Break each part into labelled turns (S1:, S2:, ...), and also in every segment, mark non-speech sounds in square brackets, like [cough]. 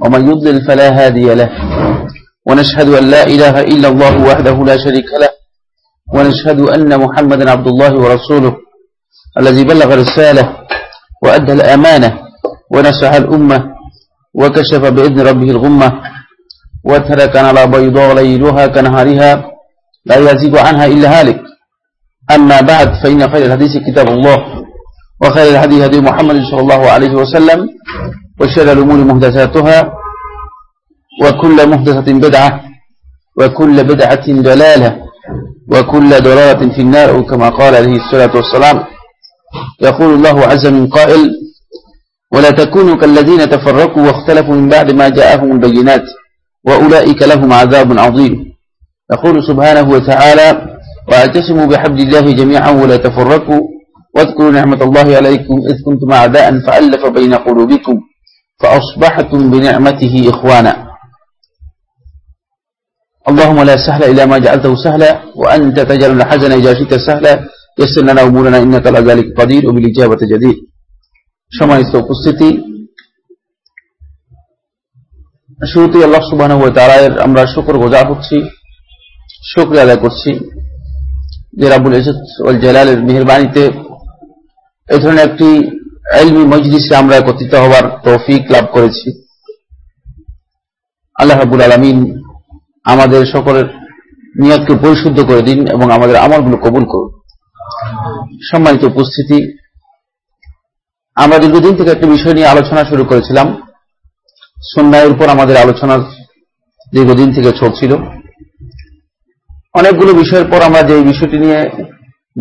S1: ومن يضلل فلا هادي له ونشهد أن لا إله إلا الله وحده لا شريك له ونشهد أن محمدا عبد الله ورسوله الذي بلغ رسالة وأدى الأمانة ونسح الأمة وكشف بإذن ربه الغمة وتركنا على بيضاء ليلها كنهارها لا يزيد عنها إلا هالك أما بعد فإن خير الحديث كتاب الله وخير الحديث هدي محمد صلى الله عليه وسلم وشر الأمور مهدساتها وكل محدثة بدعة وكل بدعة دلالة وكل دلالة في النار كما قال عليه الصلاة والسلام يقول الله عز من قائل ولا تكونوا كالذين تفرقوا واختلفوا من بعد ما جاءهم البينات وأولئك لهم عذاب عظيم يقول سبحانه وتعالى واعتصموا بحبل الله جميعا ولا تفرقوا واذكروا نعمة الله عليكم إذ كنتم أعداء فألف بين قلوبكم فأصبحتم بنعمته إخوانا اللهم لا سهل إلا ما جعلته سهلا وأنت تجعل الحزن إذا شئت سهلا يسر لنا أمورنا إنك على ذلك قدير وبالإجابة جديد সম্মানিত উপস্থিতি শুরুতে আল্লাহ সুবাহ তারায়ের আমরা শুকর গোজা করছি শুক্র আদায় করছি যে রাবুল ইসুল জালালের মেহরবানিতে এ ধরনের একটি এলমি মজলিসে আমরা একত্রিত হবার তৌফিক লাভ করেছি আল্লাহ রাবুল আলমিন আমাদের সকলের নিয়তকে পরিশুদ্ধ করে দিন এবং আমাদের আমলগুলো কবুল করুন সম্মানিত উপস্থিতি আমরা দীর্ঘদিন থেকে একটা বিষয় নিয়ে আলোচনা শুরু করেছিলাম সন্ধ্যায়ের উপর আমাদের আলোচনা দীর্ঘদিন থেকে চলছিল অনেকগুলো বিষয়ের পর আমরা যে বিষয়টি নিয়ে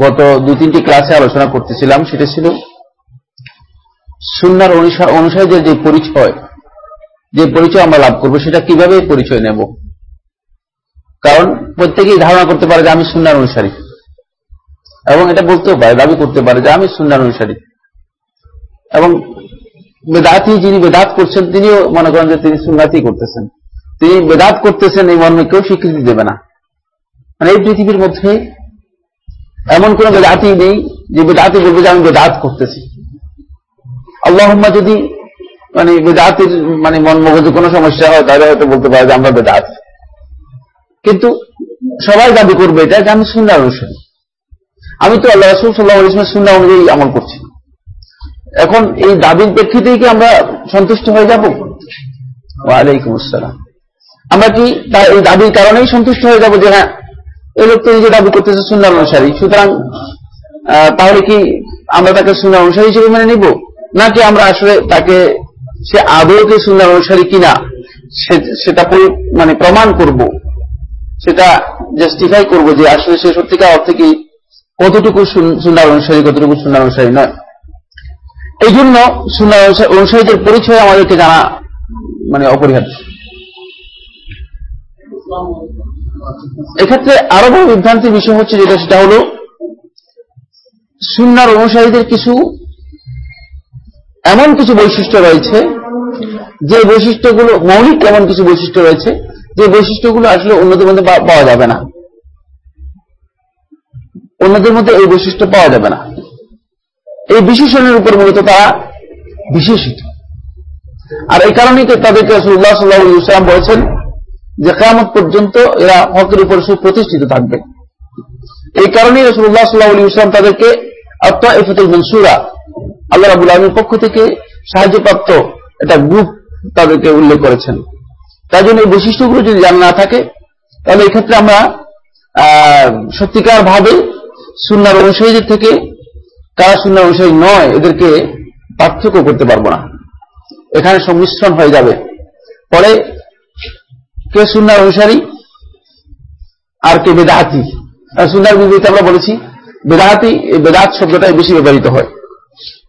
S1: গত দু তিনটি ক্লাসে আলোচনা করতেছিলাম সেটা ছিল সুন্নার অনুসারীদের যে পরিচয় যে পরিচয় আমরা লাভ করব সেটা কিভাবে পরিচয় নেব কারণ প্রত্যেকেই ধারণা করতে পারে যে আমি সুন্নার অনুসারী এবং এটা বলতেও পারে দাবি করতে পারে যে আমি সুন্নার অনুসারী এবং বেদাতি যিনি বেদাত করছেন তিনিও মনে করেন যে তিনি সুন্নাতি করতেছেন তিনি বেদাত করতেছেন এই মর্মে কেউ স্বীকৃতি দেবে না মানে এই পৃথিবীর মধ্যে এমন কোন বেদাতি নেই যে বেদাতি বলবে যে আমি বেদাত করতেছি আল্লাহম্মা যদি মানে বেদাতির মানে মন মগজে কোনো সমস্যা হয় তাহলে হয়তো বলতে পারে যে আমরা বেদাত কিন্তু সবাই দাবি করবে এটা যে আমি সুন্দর অনুসারী আমি তো আল্লাহ রসুল সাল্লাহ ইসলামের সুন্দর অনুযায়ী আমল করছি এখন এই দাবির প্রেক্ষিতেই কি আমরা সন্তুষ্ট হয়ে যাব ওয়ালাইকুম আসসালাম আমরা কি এই দাবির কারণেই সন্তুষ্ট হয়ে যাব যে হ্যাঁ এই লোক তো নিজে দাবি করতেছে সুন্দর অনুসারী সুতরাং তাহলে কি আমরা তাকে সুন্দর অনুসারী হিসেবে মেনে নিব নাকি আমরা আসলে তাকে সে আদৌকে সুন্দর অনুসারী কিনা সেটা মানে প্রমাণ করব সেটা জাস্টিফাই করব যে আসলে সে সত্যিকার অর্থে কি কতটুকু সুন্দর অনুসারী কতটুকু সুন্দর অনুসারী নয় এই জন্য সুন্দর অনুসারীদের পরিচয় আমাদেরকে জানা মানে অপরিহার্য এক্ষেত্রে আরো বড় বিভ্রান্তির বিষয় হচ্ছে যেটা সেটা হল সুন্নার অনুসারীদের কিছু এমন কিছু বৈশিষ্ট্য রয়েছে যে বৈশিষ্ট্যগুলো মৌলিক এমন কিছু বৈশিষ্ট্য রয়েছে যে বৈশিষ্ট্যগুলো আসলে উন্নতির মধ্যে পাওয়া যাবে না উন্নতির মধ্যে এই বৈশিষ্ট্য পাওয়া যাবে না এই বিশেষণের উপর মূলত তারা বিশেষিত আর এই কারণেই তো তাদেরকে রসুল্লাহ সাল্লাহাম বলেছেন যে কেমন পর্যন্ত এরা হকের উপর সুপ্রতিষ্ঠিত থাকবে এই কারণেই রসুল্লাহ সাল্লাহ ইসলাম তাদেরকে আত্মা ইফতুল মনসুরা আল্লাহ রাবুল আলমীর পক্ষ থেকে সাহায্যপ্রাপ্ত একটা গ্রুপ তাদেরকে উল্লেখ করেছেন তাই জন্য এই বৈশিষ্ট্যগুলো যদি জানা না থাকে তাহলে এক্ষেত্রে আমরা সত্যিকার ভাবে সুনার অনুসারীদের থেকে কারা সুনার অনুসারী নয় এদেরকে পার্থক্য করতে পারব না এখানে সংমিশ্রণ হয়ে যাবে পরে কে সুনার অনুসারী আর কে বেদাহাতি সুনার বিবৃতি আমরা বলেছি বেদাহাতি এই বেদাহাত শব্দটাই বেশি ব্যবহৃত হয়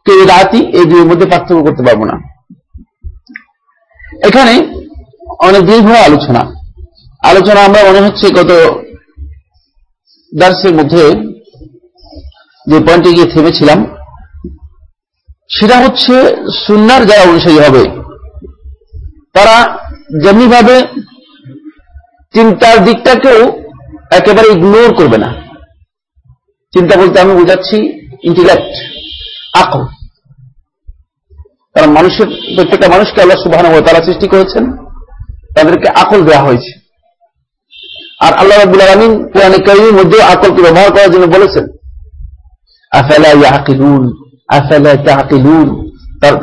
S1: কে বেদাহাতি এই দুইয়ের মধ্যে পার্থক্য করতে পারবো না এখানে অনেক দীর্ঘ আলোচনা আলোচনা আমরা মনে হচ্ছে গত দার্সের মধ্যে যে পয়েন্টে গিয়ে থেমেছিলাম সেটা হচ্ছে সুন্নার যারা অনুসারী হবে তারা যেমনিভাবে চিন্তার দিকটাকেও একেবারে ইগনোর করবে না চিন্তা বলতে আমি বোঝাচ্ছি ইন্টিলেক্ট আকল কারণ মানুষের প্রত্যেকটা মানুষকে আল্লাহ সুবাহ তারা সৃষ্টি করেছেন তাদেরকে আকল দেয়া হয়েছে আর আল্লাহ রাবুল আলমিন কোরআন কারিমের মধ্যেও আকলকে ব্যবহার করার জন্য বলেছেন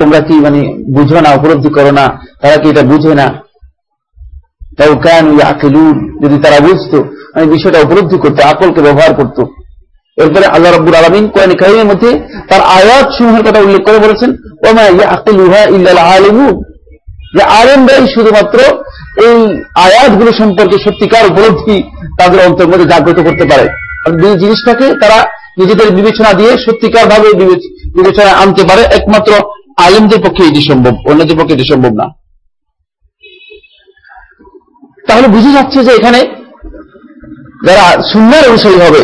S1: তোমরা কি মানে বুঝো না উপলব্ধি করো না তারা কি এটা বুঝে না তাও কেন ইয়াকিলুন যদি তারা বুঝত মানে বিষয়টা উপলব্ধি করতো আকলকে ব্যবহার করতো এরপরে আল্লাহ রাব্বুল আলমিন কোরআন কারিমের মধ্যে তার আয়াত সমূহের কথা উল্লেখ করে বলেছেন ওমা ইয়া ইয়াকিলুহা ইল্লা আলিমুন যে আলেমরাই শুধুমাত্র এই আয়াতগুলো সম্পর্কে সত্যিকার উপলব্ধি তাদের অন্তর মধ্যে জাগ্রত করতে পারে এই জিনিসটাকে তারা নিজেদের বিবেচনা দিয়ে সত্যিকার ভাবে বিবেচনা আনতে পারে একমাত্র আলেমদের পক্ষে এটি সম্ভব অন্যদের পক্ষে এটি সম্ভব না তাহলে বুঝে যাচ্ছে যে এখানে যারা সুন্দর অনুসারী হবে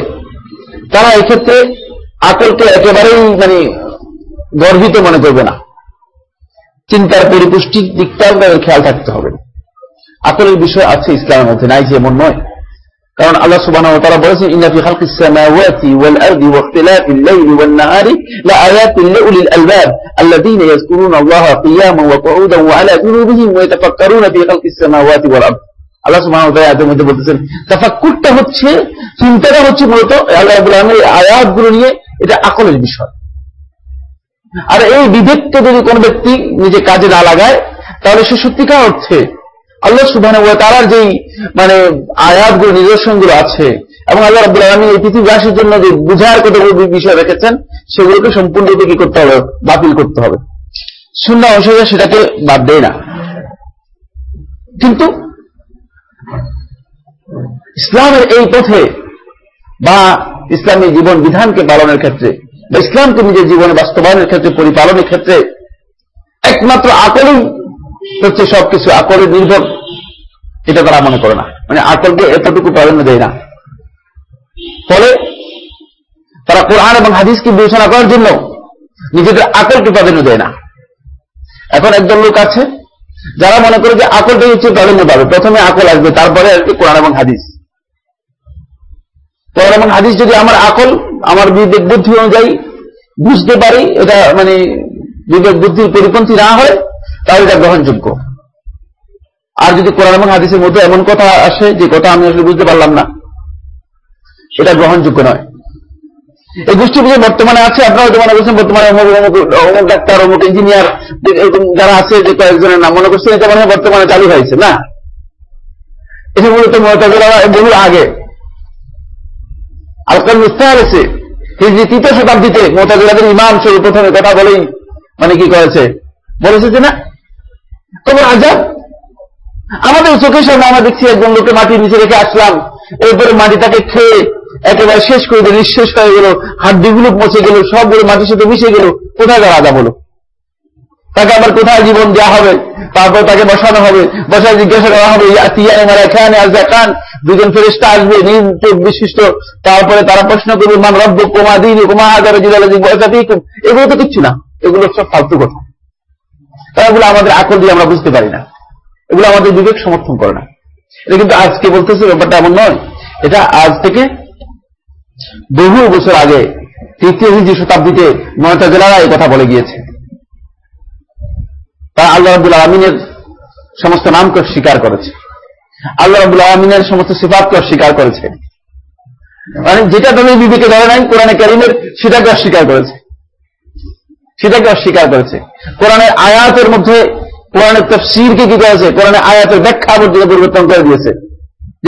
S1: তারা এক্ষেত্রে আকলকে একেবারেই মানে গর্বিত মনে করবে না চিন্তার পরিপুষ্টির দিকটা আপনাদের খেয়াল থাকতে হবে আকলের বিষয় আছে ইসলামের মধ্যে নাই যে এমন নয় কারণ আল্লাহ সুবহানাহু ওয়া তাআলা বলেছেন ইন্না ফি খালকিস সামাওয়াতি ওয়াল আরদি ওয়া ইখতিলাফিল লাইলি ওয়ান নাহারি লাআয়াতিন লিউলিল আলবাব আল্লাযীনা ইয়াযকুরুনা আল্লাহা কিয়ামান ওয়া qu'udan ওয়া আলা জুনুবিহিম ওয়া ইয়াতাফাক্কারুনা ফি খালকিস সামাওয়াতি ওয়াল আরদ আল্লাহ সুবহানাহু ওয়া তাআলা আয়াতের মধ্যে বলতেছেন তাফাক্কুরটা হচ্ছে চিন্তাটা হচ্ছে মূলত আল্লাহ রাব্বুল আয়াতগুলো নিয়ে এটা আকলের বিষয় আর এই বিভেদকে যদি কোন ব্যক্তি নিজে কাজে না লাগায় তাহলে সে সত্যিকার অর্থে আল্লাহ সুবাহ তারার যেই মানে আয়াতগুলো নিদর্শনগুলো আছে এবং আল্লাহ আব্দুল আলমী এই পৃথিবীবাসীর জন্য যে বুঝার কতগুলো বিষয় রেখেছেন সেগুলোকে সম্পূর্ণরূপে কি করতে হবে বাতিল করতে হবে শূন্য অসুবিধা সেটাকে বাদ দেয় না কিন্তু ইসলামের এই পথে বা ইসলামী জীবন বিধানকে পালনের ক্ষেত্রে বা ইসলামকে নিজের জীবনে বাস্তবায়নের ক্ষেত্রে পরিপালনের ক্ষেত্রে একমাত্র আকলেই হচ্ছে সবকিছু আকলের নির্ভর এটা তারা মনে করে না মানে আকলকে এতটুকু প্রাধান্য দেয় না ফলে তারা কোরআন এবং হাদিসকে বিবেচনা করার জন্য নিজেদের আকলকে প্রাধান্য দেয় না এখন একদল লোক আছে যারা মনে করে যে আকলটাই হচ্ছে প্রাধান্য পাবে প্রথমে আকল আসবে তারপরে আর কি কোরআন এবং হাদিস কোরআন এবং হাদিস যদি আমার আকল আমার বিবেক বুদ্ধি অনুযায়ী বুঝতে পারি এটা মানে বিবেক বুদ্ধির পরিপন্থী না হয় তাহলে এটা গ্রহণযোগ্য আর যদি কোরআন এবং হাদিসের মধ্যে এমন কথা আসে যে কথা আমি আসলে বুঝতে পারলাম না এটা গ্রহণযোগ্য নয় এই গোষ্ঠী পুজো বর্তমানে আছে আপনারা হয়তো মনে করছেন বর্তমানে অমুক ডাক্তার অমুক ইঞ্জিনিয়ার এরকম যারা আছে যে কয়েকজনের নাম মনে করছেন এটা মনে বর্তমানে চালু হয়েছে না এটা মূলত মূলত বহু আগে তৃতীয় শতাব্দীতে মোতাজিলাদের ইমাম সেই প্রথমে কথা বলেই মানে কি করেছে বলেছে যে না তোমার আজাদ আমাদের চোখের সামনে আমরা দেখছি একজন লোককে মাটির নিচে রেখে আসলাম এরপরে মাটিটাকে খেয়ে একেবারে শেষ করে দিল নিঃশেষ হয়ে গেল হাড্ডিগুলো পচে গেল সবগুলো মাটির সাথে মিশে গেল কোথায় রাজা বলো তাকে আবার কোথায় জীবন দেওয়া হবে তারপর তাকে বসানো হবে বসায় জিজ্ঞাসা করা হবে এখানে আজা খান দুজন ফেরিস্তা আসবে নীল বিশিষ্ট তারপরে তারা প্রশ্ন করবে মান রব্য কুমা দিন কুমা হাজার এগুলো তো কিচ্ছু না এগুলো সব ফালতু কথা তারা এগুলো আমাদের আকল দিয়ে আমরা বুঝতে পারি না এগুলো আমাদের বিবেক সমর্থন করে না এটা কিন্তু আজকে বলতেছে ব্যাপারটা এমন নয় এটা আজ থেকে বহু বছর আগে তৃতীয় হিজি শতাব্দীতে নয়টা জেলারা এই কথা বলে গিয়েছে তারা আল্লাহ আব্দুল আলমিনের সমস্ত নামকে স্বীকার করেছে আল্লাহ রবুল আলমিনের সমস্ত সিফাতকে স্বীকার করেছে মানে যেটা তুমি বিবেকে ধরে নাই কোরআনে কারিমের সেটাকে অস্বীকার করেছে সেটাকে অস্বীকার করেছে কোরআনের আয়াতের মধ্যে কোরআনের তফসিরকে কি করেছে কোরআনের আয়াতের ব্যাখ্যা পর্যন্ত পরিবর্তন করে দিয়েছে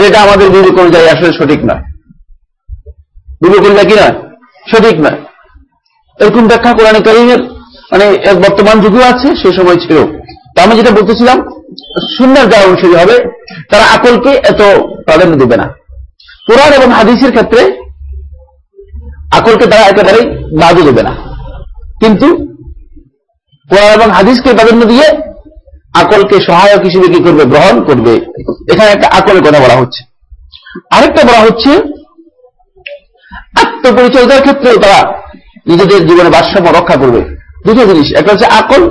S1: যেটা আমাদের বিবেক অনুযায়ী আসলে সঠিক নয় বিবেক অনুযায়ী কি নয় সঠিক নয় এরকম ব্যাখ্যা কোরআনে করিমের মানে বর্তমান যুগেও আছে সে সময় ছিল তো আমি যেটা বলতেছিলাম সুন্দর যা অনুসারী হবে তারা আকলকে এত প্রাধান্য দেবে না কোরআন এবং হাদিসের ক্ষেত্রে আকলকে তারা একেবারেই বাদও দেবে না কিন্তু কোরআন এবং হাদিসকে প্রাধান্য দিয়ে আকলকে সহায়ক হিসেবে কি করবে গ্রহণ করবে এখানে একটা আকলের কথা বলা হচ্ছে আরেকটা বলা হচ্ছে আত্মপরিচয়তার ক্ষেত্রেও তারা নিজেদের জীবনে ভারসাম্য রক্ষা করবে দুটো জিনিস একটা হচ্ছে আকল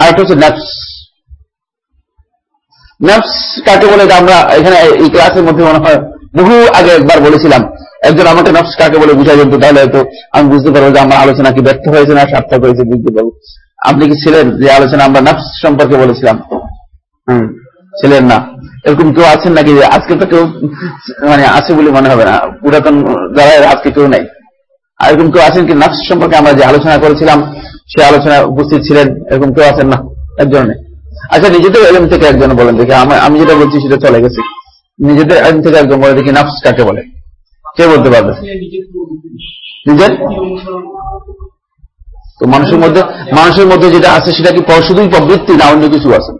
S1: আর একটা হচ্ছে নাফস নাফস কাকে বলে আমরা এখানে এই ক্লাসের মধ্যে মনে হয় বহু আগে একবার বলেছিলাম একজন আমাকে নফস কাকে বলে বুঝাই যেত তাহলে হয়তো আমি বুঝতে পারবো যে আমার আলোচনা কি ব্যর্থ হয়েছে না সার্থক হয়েছে বুঝতে পারবো আপনি কি ছিলেন যে আলোচনা আমরা নফস সম্পর্কে বলেছিলাম হম ছিলেন না এরকম কেউ আছেন নাকি আজকে তো কেউ মানে আছে বলে মনে হবে না পুরাতন যারা আজকে কেউ নাই এরকম কেউ আছেন কি নকশ সম্পর্কে আমরা যে আলোচনা করেছিলাম সে আলোচনা উপস্থিত ছিলেন এরকম কেউ আছেন না একজন আচ্ছা নিজেদের এলম থেকে একজন বলেন দেখি আমি যেটা বলছি সেটা চলে গেছে নিজেদের এলম থেকে একজন বলে দেখি নাফস কাকে বলে কে বলতে পারবে নিজের তো মানুষের মধ্যে মানুষের মধ্যে যেটা আছে সেটা কি শুধুই প্রবৃত্তি না অন্য কিছু আছে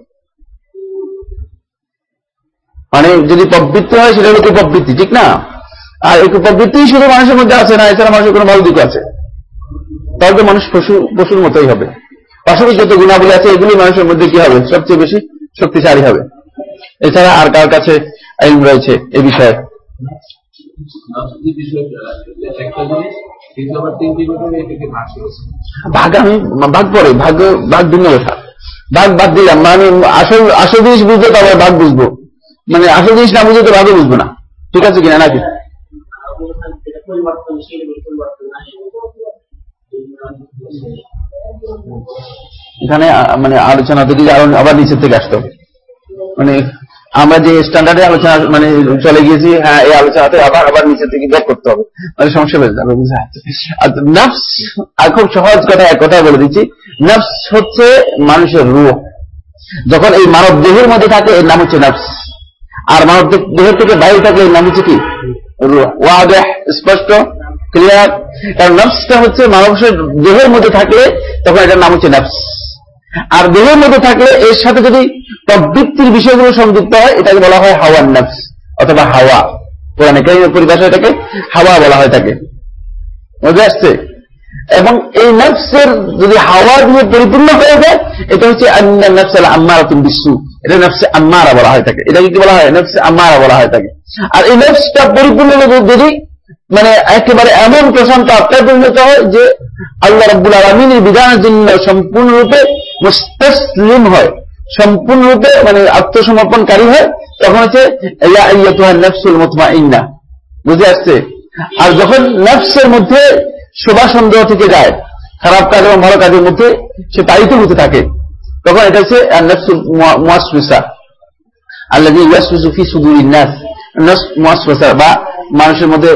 S1: মানে যদি প্রবৃত্তি হয় সেটা হলো প্রবৃত্তি ঠিক না আর এই প্রবৃত্তি শুধু মানুষের মধ্যে আছে না এছাড়া মানুষের কোনো ভালো দিক আছে তাহলে মানুষ পশু পশুর মতোই হবে পাশাপাশি যত গুণাবলী আছে এগুলি মানুষের মধ্যে কি হবে সবচেয়ে বেশি শক্তিশালী হবে এছাড়া আর কার কাছে আইন রয়েছে এ বিষয়ে ভাগ আমি ভাগ পরে ভাগ ভাগ ভিন্ন কথা ভাগ বাদ দিলাম মানে আসল আসল জিনিস বুঝতে তবে ভাগ বুঝবো মানে আসল জিনিস না বুঝতে ভাগে বুঝবো না ঠিক আছে কিনা নাকি मुश्किल बिल्कुल এখানে মানে আলোচনা থেকে আবার নিচের থেকে আসতো মানে আমরা যে স্ট্যান্ডার্ডে আলোচনা মানে চলে গিয়েছি হ্যাঁ এই আলোচনাতে আবার আবার নিচের থেকে ব্যাক করতে হবে মানে সমস্যা হয়ে যাবে বুঝা আর আর খুব সহজ কথা এক কথায় বলে দিচ্ছি নার্স হচ্ছে মানুষের রু যখন এই মানব দেহের মধ্যে থাকে এর নাম হচ্ছে নার্স আর মানব দেহের থেকে বাইরে থাকে এর নাম হচ্ছে কি ওয়াদেহ স্পষ্ট ক্লিয়ার কারণ নফসটা হচ্ছে মানুষের দেহের মধ্যে থাকলে তখন এটার নাম হচ্ছে নফস আর দেহের মধ্যে থাকলে এর সাথে যদি প্রবৃত্তির বিষয়গুলো সংযুক্ত হয় এটাকে বলা হয় হাওয়ার নফস অথবা হাওয়া কোরআনে পরিভাষা এটাকে হাওয়া বলা হয় থাকে বুঝে আসছে এবং এই নফসের যদি হাওয়া দিয়ে পরিপূর্ণ হয়ে যায় এটা হচ্ছে নফস আল আম্মারা তুমি বিশ্বু এটা নফসে আম্মারা বলা হয় থাকে এটাকে কি বলা হয় নফসে আম্মারা বলা হয় থাকে আর এই নফসটা পরিপূর্ণ যদি মানে একেবারে এমন প্রশান্ত আত্মায় পরিণত হয় যে আল্লাহ রব্বুল আলমিনের বিধানের জন্য সম্পূর্ণরূপে মুস্তসলিম হয় সম্পূর্ণরূপে মানে আত্মসমর্পণকারী হয় তখন হচ্ছে নফসুল মতমা ইন্না বুঝে আসছে আর যখন নফসের মধ্যে শোভা সন্দেহ থেকে যায় খারাপ কাজ এবং ভালো কাজের মধ্যে সে তাইতে হতে থাকে তখন এটা হচ্ছে নফসুল মুয়াসুসা আল্লাহ ইয়াসুফি সুদুর ইন্নাস বা মানুষের মধ্যে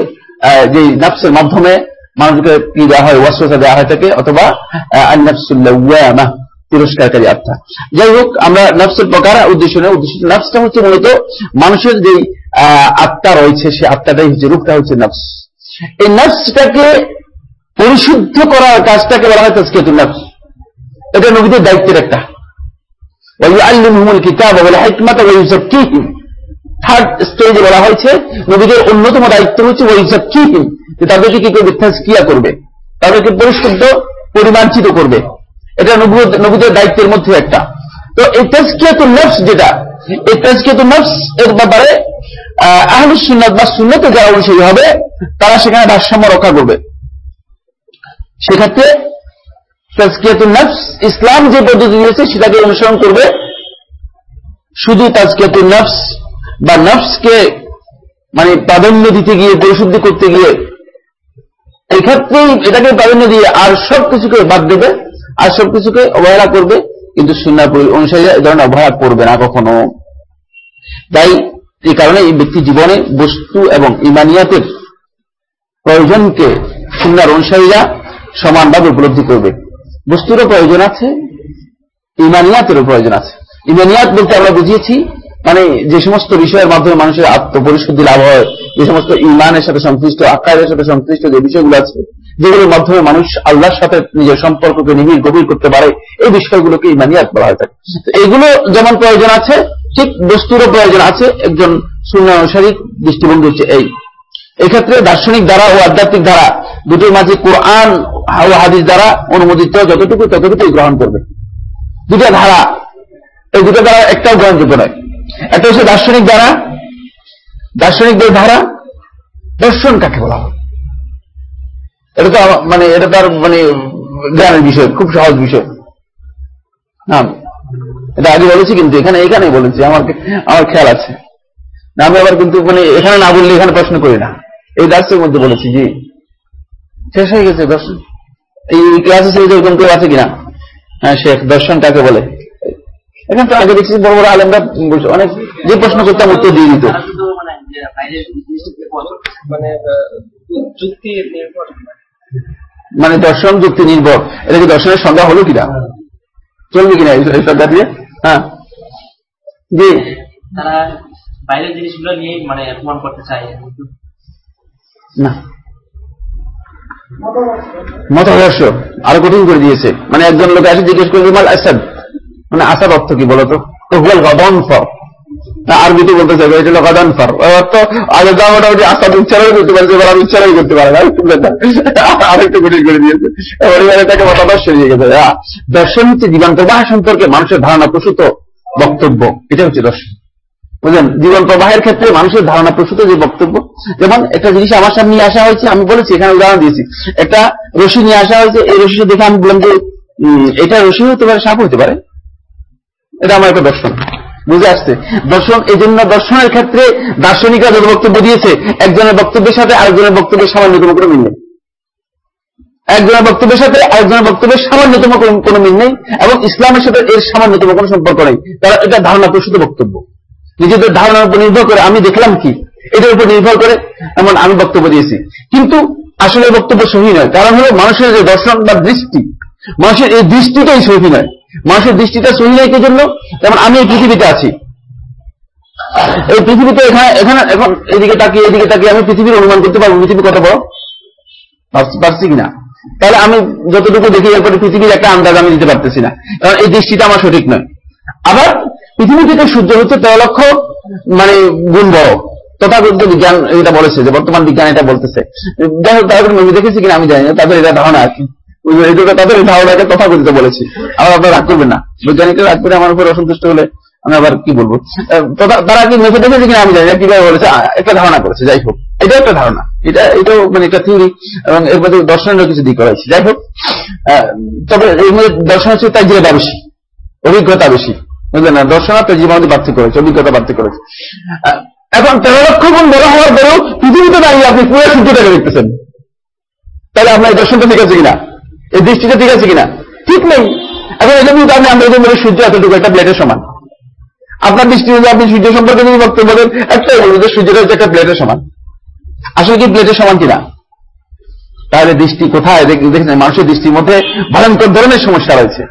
S1: যে নাফসের মাধ্যমে মানুষকে কি দেওয়া হয় ওয়াসা দেওয়া হয় থাকে অথবা আন্নাফসুল্লাহ আত্মা যাই হোক আমরা নফসের প্রকার উদ্দেশ্য নয় উদ্দেশ্য নফসটা হচ্ছে মূলত মানুষের যে আত্মা রয়েছে সে আত্মাটাই হচ্ছে রূপটা হচ্ছে নফস এই নফসটাকে পরিশুদ্ধ করার কাজটাকে বলা হয় তাজকে নফস এটা নবীদের দায়িত্বের একটা কিতাব হিকমাত থার্ড স্টেজে বলা হয়েছে নবীদের অন্যতম দায়িত্ব হচ্ছে ওই হিসাব কি যে তাদেরকে কি করবে কিয়া করবে তাদেরকে পরিশুদ্ধ পরিমাঞ্চিত করবে এটা নবীদের দায়িত্বের মধ্যে একটা তো এই তো নফস যেটা এই তো নফস এর ব্যাপারে আহমদ সুন্নাত বা সুন্নতে যারা অনুসারী হবে তারা সেখানে ভারসাম্য রক্ষা করবে সেক্ষেত্রে তাজকিয়াতুল নফস ইসলাম যে পদ্ধতি দিয়েছে সেটাকে অনুসরণ করবে শুধু তাজকিয়াতুল নফস বা নফসকে মানে প্রাধান্য দিতে গিয়ে পরিশুদ্ধি করতে গিয়ে এই ক্ষেত্রেই এটাকে প্রাধান্য দিয়ে আর সব কিছুকে বাদ দেবে আর সব কিছুকে অবহেলা করবে কিন্তু সুন্না অনুসারী এ ধরনের অবহেলা করবে না কখনো তাই এই কারণে এই ব্যক্তি জীবনে বস্তু এবং ইমানিয়াতের প্রয়োজনকে সুন্নার অনুসারীরা সমানভাবে উপলব্ধি করবে বস্তুরও প্রয়োজন আছে ইমানিয়াতেরও প্রয়োজন আছে ইমানিয়াত বলতে আমরা বুঝিয়েছি মানে যে সমস্ত বিষয়ের মাধ্যমে মানুষের আত্মপরিশুদ্ধি লাভ হয় যে সমস্ত ইমানের সাথে সংশ্লিষ্ট আকারের সাথে সংশ্লিষ্ট যে বিষয়গুলো আছে যেগুলোর মাধ্যমে মানুষ আল্লাহর সাথে নিজের সম্পর্ককে নিবিড় গভীর করতে পারে এই বিষয়গুলোকে ইমানিয়াত বলা হয়ে থাকে এগুলো যেমন প্রয়োজন আছে ঠিক বস্তুরও প্রয়োজন আছে একজন শূন্য অনুসারী দৃষ্টিভঙ্গি হচ্ছে এই এক্ষেত্রে দার্শনিক দ্বারা ও আধ্যাত্মিক দ্বারা দুটোর মাঝে কোরআন ও হাদিস দ্বারা অনুমোদিত যতটুকু ততটুকুই গ্রহণ করবে দুটো ধারা এই দুটো ধারা একটাও গ্রহণযোগ্য নয় এটা হচ্ছে দার্শনিক দ্বারা দার্শনিকদের ধারা দর্শন কাকে বলা হয় এটা তো মানে এটা তার মানে জ্ঞানের বিষয় খুব সহজ বিষয় না এটা আগে বলেছি কিন্তু এখানে এখানে বলেছি আমার আমার খেয়াল আছে না আমি আবার কিন্তু মানে এখানে না বললে এখানে প্রশ্ন করি না এই দার্শনের মধ্যে বলেছি জি শেষ হয়ে গেছে দর্শন এই ক্লাসে সেই এরকম কেউ আছে কিনা হ্যাঁ শেখ দর্শন কাকে বলে এখন তো আগে দেখছি বড় বড় আলেমরা বলছে অনেক মানে যে প্রশ্ন করতাম উত্তর দিয়ে দিত মানে, মানে দর্শন যুক্তি নির্ভর এটা কি দর্শনের সংজ্ঞা হলো কিনা চলবে কিনা এই সংজ্ঞা দিয়ে হ্যাঁ জি তারা বাইরের জিনিসগুলো নিয়ে মানে অপমান করতে চায় না মতাদর্শ আরো কঠিন করে দিয়েছে মানে একজন লোক আসে জিজ্ঞেস করবে মাল আসাদ মানে আসার অর্থ কি বলতো হুয়াল গদন ফর আরবিতে বলতে চাইবে এটা হলো ফর অর্থ আগে দাম মোটামুটি আসার উচ্চারণ করতে পারছে এবার আমি উচ্চারণ করতে পারে না [laughs] আরেকটু কঠিন করে দিয়েছে এবার এবার এটাকে মতামত সরিয়ে গেছে হ্যাঁ, দর্শন হচ্ছে জীবন্ত প্রবাহ সম্পর্কে মানুষের ধারণা প্রসূত বক্তব্য এটা হচ্ছে দর্শন বুঝলেন জীবন প্রবাহের ক্ষেত্রে মানুষের ধারণা প্রসূত যে বক্তব্য যেমন একটা জিনিস আমার সামনে আসা হয়েছে আমি বলেছি এখানে উদাহরণ দিয়েছি একটা রশি নিয়ে আসা হয়েছে এই রশি দেখে আমি বললাম যে এটা রশি হতে পারে সাপ হতে পারে এটা আমার একটা দর্শন বুঝে আসছে দর্শন এই জন্য দর্শনের ক্ষেত্রে দার্শনিকরা যত বক্তব্য দিয়েছে একজনের বক্তব্যের সাথে আরেকজনের বক্তব্যের সামান্য কোনো কোনো মিল নেই একজনের বক্তব্যের সাথে আরেকজনের বক্তব্যের সামান্যতম কোনো মিল নেই এবং ইসলামের সাথে এর সামান্যতম কোনো সম্পর্ক নেই তারা এটা ধারণা প্রসূত বক্তব্য নিজেদের ধারণার উপর নির্ভর করে আমি দেখলাম কি এটার উপর নির্ভর করে এমন আমি বক্তব্য দিয়েছি কিন্তু আসলে বক্তব্য সহি নয় কারণ হলো মানুষের যে দর্শন বা দৃষ্টি মানুষের এই দৃষ্টিটাই সহি নয় মানুষের দৃষ্টিটা সহি নাই কি জন্য যেমন আমি এই পৃথিবীতে আছি এই পৃথিবীতে এখানে এখানে এখন এদিকে তাকিয়ে এদিকে তাকিয়ে আমি পৃথিবীর অনুমান করতে পারবো পৃথিবী কত বড় পারছি কিনা তাহলে আমি যতটুকু দেখি এরপরে পৃথিবীর একটা আন্দাজ আমি দিতে পারতেছি না কারণ এই দৃষ্টিটা আমার সঠিক নয় আবার পৃথিবী থেকে সূর্য হচ্ছে তেরো লক্ষ মানে গুণ বড় তথাগত বিজ্ঞান এটা বলেছে যে বর্তমান বিজ্ঞান এটা বলতেছে যাই হোক তাদের আমি দেখেছি কিনা আমি জানি না তাদের এটা ধারণা আছে তাদের ধারণাকে তথা করতে বলেছি আবার আপনার রাগ করবেন না বৈজ্ঞানিকরা রাগ করে আমার উপর অসন্তুষ্ট হলে আমি আবার কি বলবো তারা কি মেসে দেখেছে কিনা আমি জানি না কিভাবে বলেছে একটা ধারণা করেছে যাই হোক এটা একটা ধারণা এটা এটাও মানে একটা থিওরি এবং এর মধ্যে দর্শনের কিছু দিক রয়েছে যাই হোক তবে এর মধ্যে দর্শন হচ্ছে তাই জীবনটা বেশি অভিজ্ঞতা বেশি বুঝলেন না দর্শন আর তার জীবনের পার্থক্য অভিজ্ঞতা বাড়তি করেছে এখন তেরো লক্ষ গুণ বড় হওয়ার পরেও পৃথিবীতে দাঁড়িয়ে আপনি পুরো সূর্যটাকে দেখতেছেন তাহলে আপনার দর্শনটা দেখেছে কিনা এই দৃষ্টিটা ঠিক আছে কিনা ঠিক নেই এখন এই জন্য আপনি আমরা বলি সূর্য এতটুকু একটা প্লেটের সমান আপনার দৃষ্টি দৃষ্টিতে আপনি সূর্য সম্পর্কে যদি বক্তব্য দেন একটাই বলবো যে সূর্যটা হচ্ছে একটা প্লেটের সমান আসলে কি প্লেটের সমান কিনা তাহলে দৃষ্টি কোথায় দেখেন মানুষের দৃষ্টির মধ্যে ভয়ঙ্কর ধরনের সমস্যা রয়েছে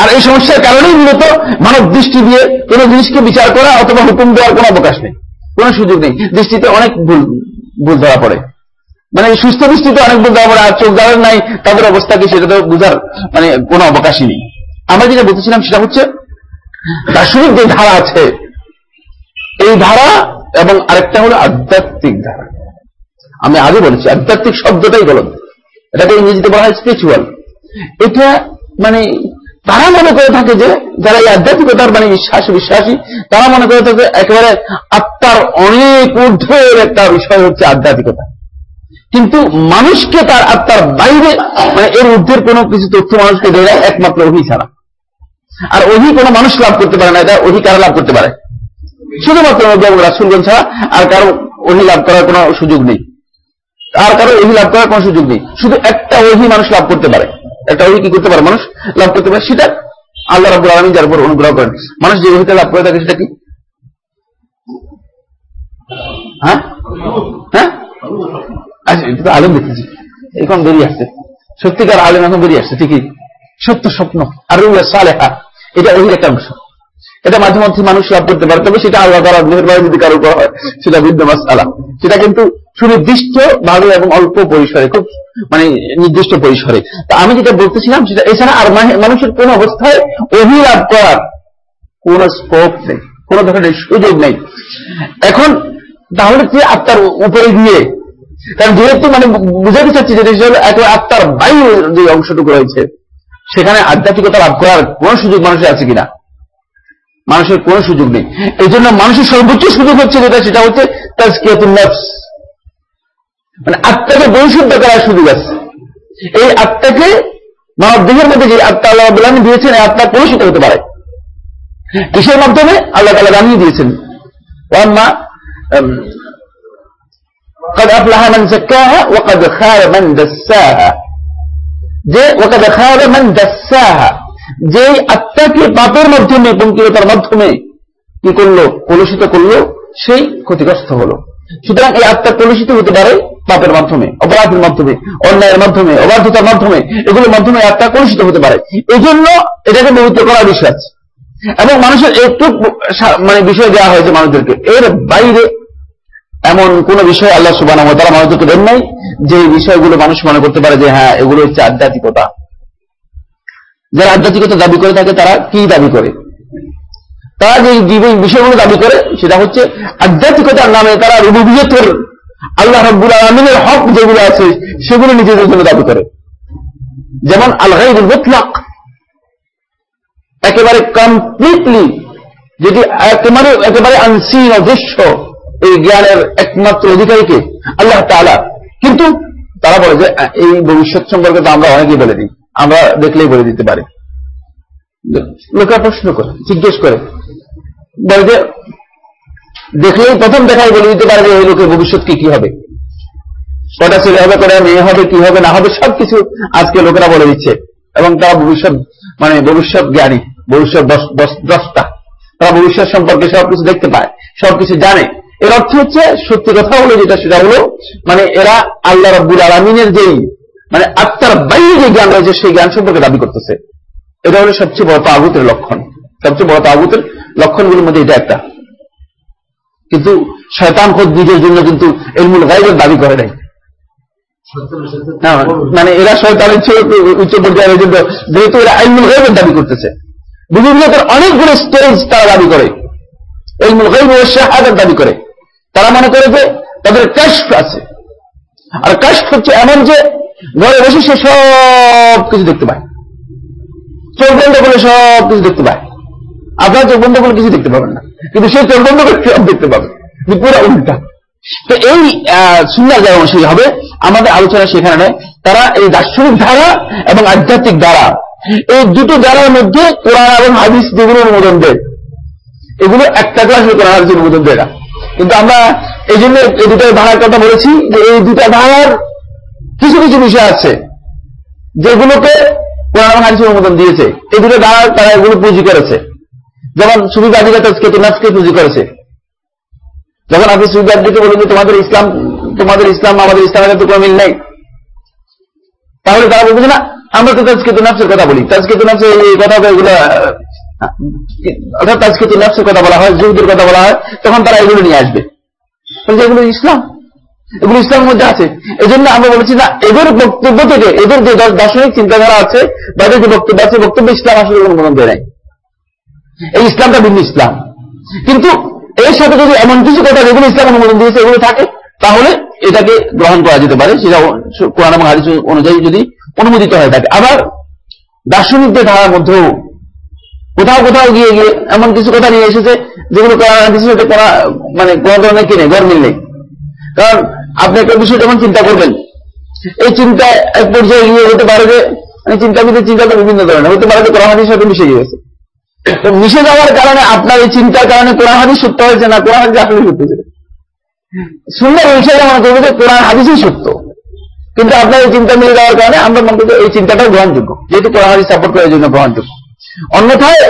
S1: আর এই সমস্যার কারণেই মূলত মানব দৃষ্টি দিয়ে কোনো জিনিসকে বিচার করা অথবা হুকুম দেওয়ার কোনো অবকাশ নেই কোনো সুযোগ নেই দৃষ্টিতে অনেক ভুল ভুল ধরা পড়ে মানে সুস্থ বিস্তৃত অনেক লোক চোখ দাঁড়ান নাই তাদের অবস্থা কি সেটা তো বোঝার মানে কোনো অবকাশই নেই আমরা যেটা বলতেছিলাম সেটা হচ্ছে দার্শনিক যে ধারা আছে এই ধারা এবং আরেকটা হলো আধ্যাত্মিক ধারা আমি আগে বলেছি আধ্যাত্মিক শব্দটাই গলত এটাকে ইংরেজিতে বলা হয় স্পিরিচুয়াল এটা মানে তারা মনে করে থাকে যে যারা এই আধ্যাত্মিকতার মানে বিশ্বাসী বিশ্বাসী তারা মনে করে থাকে একেবারে আত্মার অনেক ঊর্ধ্বের একটা বিষয় হচ্ছে আধ্যাত্মিকতা কিন্তু মানুষকে তার আত্মার বাইরে মানে এর ঊর্ধ্বের কোনো কিছু তথ্য মানুষকে দেয় না একমাত্র অভি ছাড়া আর অভি কোনো মানুষ লাভ করতে পারে না এটা অহি কারা লাভ করতে পারে শুধুমাত্র রাসুলগঞ্জ ছাড়া আর কারো অহি লাভ করার কোনো সুযোগ নেই আর কারো অভি লাভ করার কোনো সুযোগ নেই শুধু একটা অভি মানুষ লাভ করতে পারে একটা অহি কি করতে পারে মানুষ লাভ করতে পারে সেটা আল্লাহ রাবুল আলমী যার উপর অনুগ্রহ করেন মানুষ যে অহিতে লাভ করে থাকে সেটা কি হ্যাঁ হ্যাঁ আচ্ছা, এটা তো আলেম দেখতেছি এখন বেরিয়ে আসছে সত্যিকার আলম এখন বেরিয়ে আসছে ঠিকই সত্য স্বপ্ন আর সালেহা এটা ওই একটা অংশ এটা মাঝে মধ্যে মানুষ লাভ করতে পারে তবে সেটা আল্লাহ তারা মেহরবানি যদি কারো করা হয় সেটা বিদ্যমান আলা সেটা কিন্তু সুনির্দিষ্ট ভাবে এবং অল্প পরিসরে খুব মানে নির্দিষ্ট পরিসরে তা আমি যেটা বলতেছিলাম সেটা এছাড়া আর মানুষের কোন অবস্থায় অভিলাভ করার কোন স্কোপ নেই কোন ধরনের সুযোগ নেই এখন তাহলে যে আত্মার উপরে গিয়ে কারণ দূরত্ব মানে বুঝাতে চাচ্ছি যে হিসেবে একেবারে আত্মার বাইরে যে অংশটুকু রয়েছে সেখানে আধ্যাত্মিকতা লাভ করার কোন সুযোগ মানুষের আছে কিনা মানুষের কোন সুযোগ নেই এই জন্য মানুষের সর্বোচ্চ সুযোগ হচ্ছে যেটা সেটা হচ্ছে তার স্কেতুল্লাফস মানে আত্মাকে বৈশুদ্ধ করার সুযোগ আছে এই আত্মাকে মানব দেহের মধ্যে যে আত্মা আল্লাহ আবুল্লাহ দিয়েছেন এই আত্মা পরিশুদ্ধ হতে পারে কিসের মাধ্যমে আল্লাহ তালা জানিয়ে দিয়েছেন ওয়াম্মা قد أفلح من زكاها وقد خاب من دساها যে ওকে দেখাবে মান দাসাহা যে আত্মাকে পাপের মাধ্যমে পঙ্কিলতার মাধ্যমে কি করলো কলুষিত করলো সেই ক্ষতিগ্রস্ত হলো সুতরাং এই আত্মা কলুষিত হতে পারে পাপের মাধ্যমে অপরাধের মাধ্যমে অন্যায়ের মাধ্যমে অবাধ্যতার মাধ্যমে এগুলোর মাধ্যমে আত্মা কলুষিত হতে পারে এই জন্য এটাকে পবিত্র করা বিশ্বাস এবং মানুষের একটু মানে বিষয় দেওয়া হয়েছে মানুষদেরকে এর বাইরে এমন কোন বিষয় আল্লাহ সুবাহ তারা মানুষকে দেন নাই যে বিষয়গুলো মানুষ মনে করতে পারে যে হ্যাঁ এগুলো হচ্ছে আধ্যাত্মিকতা যারা আধ্যাত্মিকতা দাবি করে থাকে তারা কি দাবি করে তারা যে বিষয়গুলো দাবি করে সেটা হচ্ছে আধ্যাত্মিকতার নামে তারা রুবিয়তের আল্লাহ রব্বুল আলমিনের হক যেগুলো আছে সেগুলো নিজেদের জন্য দাবি করে যেমন আল্লাহ একেবারে কমপ্লিটলি যেটি একেবারে একেবারে আনসিন অদৃশ্য এই জ্ঞানের একমাত্র অধিকারীকে আল্লাহ তালা কিন্তু তারা বলে যে এই ভবিষ্যৎ সম্পর্কে তো আমরা অনেকেই বলে দিই আমরা দেখলেই বলে দিতে পারি লোকেরা প্রশ্ন করে জিজ্ঞেস করে বলে যে দেখলেই প্রথম দেখায় বলে দিতে পারে যে এই লোকের ভবিষ্যৎ কি কি হবে কটা ছেলে হবে কটা মেয়ে হবে কি হবে না হবে সবকিছু আজকে লোকেরা বলে দিচ্ছে এবং তারা ভবিষ্যৎ মানে ভবিষ্যৎ জ্ঞানী ভবিষ্যৎ দ্রষ্টা তারা ভবিষ্যৎ সম্পর্কে সবকিছু দেখতে পায় সবকিছু জানে এর অর্থ হচ্ছে সত্যি কথা হলো যেটা সেটা হলো মানে এরা আল্লাহ রব্বুল আলমিনের যেই মানে আত্মার বাইরে যে জ্ঞান রয়েছে সেই জ্ঞান সম্পর্কে দাবি করতেছে এটা হলো সবচেয়ে বড় তাগুতের লক্ষণ সবচেয়ে বড় তাগুতের লক্ষণগুলোর মধ্যে এটা একটা কিন্তু শয়তান খোদ নিজের জন্য কিন্তু এলমুল গাইবের দাবি করে নাই হ্যাঁ, মানে এরা শয়তানের ছিল উচ্চ পর্যায়ের জন্য যেহেতু এরা এলমুল গাইবের দাবি করতেছে বিভিন্ন অনেকগুলো স্টেজ তারা দাবি করে এলমুল গাইব ও শাহাদের দাবি করে তারা মনে করে যে তাদের কাস্ট আছে আর কাস্ট হচ্ছে এমন যে ঘরে বসে সে সব কিছু দেখতে পায় চোখ বন্ধ করলে সব কিছু দেখতে পায় আপনার চোখ বন্ধ করলে কিছু দেখতে পাবেন না কিন্তু সে চোখ বন্ধ করে সব দেখতে পাবে পুরো উল্টা তো এই সুন্দর যারা অনুসারী হবে আমাদের আলোচনা সেখানে তারা এই দার্শনিক ধারা এবং আধ্যাত্মিক ধারা এই দুটো ধারার মধ্যে কোরআন এবং হাদিস যেগুলো অনুমোদন দেয় এগুলো একটা ক্লাস কোরআন হাদিস অনুমোদন দেয় না কিন্তু আমরা এই জন্য এই দুটার ধারার কথা বলেছি যে এই দুটা ধারার কিছু কিছু বিষয় আছে যেগুলোকে কোরআন হাদিসের অনুমোদন দিয়েছে এই দুটো ধারার তারা এগুলো পুঁজি করেছে যেমন সুবিধাদিরা তাজকে পুঁজি করেছে যখন আপনি সুবিধাদিকে বলেন যে তোমাদের ইসলাম তোমাদের ইসলাম আমাদের ইসলামের তো কোনো মিল নাই তাহলে তারা বলবে না আমরা তো তাজকে নাফসের কথা বলি তাজকে নাফসের এই কথা এগুলো অর্থাৎ হ্যাঁ, আজকে তো ন্যাপসের কথা বলা হয় যুগদের কথা বলা হয় তখন তারা এগুলো নিয়ে আসবে এগুলো ইসলাম এগুলো ইসলামের মধ্যে আছে এই জন্য আমরা বলেছি না এদের বক্তব্য থেকে এদের যে দার্শনিক চিন্তাধারা আছে যে বক্তব্য আছে বক্তব্য ইসলাম আসলে কোনো এই ইসলামটা ভিন্ন ইসলাম কিন্তু এর সাথে যদি এমন কিছু কথা যেগুলো ইসলাম অনুমোদন দিয়েছে এগুলো থাকে তাহলে এটাকে গ্রহণ করা যেতে পারে সেটা কোরআন এবং অনুযায়ী যদি অনুমোদিত হয়ে থাকে আবার দার্শনিকদের ধারার মধ্যেও কোথাও কোথাও গিয়ে গিয়ে এমন কিছু কথা নিয়ে এসেছে যেগুলো মানে কোনো ধরনের কিনে ঘর মিল নেই কারণ আপনি একটা বিষয় যখন চিন্তা করবেন এই চিন্তা এক পর্যায়ে গিয়ে হতে পারে যে মানে চিন্তাবিদের চিন্তা তো বিভিন্ন ধরনের হতে পারে যে কোরআন সাথে মিশে গিয়েছে তো মিশে যাওয়ার কারণে আপনার এই চিন্তার কারণে কোরআন হাদিস সত্য হয়েছে না কোরআন হাদিস আসলে সত্য ছিল সুন্দর বিষয় আমার করবো যে কোরআন হাদিসই সত্য কিন্তু আপনার এই চিন্তা মিলে যাওয়ার কারণে আমরা মনে করি এই চিন্তাটাও গ্রহণযোগ্য যেহেতু কোরআন সাপোর্ট করার জন্য গ্রহণযোগ্য অন্যথায়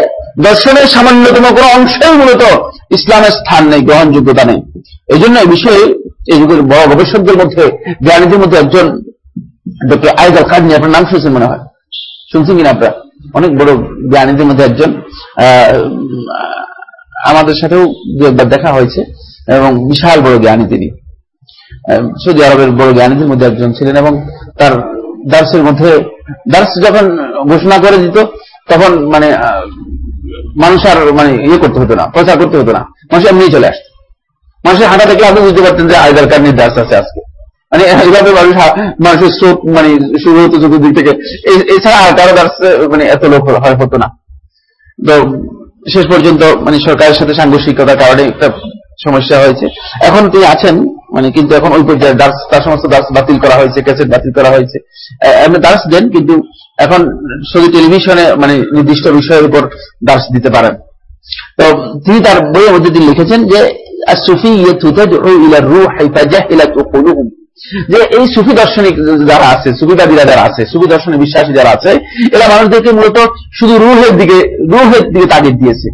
S1: দর্শনের সামান্যতম কোন অংশেই মূলত ইসলামের স্থান নেই গ্রহণযোগ্যতা নেই এই জন্য এই বিষয়ে এই যুগের বড় গবেষকদের মধ্যে জ্ঞানীদের মধ্যে একজন ডক্টর আয়দাল কাদনি আপনার নাম শুনছেন মনে হয় শুনছেন কিনা আপনার অনেক বড় জ্ঞানীদের মধ্যে একজন আমাদের সাথেও দু একবার দেখা হয়েছে এবং বিশাল বড় জ্ঞানী তিনি সৌদি আরবের বড় জ্ঞানীদের মধ্যে একজন ছিলেন এবং তার দার্সের মধ্যে দার্স যখন ঘোষণা করে দিত তখন মানে মানুষ আর মানে ইয়ে করতে হতো না প্রচার করতে হতো না মানুষ এমনি চলে আসতো মানুষের হাঁটা দেখলে আপনি বুঝতে পারতেন যে আয়দার কারণে দার্স আছে আজকে মানে এইভাবে মানুষ মানুষের চোখ মানে শুরু হতো চোখের দিক থেকে এছাড়া আর কারো দার্স মানে এত লোক হয় হতো না তো শেষ পর্যন্ত মানে সরকারের সাথে সাংঘর্ষিকতার কারণে একটা সমস্যা হয়েছে এখন তিনি আছেন মানে কিন্তু এখন ওই পর্যায়ে দার্স তার সমস্ত দার্স বাতিল করা হয়েছে ক্যাসেট বাতিল করা হয়েছে এমনি দার্স দেন কিন্তু এখন শুধু টেলিভিশনে মানে নির্দিষ্ট বিষয়ের উপর দার্স দিতে পারেন তো তিনি তার বইয়ের মধ্যে তিনি লিখেছেন যে যে এই সুফি দর্শনিক যারা আছে সুফিবাদীরা যারা আছে সুফি দর্শনে বিশ্বাসী যারা আছে এরা মানুষদেরকে মূলত শুধু রুহের দিকে রুহের দিকে তাগিদ দিয়েছে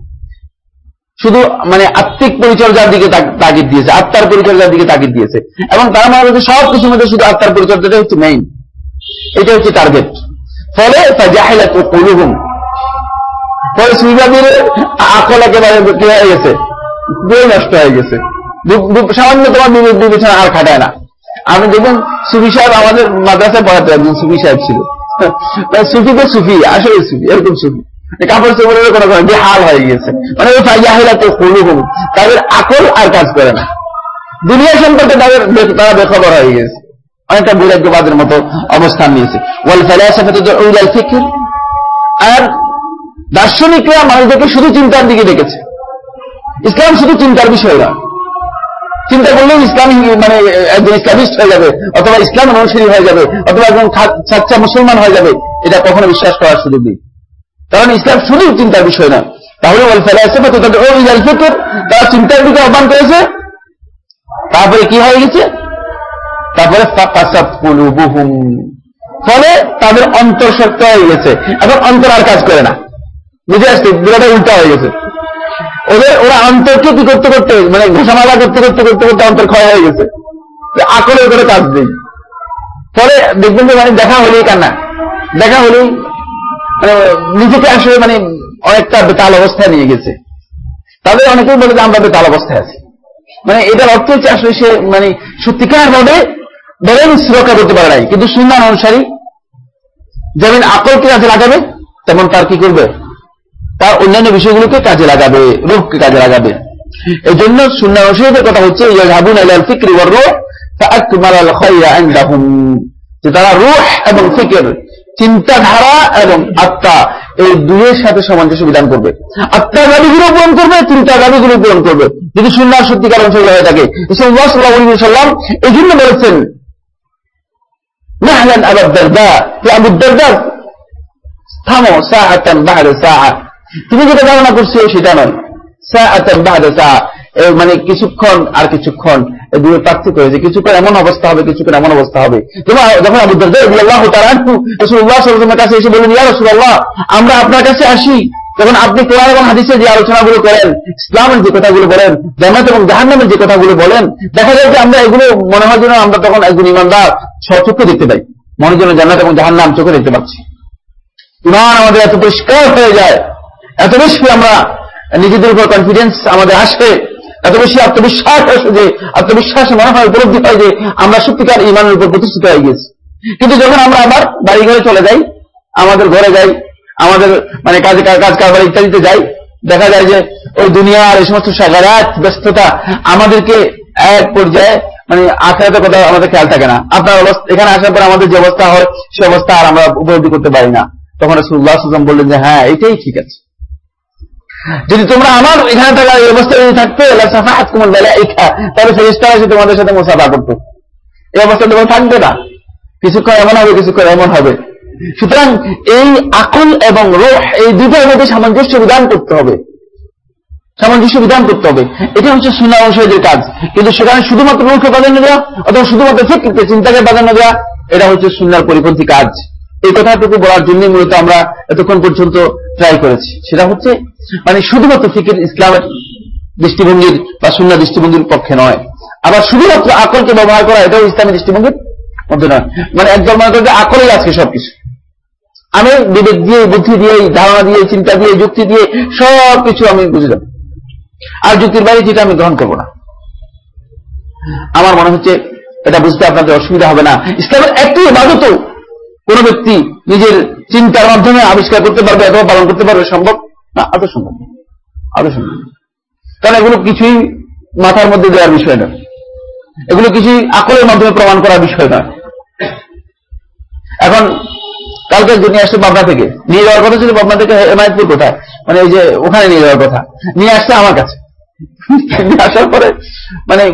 S1: শুধু মানে আত্মিক পরিচর্যার দিকে তাগিদ দিয়েছে আত্মার পরিচর্যার দিকে তাগিদ দিয়েছে এবং তারা মনে করছে সব কিছুর মধ্যে শুধু আত্মার পরিচর্যাটা হচ্ছে মেইন এটা হচ্ছে টার্গেট ফলে তা কলুহুম ফলে সুবিধাদের আকল একেবারে কি হয়ে গেছে বই নষ্ট হয়ে গেছে সামান্য তোমার বিবেক বিবেচনা আর খাটায় না আমি দেখুন সুফি সাহেব আমাদের মাদ্রাসায় পড়াতে একজন সুফি সাহেব ছিল [laughs] মানে সুফি তো সুফি আসলে সুফি এরকম সুফি কাপড় হয়ে মানে তাদের আকল আর কাজ করে না দুনিয়া সম্পর্কে তাদের তারা বেখবর হয়ে গেছে অনেকটা বৈরাগ্যবাদের মতো অবস্থান নিয়েছে আর দার্শনিকরা মানুষদেরকে শুধু চিন্তার দিকে দেখেছে ইসলাম শুধু চিন্তার বিষয় না চিন্তা করলেও ইসলাম মানে একজন ইসলামিস্ট হয়ে যাবে অথবা ইসলাম অনুসারী হয়ে যাবে অথবা একজন সাচ্চা মুসলমান হয়ে যাবে এটা কখনো বিশ্বাস করার সুযোগ নেই কারণ ইসলাম শুধু চিন্তার বিষয় না তাহলে ফিকর তারা চিন্তার দিকে আহ্বান করেছে তারপরে কি হয়ে গেছে তারপরে ফলে তাদের অন্তর শক্ত হয়ে গেছে এখন অন্তর আর কাজ করে না বুঝে আসছে বিরাটা উল্টা হয়ে গেছে ওদের ওরা অন্তরকে কি করতে করতে মানে ঘোষামালা করতে করতে করতে করতে অন্তর ক্ষয় হয়ে গেছে আকলে করে কাজ নেই ফলে দেখবেন যে মানে দেখা হলেই কান্না দেখা হলেই মানে নিজেকে আসলে মানে অনেকটা বেতাল অবস্থায় নিয়ে গেছে তাদের অনেকেই বলে যে আমরা বেতাল অবস্থায় আছি মানে এটার অর্থ হচ্ছে আসলে সে মানে সত্যিকার ভাবে ব্যালেন্স রক্ষা করতে পারে নাই কিন্তু সুন্দর অনুসারী যেমন আকলকে কাজে লাগাবে তেমন তার কি করবে তার অন্যান্য বিষয়গুলোকে কাজে লাগাবে রোগকে কাজে লাগাবে এই জন্য শূন্য অনুসারীদের কথা হচ্ছে তারা রোহ এবং ফিকের চিন্তাধারা এবং আত্মা এই দুয়ের সাথে সামঞ্জস্য বিধান করবে আত্মার গাড়িগুলো পূরণ করবে চিন্তার গাড়িগুলো পূরণ করবে যদি সুন্দর সত্যিকার অংশগুলো হয়ে থাকে সাল্লাম এই জন্য বলেছেন তুমি যেটা ধারণা করছো সেটা নয় মানে কিছুক্ষণ আর কিছুক্ষণ এগুলো পার্থক্য হয়েছে কিছুক্ষণ এমন অবস্থা হবে কিছুক্ষণ এমন অবস্থা হবে যখন আবু দার্দাহ কাছে এসে বলেন ইয়া রসুল্লাহ আমরা আপনার কাছে আসি যখন আপনি কোরআন এবং হাদিসে যে আলোচনাগুলো করেন ইসলামের যে কথাগুলো বলেন জামাত এবং জাহান্নামের যে কথাগুলো বলেন দেখা যায় যে আমরা এগুলো মনে হয় যেন আমরা তখন একজন ইমানদার সচক্ষে দেখতে পাই মনে যেন জান্নাত এবং জাহান্নাম চোখে দেখতে পাচ্ছি ইমান আমাদের এত পরিষ্কার হয়ে যায় এত বেশি আমরা নিজেদের উপর কনফিডেন্স আমাদের আসে এত বেশি আত্মবিশ্বাস আসে যে আত্মবিশ্বাস মনে হয় উপলব্ধি হয় যে আমরা সত্যিকার ইমানের উপর প্রতিষ্ঠিত হয়ে গেছি কিন্তু যখন আমরা আবার বাড়ি ঘরে চলে যাই আমাদের ঘরে যাই আমাদের মানে কাজে কাজ কারবার ইত্যাদিতে যাই দেখা যায় যে ওই দুনিয়ার এই সমস্ত সাগারাত ব্যস্ততা আমাদেরকে এক পর্যায়ে মানে আখড়াতে কথা আমাদের খেয়াল থাকে না আপনার অবস্থা এখানে আসার পর আমাদের যে অবস্থা হয় সে অবস্থা আর আমরা উপলব্ধি করতে পারি না তখন সুল্লাহ সুজাম বললেন যে হ্যাঁ এটাই ঠিক আছে যদি তোমরা আমার এখানে থাকা এই অবস্থায় যদি থাকতে তাহলে ফেরিস্তারা এসে তোমাদের সাথে মোসাফা করতো এই অবস্থা তোমার থাকবে না কিছুক্ষণ এমন হবে কিছুক্ষণ এমন হবে সুতরাং এই আকুল এবং রোহ এই দুটোর মধ্যে সামঞ্জস্য বিধান করতে হবে সামঞ্জস্য বিধান করতে হবে এটা হচ্ছে সুনা অনুসারীদের কাজ কিন্তু সেখানে শুধুমাত্র রুখকে প্রাধান্য দেওয়া অথবা শুধুমাত্র ফিকৃতে চিন্তাকে প্রাধান্য দেওয়া এটা হচ্ছে সুনার পরিপন্থী কাজ এই কথাটুকু বলার জন্যই মূলত আমরা এতক্ষণ পর্যন্ত ট্রাই করেছি সেটা হচ্ছে মানে শুধুমাত্র ফিকির ইসলামের দৃষ্টিভঙ্গির বা সুন্না দৃষ্টিভঙ্গির পক্ষে নয় আবার শুধুমাত্র আকলকে ব্যবহার করা এটাও ইসলামী দৃষ্টিভঙ্গির মধ্যে নয় মানে একদম মনে করবে আকলেই আছে সবকিছু আমি বিবেক দিয়ে বুদ্ধি দিয়ে ধারণা দিয়ে চিন্তা দিয়ে যুক্তি দিয়ে সব কিছু আমি বুঝে যাব আর যুক্তির বাইরে যেটা আমি গ্রহণ করব না আমার মনে হচ্ছে এটা বুঝতে আপনাদের অসুবিধা হবে না ইসলামের একটি ইবাদত কোন ব্যক্তি নিজের চিন্তার মাধ্যমে আবিষ্কার করতে পারবে অথবা পালন করতে পারবে সম্ভব না আদৌ সম্ভব আদৌ সম্ভব কারণ এগুলো কিছুই মাথার মধ্যে দেওয়ার বিষয় না এগুলো কিছুই আকলের মাধ্যমে প্রমাণ করার বিষয় না এখন কালকে নিয়ে আসছে পাবনা থেকে নিয়ে যাওয়ার কথা ছিল পাবনা থেকে হেমায়তপুর কোথায় মানে এই যে ওখানে নিয়ে যাওয়ার কথা নিয়ে আসছে আমার কাছে আসার পরে মানে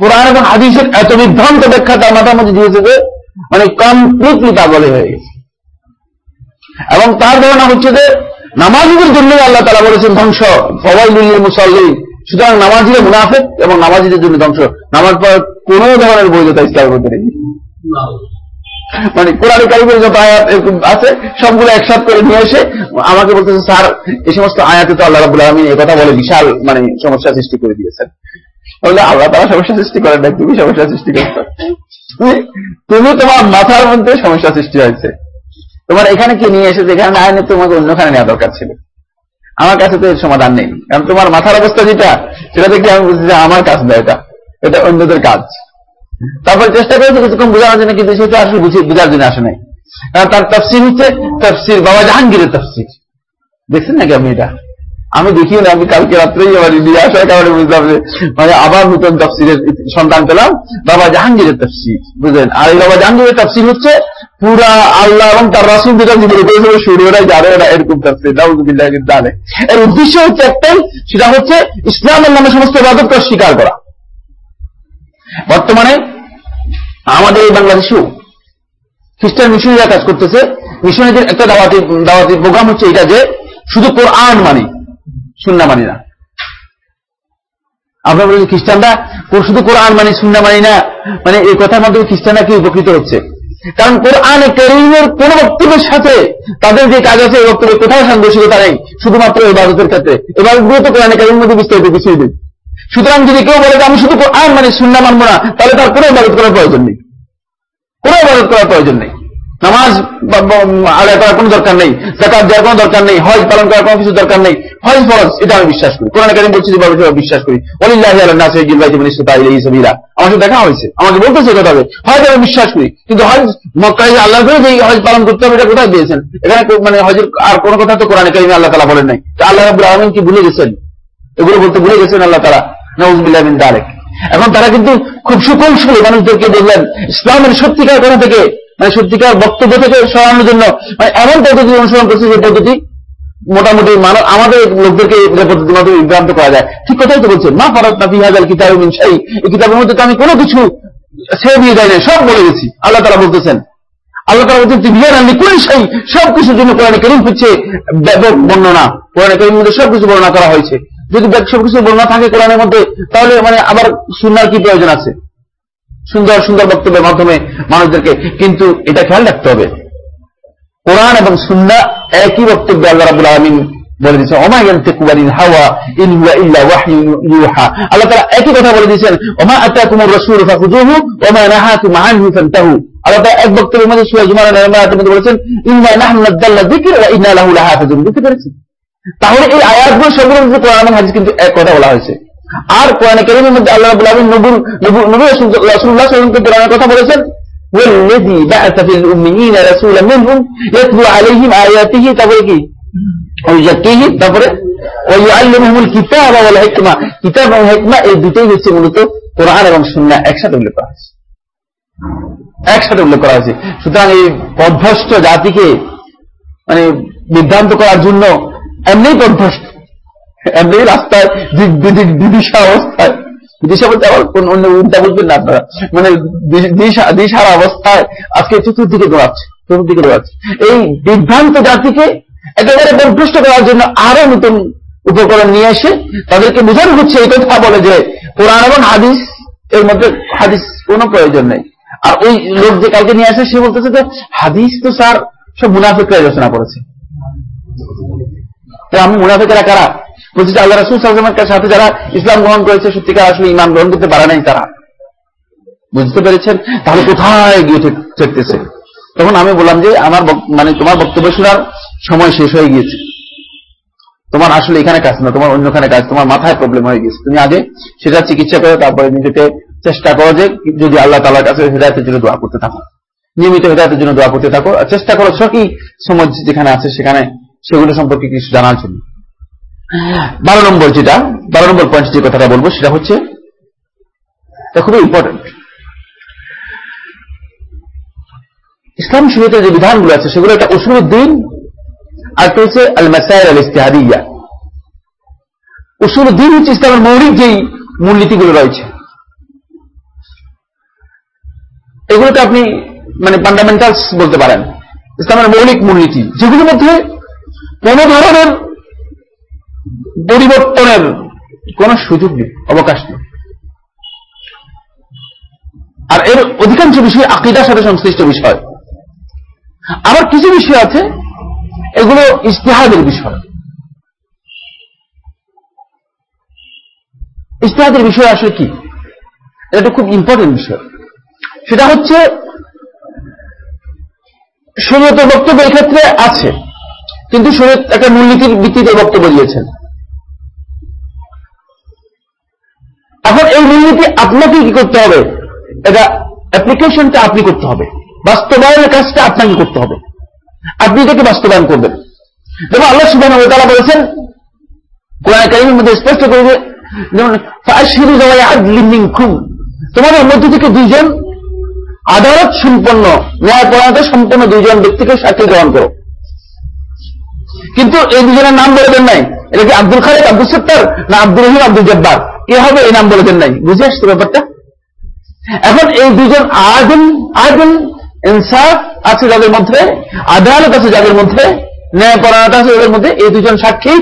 S1: পুরাণ এবং হাদিসের এত বিভ্রান্ত ব্যাখ্যা তার মাথার মধ্যে দিয়েছে যে মানে কমপ্লিটলি পাগলে হয়ে গেছে এবং তার ধারণা হচ্ছে যে নামাজিদের জন্য আল্লাহ তারা বলেছেন ধ্বংস ফওয়াইলুল্লিল মুসল্লি সুতরাং নামাজিরা মুনাফেক এবং নামাজিদের জন্য ধ্বংস নামাজ পড়ার কোন ধরনের বৈধতা ইসলামের মধ্যে নেই মানে কোরআন কারিগরি যত আয়াত আছে সবগুলো একসাথ করে নিয়ে এসে আমাকে বলতেছে স্যার এই সমস্ত আয়াতে তো আল্লাহ রাবুল আমি কথা বলে বিশাল মানে সমস্যা সৃষ্টি করে দিয়েছেন তাহলে আল্লাহ তারা সমস্যা সৃষ্টি করেন না তুমি সমস্যা সৃষ্টি করছো তুমি তোমার মাথার মধ্যে সমস্যা সৃষ্টি হয়েছে তোমার এখানে কি নিয়ে এসেছে এখানে না এনে তোমাকে অন্যখানে নেওয়া দরকার ছিল আমার কাছে তো সমাধান নেই কারণ তোমার মাথার অবস্থা যেটা সেটা দেখে আমি বুঝছি আমার কাজ না এটা এটা অন্যদের কাজ তারপর চেষ্টা করেছে কিছুক্ষণ বোঝানোর জন্য কিন্তু সেটা আসলে বুঝি বোঝার জন্য আসে নাই তার তফসির হচ্ছে তফসির বাবা জাহাঙ্গীরের তফসির দেখছেন নাকি আপনি এটা আমি দেখি না আমি কালকে রাত্রেই আমার ইন্ডিয়া আসার কারণে বুঝতে যে মানে আবার নতুন তাফসিরের সন্তান পেলাম বাবা জাহাঙ্গীরের তাফসির বুঝলেন আর এই বাবা জাহাঙ্গীরের তাফসির হচ্ছে পুরা আল্লাহ এবং তার রাসুল যেটা জীবনে করেছিল সূর্যরা যাবে ওরা এরকম তাফসির দাউদুবিল্লাহ জানে এর উদ্দেশ্য হচ্ছে একটাই সেটা হচ্ছে ইসলামের নামে সমস্ত বাদক স্বীকার করা বর্তমানে আমাদের এই বাংলাদেশেও খ্রিস্টান মিশনীরা কাজ করতেছে মিশনীদের একটা দাওয়াতি দাওয়াতি প্রোগ্রাম হচ্ছে এটা যে শুধু কোরআন মানে সুন্না মানি না আপনার বলেন খ্রিস্টানরা শুধু কোরআন মানে সুন্না মানি না মানে এই কথার মাধ্যমে খ্রিস্টানরা কি উপকৃত হচ্ছে কারণ কোরআন করিমের কোন বক্তব্যের সাথে তাদের যে কাজ আছে এই বক্তব্যের কোথাও সাংঘর্ষিকতা নেই শুধুমাত্র এই বাদতের ক্ষেত্রে এবার গুরুত্ব কোরআন করিমের মধ্যে বিস্তারিত বিষয় দিন সুতরাং যদি কেউ বলে যে আমি শুধু কোরআন মানে সুন্না মানবো না তাহলে তার কোনো ইবাদত করার প্রয়োজন নেই কোনো ইবাদত করার প্রয়োজন নেই নামাজ আদায় করার কোনো দরকার নেই জাকাত দেওয়ার কোনো দরকার নেই হজ পালন করার কোনো কিছু দরকার নেই হজ ফরজ এটা আমি বিশ্বাস করি কোরআন কারিম বলছি যে সেভাবে বিশ্বাস করি অলিল্লাহি আমার দেখা হয়েছে আমাকে বলতেছে কথা হবে আমি বিশ্বাস করি কিন্তু হজ মক্কায় আল্লাহ করে যে হজ পালন করতে হবে এটা কোথায় দিয়েছেন এখানে মানে হজের আর কোনো কথা তো কোরআন কারিমে আল্লাহ তালা বলেন নাই আল্লাহ আব্দুল আলমিন কি ভুলে গেছেন এগুলো বলতে ভুলে গেছেন আল্লাহ তালা নজবিল্লাহ এখন তারা কিন্তু খুব সুকৌশলী মানুষদেরকে দেখলেন ইসলামের সত্যিকার কোনো থেকে মানে সত্যিকার বক্তব্য থেকে সরানোর জন্য মানে এমন পদ্ধতি অনুসরণ করছে যে পদ্ধতি মোটামুটি মানব আমাদের লোকদেরকে পদ্ধতির মাধ্যমে বিভ্রান্ত করা যায় ঠিক কথাই তো বলছে মা ফরাত না ফিহাজাল কিতাব মিনসাই এই কিতাবের মধ্যে তো আমি কোনো কিছু ছেড়ে দিয়ে যাই না সব বলে গেছি আল্লাহ তারা বলতেছেন আল্লাহ তারা বলছেন তিবিয়ান আনলি কোন সেই সব কিছুর জন্য কোরআন করিম হচ্ছে ব্যাপক বর্ণনা কোরআন করিমের মধ্যে সব কিছু বর্ণনা করা হয়েছে যদি সবকিছু বর্ণনা থাকে কোরআনের মধ্যে তাহলে মানে আবার সুনার কি প্রয়োজন আছে সুন্দর সুন্দর বক্তব্যের মাধ্যমে মানুষদেরকে কিন্তু এটা খেয়াল রাখতে হবে কোরআন এবং সুন্দা একই বক্তব্য আল্লাহ আলমিন বলে দিয়েছেন ওমা হাওয়া ইল্লা ইল্লা ওয়াহিন আল্লাহ তারা একই কথা বলে দিয়েছেন অমা আত্মা কুমার রসুর হু নাহাকুম এক বক্তব্যের মধ্যে বলেছেন বুঝতে তাহলে এই আয়াতগুলো সবগুলো কিন্তু এক কথা বলা হয়েছে আর কোরআন কেরিমের মধ্যে আল্লাহ নবুল কথা বলেছেন হচ্ছে মূলত এবং একসাথে উল্লেখ করা একসাথে উল্লেখ করা হয়েছে সুতরাং এই অভ্যস্ত জাতিকে মানে বিভ্রান্ত করার জন্য এমনি অভ্যস্ত এমনি রাস্তায় দিক দিদিশা অবস্থায় দিশা বলতে আবার কোন অন্য উল্টা বুঝবেন না আপনারা মানে দিশার অবস্থায় আজকে চতুর্দিকে দৌড়াচ্ছে চতুর্দিকে দৌড়াচ্ছে এই বিভ্রান্ত জাতিকে একেবারে পরিপুষ্ট করার জন্য আরো নতুন উপকরণ নিয়ে এসে তাদেরকে বোঝানো হচ্ছে এই কথা বলে যে কোরআন এবং হাদিস এর মধ্যে হাদিস কোন প্রয়োজন নেই আর ওই লোক যে কালকে নিয়ে আসে সে বলতেছে যে হাদিস তো স্যার সব মুনাফিকরা রচনা করেছে তো আমি মুনাফিকেরা কারা বলছি যে আল্লাহ রাসুল সাল্লামের সাথে যারা ইসলাম গ্রহণ করেছে সত্যিকার আসলে ইমাম গ্রহণ করতে পারে নাই তারা বুঝতে পেরেছেন তাহলে কোথায় গিয়ে ঠেকতেছে তখন আমি বললাম যে আমার মানে তোমার বক্তব্য শোনার সময় শেষ হয়ে গিয়েছে তোমার আসলে এখানে কাজ না তোমার অন্যখানে কাজ তোমার মাথায় প্রবলেম হয়ে গেছে তুমি আগে সেটা চিকিৎসা করো তারপরে নিজেকে চেষ্টা করো যে যদি আল্লাহ তালার কাছে হৃদায়তের জন্য দোয়া করতে থাকো নিয়মিত হৃদায়তের জন্য দোয়া করতে থাকো চেষ্টা করো সকি সময় যেখানে আছে সেখানে সেগুলো সম্পর্কে কিছু জানার জন্য বারো নম্বর যেটা বারো নম্বর পয়েন্ট যে কথাটা বলবো সেটা হচ্ছে খুবই ইম্পর্টেন্ট ইসলাম শরীয়তের যে বিধানগুলো আছে সেগুলো একটা উসুরুদ্দিন আর একটা হচ্ছে আল মাসাইল আল ইস্তেহাদিয়া উসুরুদ্দিন হচ্ছে ইসলামের মৌলিক যেই মূলনীতিগুলো রয়েছে এগুলোকে আপনি মানে ফান্ডামেন্টালস বলতে পারেন ইসলামের মৌলিক মূলনীতি যেগুলোর মধ্যে কোন ধরনের পরিবর্তনের কোন সুযোগ নেই অবকাশ নেই আর এর অধিকাংশ বিষয় আকিদার সাথে সংশ্লিষ্ট বিষয় আবার কিছু বিষয় আছে এগুলো ইস্তেহাদের বিষয় ইস্তেহাদের বিষয় আসলে কি এটা খুব ইম্পর্টেন্ট বিষয় সেটা হচ্ছে শরীয়তের বক্তব্য এক্ষেত্রে আছে কিন্তু শরীয়ত একটা মূলনীতির ভিত্তিতে বক্তব্য দিয়েছেন এখন এই মূলনীতি আপনাকে কি করতে হবে এটা অ্যাপ্লিকেশনটা আপনি করতে হবে বাস্তবায়নের কাজটা আপনাকে করতে হবে আপনি এটাকে বাস্তবায়ন করবেন যেমন আল্লাহ সুবাহ তারা বলেছেন কোরআন কারিমের মধ্যে স্পষ্ট করে যেমন ফাশিরু তোমাদের মধ্যে থেকে দুইজন আদালত সম্পন্ন ন্যায় পরায়ণতা সম্পন্ন দুইজন ব্যক্তিকে সাক্ষী গ্রহণ করো কিন্তু এই দুজনের নাম বলে নাই এটা কি আব্দুল খালেদ আব্দুল সত্তর না আব্দুল রহিম আব্দুল জব্বার এ হবে এই নাম বলেছেন নাই বুঝে আসছে ব্যাপারটা এখন এই দুজন আগুন আগুন ইনসাফ আছে যাদের মধ্যে আদালত আছে যাদের মধ্যে ন্যায়পরায়ণতা আছে যাদের মধ্যে এই দুজন সাক্ষী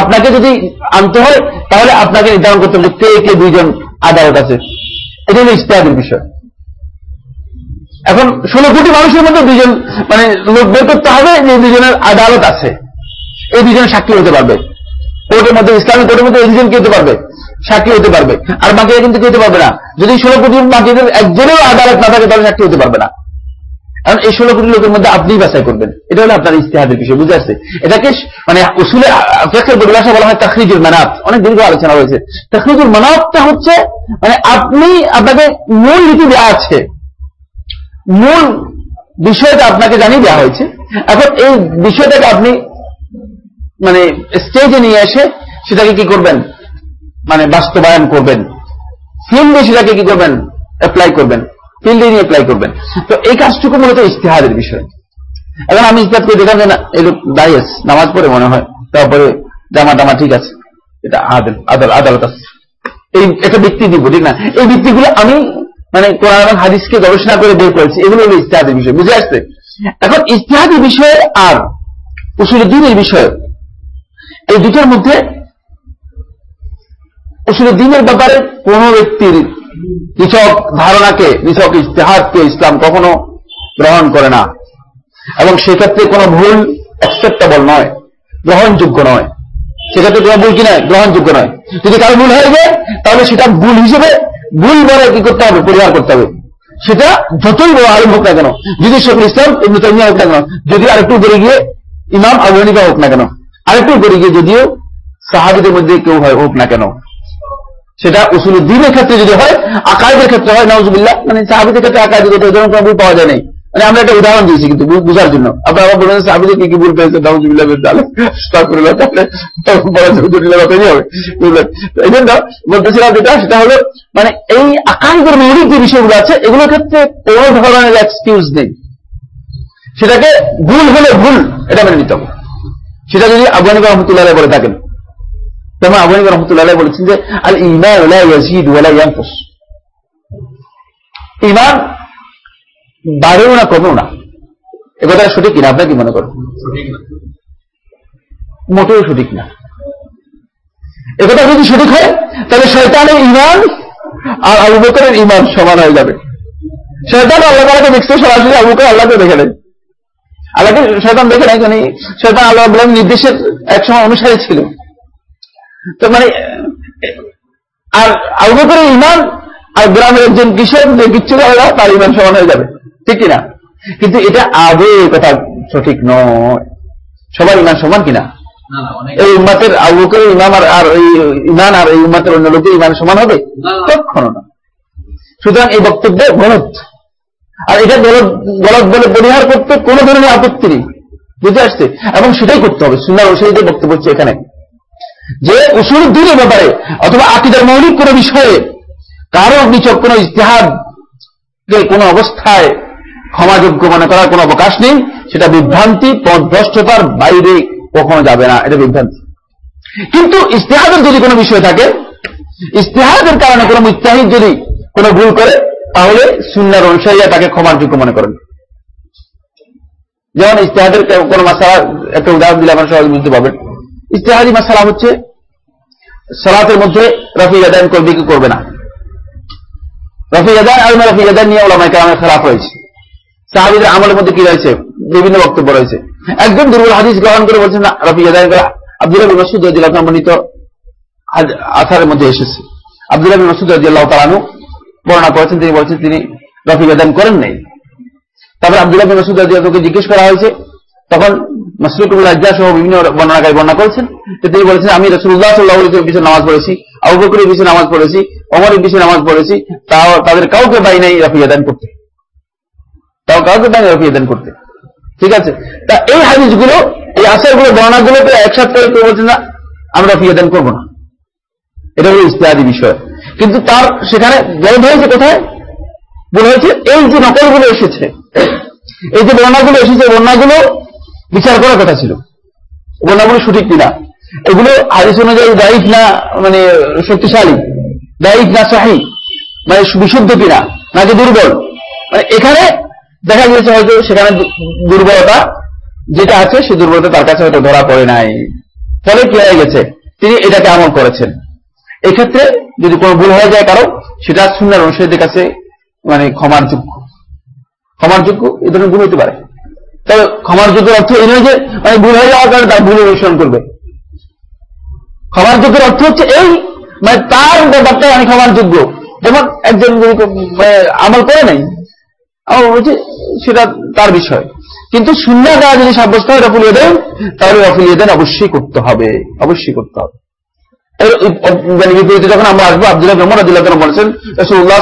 S1: আপনাকে যদি আনতে হয় তাহলে আপনাকে নির্ধারণ করতে হবে কে কে দুইজন আদালত আছে এটা হলো ইস্তেহাদের বিষয় এখন ষোলো কোটি মানুষের মধ্যে দুজন মানে লোক বের করতে হবে যে দুজনের আদালত আছে এই দুজন সাক্ষী হতে পারবে কোর্টের মধ্যে ইসলামী কোর্টের মধ্যে একজন কি হতে পারবে সাক্ষী হতে পারবে আর বাকিরা কিন্তু কি হতে পারবে না যদি ষোলো কোটি বাকিদের একজনেরও আদালত না থাকে তাহলে সাক্ষী হতে পারবে না কারণ এই ষোলো কোটি লোকের মধ্যে আপনি বাছাই করবেন এটা হলো আপনার ইস্তেহাদের বিষয় বুঝে আসছে এটাকে মানে উসুলে পরিভাষা বলা হয় তাকরিজুর মানাত অনেক দীর্ঘ আলোচনা রয়েছে তাকরিজুর মানাতটা হচ্ছে মানে আপনি আপনাকে মূল নীতি দেওয়া আছে মূল বিষয়টা আপনাকে জানিয়ে দেওয়া হয়েছে এখন এই বিষয়টাকে আপনি মানে স্টেজে নিয়ে এসে সেটাকে কি করবেন মানে বাস্তবায়ন করবেন ফিল্ডে সেটাকে কি করবেন অ্যাপ্লাই করবেন ফিল্ডে নিয়ে অ্যাপ্লাই করবেন তো এই কাজটুকু মূলত ইস্তেহারের বিষয় এখন আমি ইস্তাদ দেখান যে না এরকম দায়েস নামাজ পড়ে মনে হয় তারপরে জামা টামা ঠিক আছে এটা আদেল আদাল আদালত আছে এই একটা ভিত্তি দিব ঠিক না এই ভিত্তিগুলো আমি মানে কোরআন হাদিসকে গবেষণা করে বের করেছি এগুলো হলো ইস্তেহাদের বিষয় বুঝে আসছে এখন ইস্তেহাদের বিষয়ে আর উসুল উদ্দিনের বিষয়ে এই দুটোর মধ্যে আসলে দিনের ব্যাপারে কোন ব্যক্তির কৃষক ধারণাকে কৃষক ইস্তেহারকে ইসলাম কখনো গ্রহণ করে না এবং সেক্ষেত্রে কোনো ভুল অ্যাকসেপ্টেবল নয় গ্রহণযোগ্য নয় সেক্ষেত্রে কোনো ভুল কি নয় গ্রহণযোগ্য নয় যদি কারো ভুল হয়ে যায় তাহলে সেটা ভুল হিসেবে ভুল বলে কি করতে হবে পরিহার করতে হবে সেটা যতই বড় আলিম হোক না কেন যদি সকল ইসলাম ইবনুতাইমিয়া হোক না কেন যদি আরেকটু বেড়ে গিয়ে ইমাম আবু হোক না কেন আরেকটু করে গিয়ে যদিও সাহাবিদের মধ্যে কেউ হয় হোক না কেন সেটা উসুল উদ্দিনের ক্ষেত্রে যদি হয় আকায়দের ক্ষেত্রে হয় নজবুল্লাহ মানে সাহাবিদের ক্ষেত্রে আকায়দের উদাহরণ কোনো পাওয়া যায় নাই মানে আমরা একটা উদাহরণ দিয়েছি কিন্তু বুঝার জন্য বলবেন সাহাবিদের কি কি ভুল পেয়েছে নজবুল্লাহ যেটা সেটা হলো মানে এই আকায়দের মৌলিক যে বিষয়গুলো আছে এগুলোর ক্ষেত্রে কোনো ধরনের এক্সকিউজ নেই সেটাকে ভুল হলে ভুল এটা মেনে নিতে হবে সেটা যদি আবু রহমতুল্লাহ বলে থাকেন তেমন আবু রহমতুল্লাহ বলেছেন যে আল ইমান ইমান বাড়েও না কমেও না এ কথা সঠিক কিনা আপনাকে কি মনে করেন মোটেও সঠিক না
S2: কথা যদি সঠিক হয়
S1: তাহলে শৈতানের ইমান আর আবু বকরের ইমান সমান হয়ে যাবে শৈতান আল্লাহ তালাকে দেখছে সরাসরি আবু বকর আল্লাহকে দেখে নেয় আল্লাহকে শয়তান দেখে নাই কারণ শয়তান আল্লাহ নির্দেশের এক সময় অনুসারে ছিল তো মানে আর আলগো করে ইমান আর গ্রামের একজন কৃষক যে কিচ্ছু করে না তার ইমান সমান হয়ে যাবে ঠিক কিনা কিন্তু এটা আগে কথা সঠিক নয় সবার ইমান সমান কিনা এই উম্মাতের আবু করে ইমাম আর আর এই ইমান আর এই উম্মাতের অন্য লোকের ইমান সমান হবে কখনো না সুতরাং এই বক্তব্য গলত আর এটা গলত গলত বলে পরিহার করতে কোন ধরনের আপত্তি নেই বুঝে আসছে এবং সেটাই করতে হবে সুন্দর ওষুধের বক্তব্য হচ্ছে এখানে যে ওষুধ দিনের ব্যাপারে অথবা আকিদার মৌলিক কোনো বিষয়ে কারো নিচক কোনো ইতিহাদ কোনো অবস্থায় ক্ষমাযোগ্য মনে করার কোনো অবকাশ নেই সেটা বিভ্রান্তি পদভ্রষ্টতার বাইরে কখনো যাবে না এটা বিভ্রান্তি কিন্তু ইস্তেহাদের যদি কোনো বিষয় থাকে ইস্তেহাদের কারণে কোনো মুস্তাহিদ যদি কোনো ভুল করে তাহলে সুন্নার অনুসারী তাকে ক্ষমার যোগ্য মনে করেন যেমন ইস্তেহাদের কোন মাসালা একটা উদাহরণ দিলে আপনার সহজ বুঝতে পারবেন ইস্তেহাদি মাসালা হচ্ছে সালাতের মধ্যে রফি আদায়ন করবে কি করবে না রফি আদায়ন আলম রফি আদায়ন নিয়ে ওলামায় কালামের খারাপ হয়েছে সাহাবিদের আমলের মধ্যে কি রয়েছে বিভিন্ন বক্তব্য রয়েছে একজন দুর্বল হাদিস গ্রহণ করে বলছেন না রফি আদায়ন করা আব্দুল আবী মাসুদ রাজিল্লাহ সম্মানিত আসারের মধ্যে এসেছে আব্দুল আবী মাসুদ তালানু বর্ণনা করেছেন তিনি বলছেন তিনি রফি বেদান করেন নাই তারপর আব্দুল্লাহ মাসুদ রাজিয়াকে জিজ্ঞেস করা হয়েছে তখন মাসরুকুল সহ বিভিন্ন বর্ণনাকারী বর্ণনা করেছেন তো তিনি বলেছেন আমি রসুল্লাহ সাল্লাহ বিষয়ে নামাজ পড়েছি আবু বিষয়ে নামাজ পড়েছি অমরের বিষয়ে নামাজ পড়েছি তাও তাদের কাউকে বাই নাই রফি দান করতে তাও কাউকে বাই নাই রফি দান করতে ঠিক আছে তা এই হাদিসগুলো এই আসারগুলো বর্ণনাগুলোকে একসাথে বলছেন না আমরা রফি দান করবো না এটা হলো ইস্তেহাদি বিষয় কিন্তু তার সেখানে বোধ হয়েছে কোথায় বলে হয়েছে এই যে নকলগুলো এসেছে এই যে বন্যাগুলো এসেছে বন্যাগুলো বিচার করার কথা ছিল বন্যাগুলো সঠিক কিনা এগুলো আদেশ অনুযায়ী দায়িত না মানে শক্তিশালী দায়িত না সাহি মানে বিশুদ্ধ কিনা নাকি দুর্বল মানে এখানে দেখা গিয়েছে হয়তো সেখানে দুর্বলতা যেটা আছে সে দুর্বলতা তার কাছে হয়তো ধরা পড়ে নাই ফলে কি হয়ে গেছে তিনি এটাকে আমল করেছেন এক্ষেত্রে যদি কোনো ভুল হয়ে যায় কারো সেটা সুন্দর অনুসারীদের কাছে মানে ক্ষমার যোগ্য ক্ষমার যোগ্য এ ধরনের ভুল হতে পারে তবে ক্ষমার যোগ্যের অর্থ এই নয় যে মানে ভুল হয়ে যাওয়ার কারণে তার ভুল অনুসরণ করবে ক্ষমার যোগ্যের অর্থ হচ্ছে এই মানে তার ব্যাপারটাই আমি ক্ষমার যোগ্য যেমন একজন যদি মানে আমল করে নাই আমার সেটা তার বিষয় কিন্তু শূন্য দ্বারা যদি সাব্যস্ত হয় রফুলিয়ে দেন তাহলে রফুলিয়ে দেন অবশ্যই করতে হবে অবশ্যই করতে হবে বিপরীতে আদুল্লাহ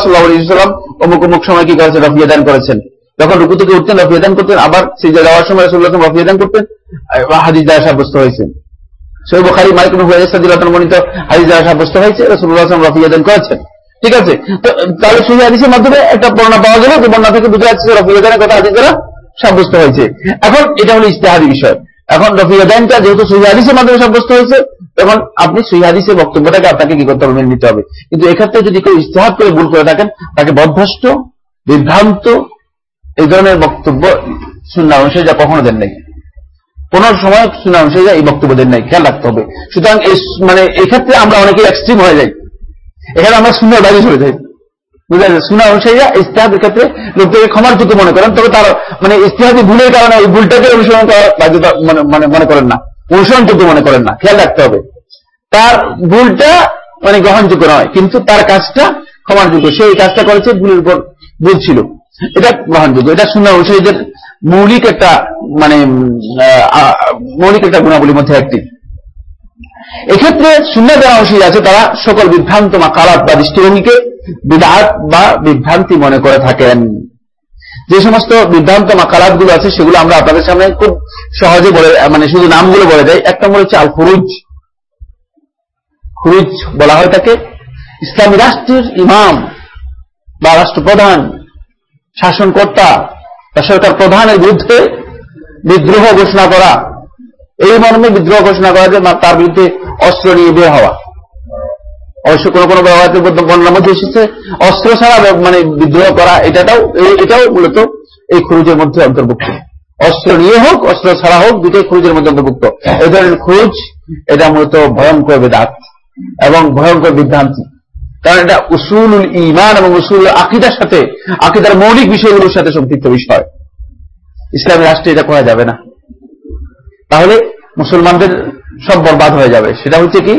S1: অমুক সময় কি করেছেন করেছেন যখন করতেন আবার সাব্যস্ত হয়েছেন করেছেন ঠিক আছে তো তাহলে সেই হাদিসের মাধ্যমে একটা বর্ণনা পাওয়া গেল যে বর্ণনা থেকে বোঝা যাচ্ছে কথা হাদিস দ্বারা সাব্যস্ত হয়েছে এখন এটা হলো ইস্তেহারি বিষয় এখন রফিয়া যেহেতু সেই হাদিসের মাধ্যমে সাব্যস্ত হয়েছে তখন আপনি সেই হাদিসের বক্তব্যটাকে আপনাকে কি করতে হবে মেনে নিতে হবে কিন্তু এক্ষেত্রে যদি কেউ ইস্তেহাত করে ভুল করে থাকেন তাকে বদভ্যস্ত বিভ্রান্ত এই ধরনের বক্তব্য সুন্না অনুসারে যা কখনো দেন নাই কোন সময় সুন্না অনুসারে যা এই বক্তব্য দেন নাই খেয়াল রাখতে হবে সুতরাং মানে এক্ষেত্রে আমরা অনেকে এক্সট্রিম হয়ে যাই এখানে আমরা শুনে বাইরে চলে যাই বুঝলেন সুনা অনুসারীরা ইস্তেহাদের ক্ষেত্রে লোকদেরকে ক্ষমার যোগ্য মনে করেন তবে তার মানে ইস্তেহাদি ভুলের কারণে ওই ভুলটাকে অনুসরণ করা মানে-, মানে মনে করেন না পোষণযোগ্য মনে করেন না খেয়াল রাখতে হবে তার ভুলটা মানে গ্রহণযোগ্য নয় কিন্তু তার কাজটা ক্ষমানযোগ্য সে এই কাজটা করেছে ভুলের উপর ভুল ছিল এটা গ্রহণযোগ্য এটা শোনা ঔষধের মৌলিক একটা মানে মৌলিক একটা গুণাবলীর মধ্যে একটি এক্ষেত্রে শূন্য যারা অংশী আছে তারা সকল বিভ্রান্ত বা কালাত বা দৃষ্টিভঙ্গিকে বিদাত বা বিভ্রান্তি মনে করে থাকেন যে সমস্ত বিভ্রান্ত মাকালাতগুলো আছে সেগুলো আমরা আপনাদের সামনে খুব সহজে বলে মানে শুধু নামগুলো বলে দেয় এক নম্বর হচ্ছে আল ফুরুজ ফুরুজ বলা হয় তাকে ইসলামী রাষ্ট্রের ইমাম বা রাষ্ট্রপ্রধান শাসনকর্তা বা সরকার প্রধানের বিরুদ্ধে বিদ্রোহ ঘোষণা করা এই মর্মে বিদ্রোহ ঘোষণা করা যে তার বিরুদ্ধে অস্ত্র নিয়ে বের হওয়া অবশ্য কোনো কোনো ব্যবহারের মধ্যে বন্যার মধ্যে এসেছে অস্ত্র ছাড়া মানে বিদ্রোহ করা এটাটাও এটাও মূলত এই খরুজের মধ্যে অন্তর্ভুক্ত অস্ত্র নিয়ে হোক অস্ত্র ছাড়া হোক দুটোই খরুজের মধ্যে অন্তর্ভুক্ত এই ধরনের খরুজ এটা মূলত ভয়ঙ্কর বেদাত এবং ভয়ঙ্কর বিভ্রান্তি কারণ এটা উসুল ইমান এবং উসুল আকিদার সাথে আকিদার মৌলিক বিষয়গুলোর সাথে সম্পৃক্ত বিষয় ইসলামী রাষ্ট্রে এটা করা যাবে না তাহলে মুসলমানদের সব বরবাদ হয়ে যাবে সেটা হচ্ছে কি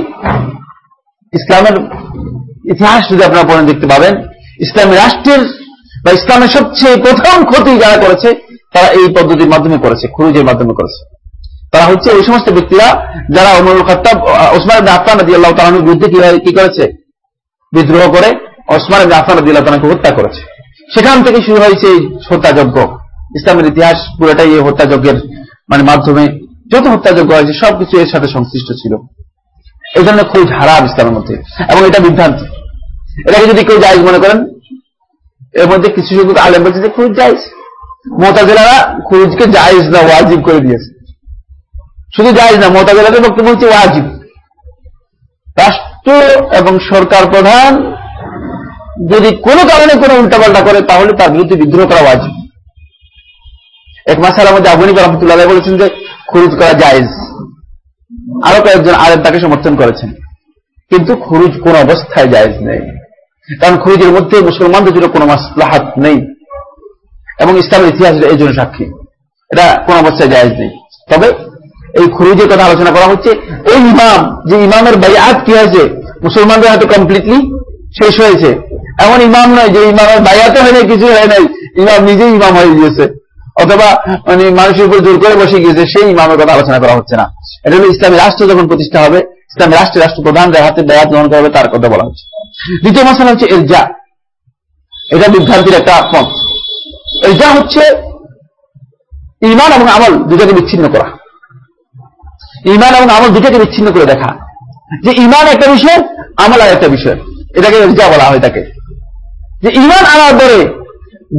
S1: ইসলামের ইতিহাস যদি আপনারা পড়েন দেখতে পাবেন ইসলামী রাষ্ট্রের বা ইসলামের সবচেয়ে প্রথম ক্ষতি যারা করেছে তারা এই পদ্ধতির মাধ্যমে করেছে খুরুজের মাধ্যমে করেছে তারা হচ্ছে ওই সমস্ত ব্যক্তিরা যারা অমরুল খত্তাব ওসমান আফান আদি আল্লাহ তালানুর বিরুদ্ধে কি করেছে বিদ্রোহ করে ওসমান আফান আদি আল্লাহ তালাকে হত্যা করেছে সেখান থেকে শুরু হয়েছে এই হত্যাযজ্ঞ ইসলামের ইতিহাস পুরোটাই এই হত্যাযজ্ঞের মানে মাধ্যমে যত হত্যাযজ্ঞ হয়েছে সবকিছু এর সাথে সংশ্লিষ্ট ছিল এই জন্য খুব হারাম ইসলামের মধ্যে এবং এটা বিভ্রান্তি এটাকে যদি কেউ জায়জ মনে করেন এর মধ্যে কিছু সংখ্যক আলেম বলছে যে খুরুজ জায়জ মোতাজেলারা খুঁজকে জায়জ না ওয়াজিব করে দিয়েছে শুধু জায়জ না মোতাজেলাদের বক্তব্য হচ্ছে ওয়াজিব রাষ্ট্র এবং সরকার প্রধান যদি কোনো কারণে কোনো উল্টাপাল্টা করে তাহলে তার বিরুদ্ধে বিদ্রোহ করা ওয়াজিব এক মাসের মধ্যে আবুনি রহমতুল্লাহ বলেছেন যে খুঁজ করা জায়জ আরো কয়েকজন আলেম তাকে সমর্থন করেছেন কিন্তু খুরুজ কোন অবস্থায় জায়জ নেই কারণ খুরুজের মধ্যে মুসলমানদের জন্য কোনো মাসলাহাত নেই এবং ইসলামের ইতিহাস এই জন্য সাক্ষী এটা কোন অবস্থায় জায়জ নেই তবে এই খুরুজের কথা আলোচনা করা হচ্ছে এই ইমাম যে ইমামের আত কি হয়েছে মুসলমানদের হয়তো কমপ্লিটলি শেষ হয়েছে এমন ইমাম নয় যে ইমামের বায়াতে হয় নাই কিছু হয় নাই ইমাম নিজেই ইমাম হয়ে গিয়েছে অথবা মানে মানুষের উপর জোর করে বসে গিয়েছে সেই ইমামের কথা আলোচনা করা হচ্ছে না এটা হলো ইসলামী রাষ্ট্র যখন প্রতিষ্ঠা হবে ইসলামী রাষ্ট্রের রাষ্ট্রপ্রধান হাতে দায়াত গ্রহণ করা হবে তার কথা বলা হচ্ছে দ্বিতীয় মশলা হচ্ছে এরজা এটা বিভ্রান্তির একটা পথ এরজা হচ্ছে ইমান এবং আমল দুটাকে বিচ্ছিন্ন করা ইমান এবং আমল দুটাকে বিচ্ছিন্ন করে দেখা যে ইমান একটা বিষয় আমল আর একটা বিষয় এটাকে এরজা বলা হয় তাকে যে ইমান আনার পরে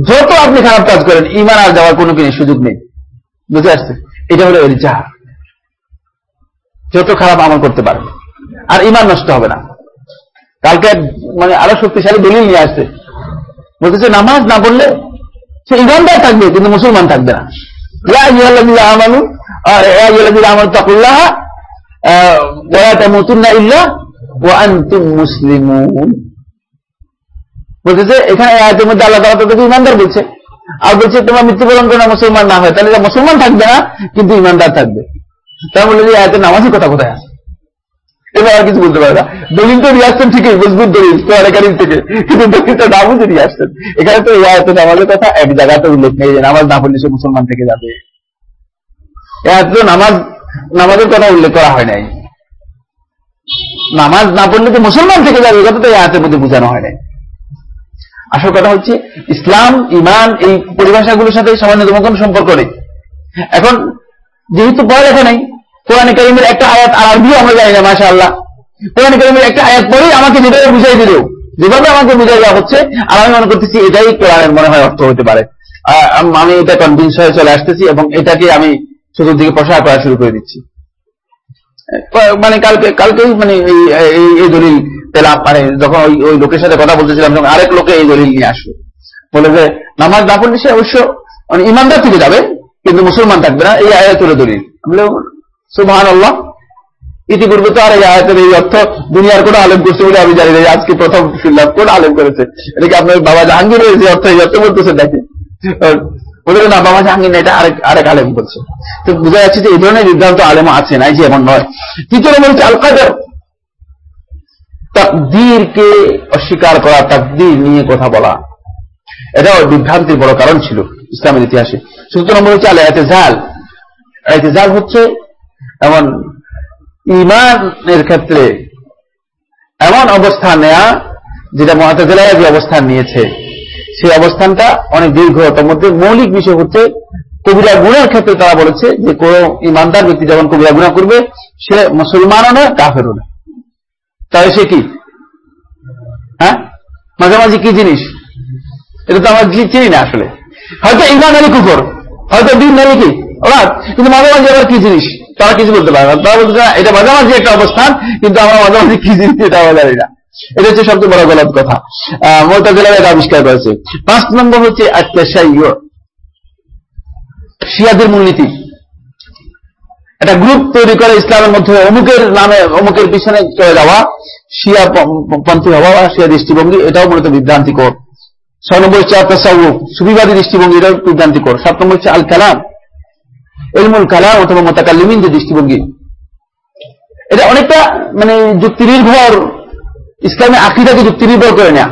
S1: যত আপনি খারাপ কাজ করেন ইমান আর যাওয়ার কোনো কিনে সুযোগ নেই বুঝে আসছে এটা হলো এর জাহার যত খারাপ আমল করতে পারবে আর ইমান নষ্ট হবে না কালকে মানে আরো শক্তিশালী দলিল নিয়ে আসছে বলতেছে নামাজ না পড়লে সে ইমানদার থাকবে কিন্তু মুসলমান থাকবে না আমানু মুসলিমুন বলছে যে এখানে আয়াতের মধ্যে আল্লাহ তালা তাদেরকে ইমানদার বলছে আর বলছে তোমার মৃত্যুবরণ করে মুসলমান না হয় তাহলে মুসলমান থাকবে না কিন্তু ইমানদার থাকবে তার বলে যে আয়াতের নামাজের কথা কোথায় আছে এবার আর কিছু বলতে পারে না দলিল তো নিয়ে আসছেন ঠিকই মজবুত দলিল তোয়ারেকারির থেকে কিন্তু দলিলটা নামও তো নিয়ে আসছেন এখানে তো আয়াতের নামাজের কথা এক জায়গাতে উল্লেখ নেই যে নামাজ না পড়লে সে মুসলমান থেকে যাবে এত নামাজ নামাজের কথা উল্লেখ করা হয় নাই নামাজ না পড়লে তো মুসলমান থেকে যাবে এটা তো এতের মধ্যে বোঝানো হয় নাই আসল কথা হচ্ছে ইসলাম ইমান এই পরিভাষাগুলোর সাথে সামান্যতম কোনো সম্পর্ক নেই এখন যেহেতু পড়ালেখা নেই কোরআন করিমের একটা আয়াত আর আরবিও আমরা জানি না মাসা আল্লাহ কোরআন করিমের একটা আয়াত পরেই আমাকে যেভাবে বুঝাই দিল যেভাবে আমাকে বুঝাই দেওয়া হচ্ছে আর আমি মনে করতেছি এটাই কোরআনের মনে হয় অর্থ হতে পারে আমি এটা কনভিন্স হয়ে চলে আসতেছি এবং এটাকে আমি চতুর্দিকে প্রসার করা শুরু করে দিচ্ছি মানে কালকে কালকেই মানে এই দলিল পেলাম মানে যখন ওই লোকের সাথে কথা বলতেছিলাম যখন আরেক লোকে এই দলিল নিয়ে আসলো বলে যে নামাজ না পড়লে সে অবশ্য মানে ইমানদার থেকে যাবে কিন্তু মুসলমান থাকবে না এই আয়াতের দলিল বলে আল্লাহ ইতিপূর্বে তো আর এই আয়াতের এই অর্থ দুনিয়ার কোনো আলেম করছে বলে আমি জানি আজকে প্রথম শুনলাম কোন আলেম করেছে এটাকে আপনার বাবা জাহাঙ্গীর এই অর্থ এই অর্থ করতেছে দেখে বলবে না বাবা জাহাঙ্গীর না এটা আরেক আরেক আলেম বলছে তো বোঝা যাচ্ছে যে এই ধরনের বিভ্রান্ত আলেম আছে নাই যে এমন নয় তৃতীয় বলছে আল কাদার তাকদীরকে অস্বীকার করা তাকদির নিয়ে কথা বলা এটাও বিভ্রান্তির বড় কারণ ছিল ইসলামের ইতিহাসে সূত্র নম্বর হচ্ছে আল এতেজাল এতেজাল হচ্ছে এমন ইমানের ক্ষেত্রে এমন অবস্থান নেয়া যেটা মহাতাজেলায় অবস্থান নিয়েছে সেই অবস্থানটা অনেক দীর্ঘ তার মধ্যে মৌলিক বিষয় হচ্ছে কবিরা গুণের ক্ষেত্রে তারা বলেছে যে কোন ইমানদার ব্যক্তি যখন কবিরা গুণা করবে সে মুসলমানও না কাফেরও না তাহলে সে কি হ্যাঁ মাঝামাঝি কি জিনিস এটা তো আমরা চিনি না আসলে হয়তো ইমান আলী কুকুর হয়তো দিন আলী কি ওরা কিন্তু মাঝামাঝি আবার কি জিনিস তারা কিছু বলতে পারে না তারা বলতে এটা মাঝামাঝি একটা অবস্থান কিন্তু আমরা মাঝামাঝি কি জিনিস এটা আমরা জানি না এটা হচ্ছে সবচেয়ে বড় গলত কথা মোতাজিলা এটা আবিষ্কার করেছে পাঁচ নম্বর হচ্ছে আত্মাশাইয় শিয়াদের মূলনীতি একটা গ্রুপ তৈরি করে ইসলামের মধ্যে অমুকের নামে অমুকের পিছনে চলে যাওয়া শিয়া পন্থী হওয়া বা শিয়া দৃষ্টিভঙ্গি এটাও মূলত বিভ্রান্তিকর ছয় নম্বর হচ্ছে আত্মাশাউ সুবিবাদী দৃষ্টিভঙ্গি এটাও বিভ্রান্তিকর সাত নম্বর হচ্ছে আল কালাম এলমুল কালাম অথবা মোতাকালিমিন যে দৃষ্টিভঙ্গি এটা অনেকটা মানে যুক্তিনির্ভর ইসলামে আকিদাকে যুক্তি নির্ভর করে না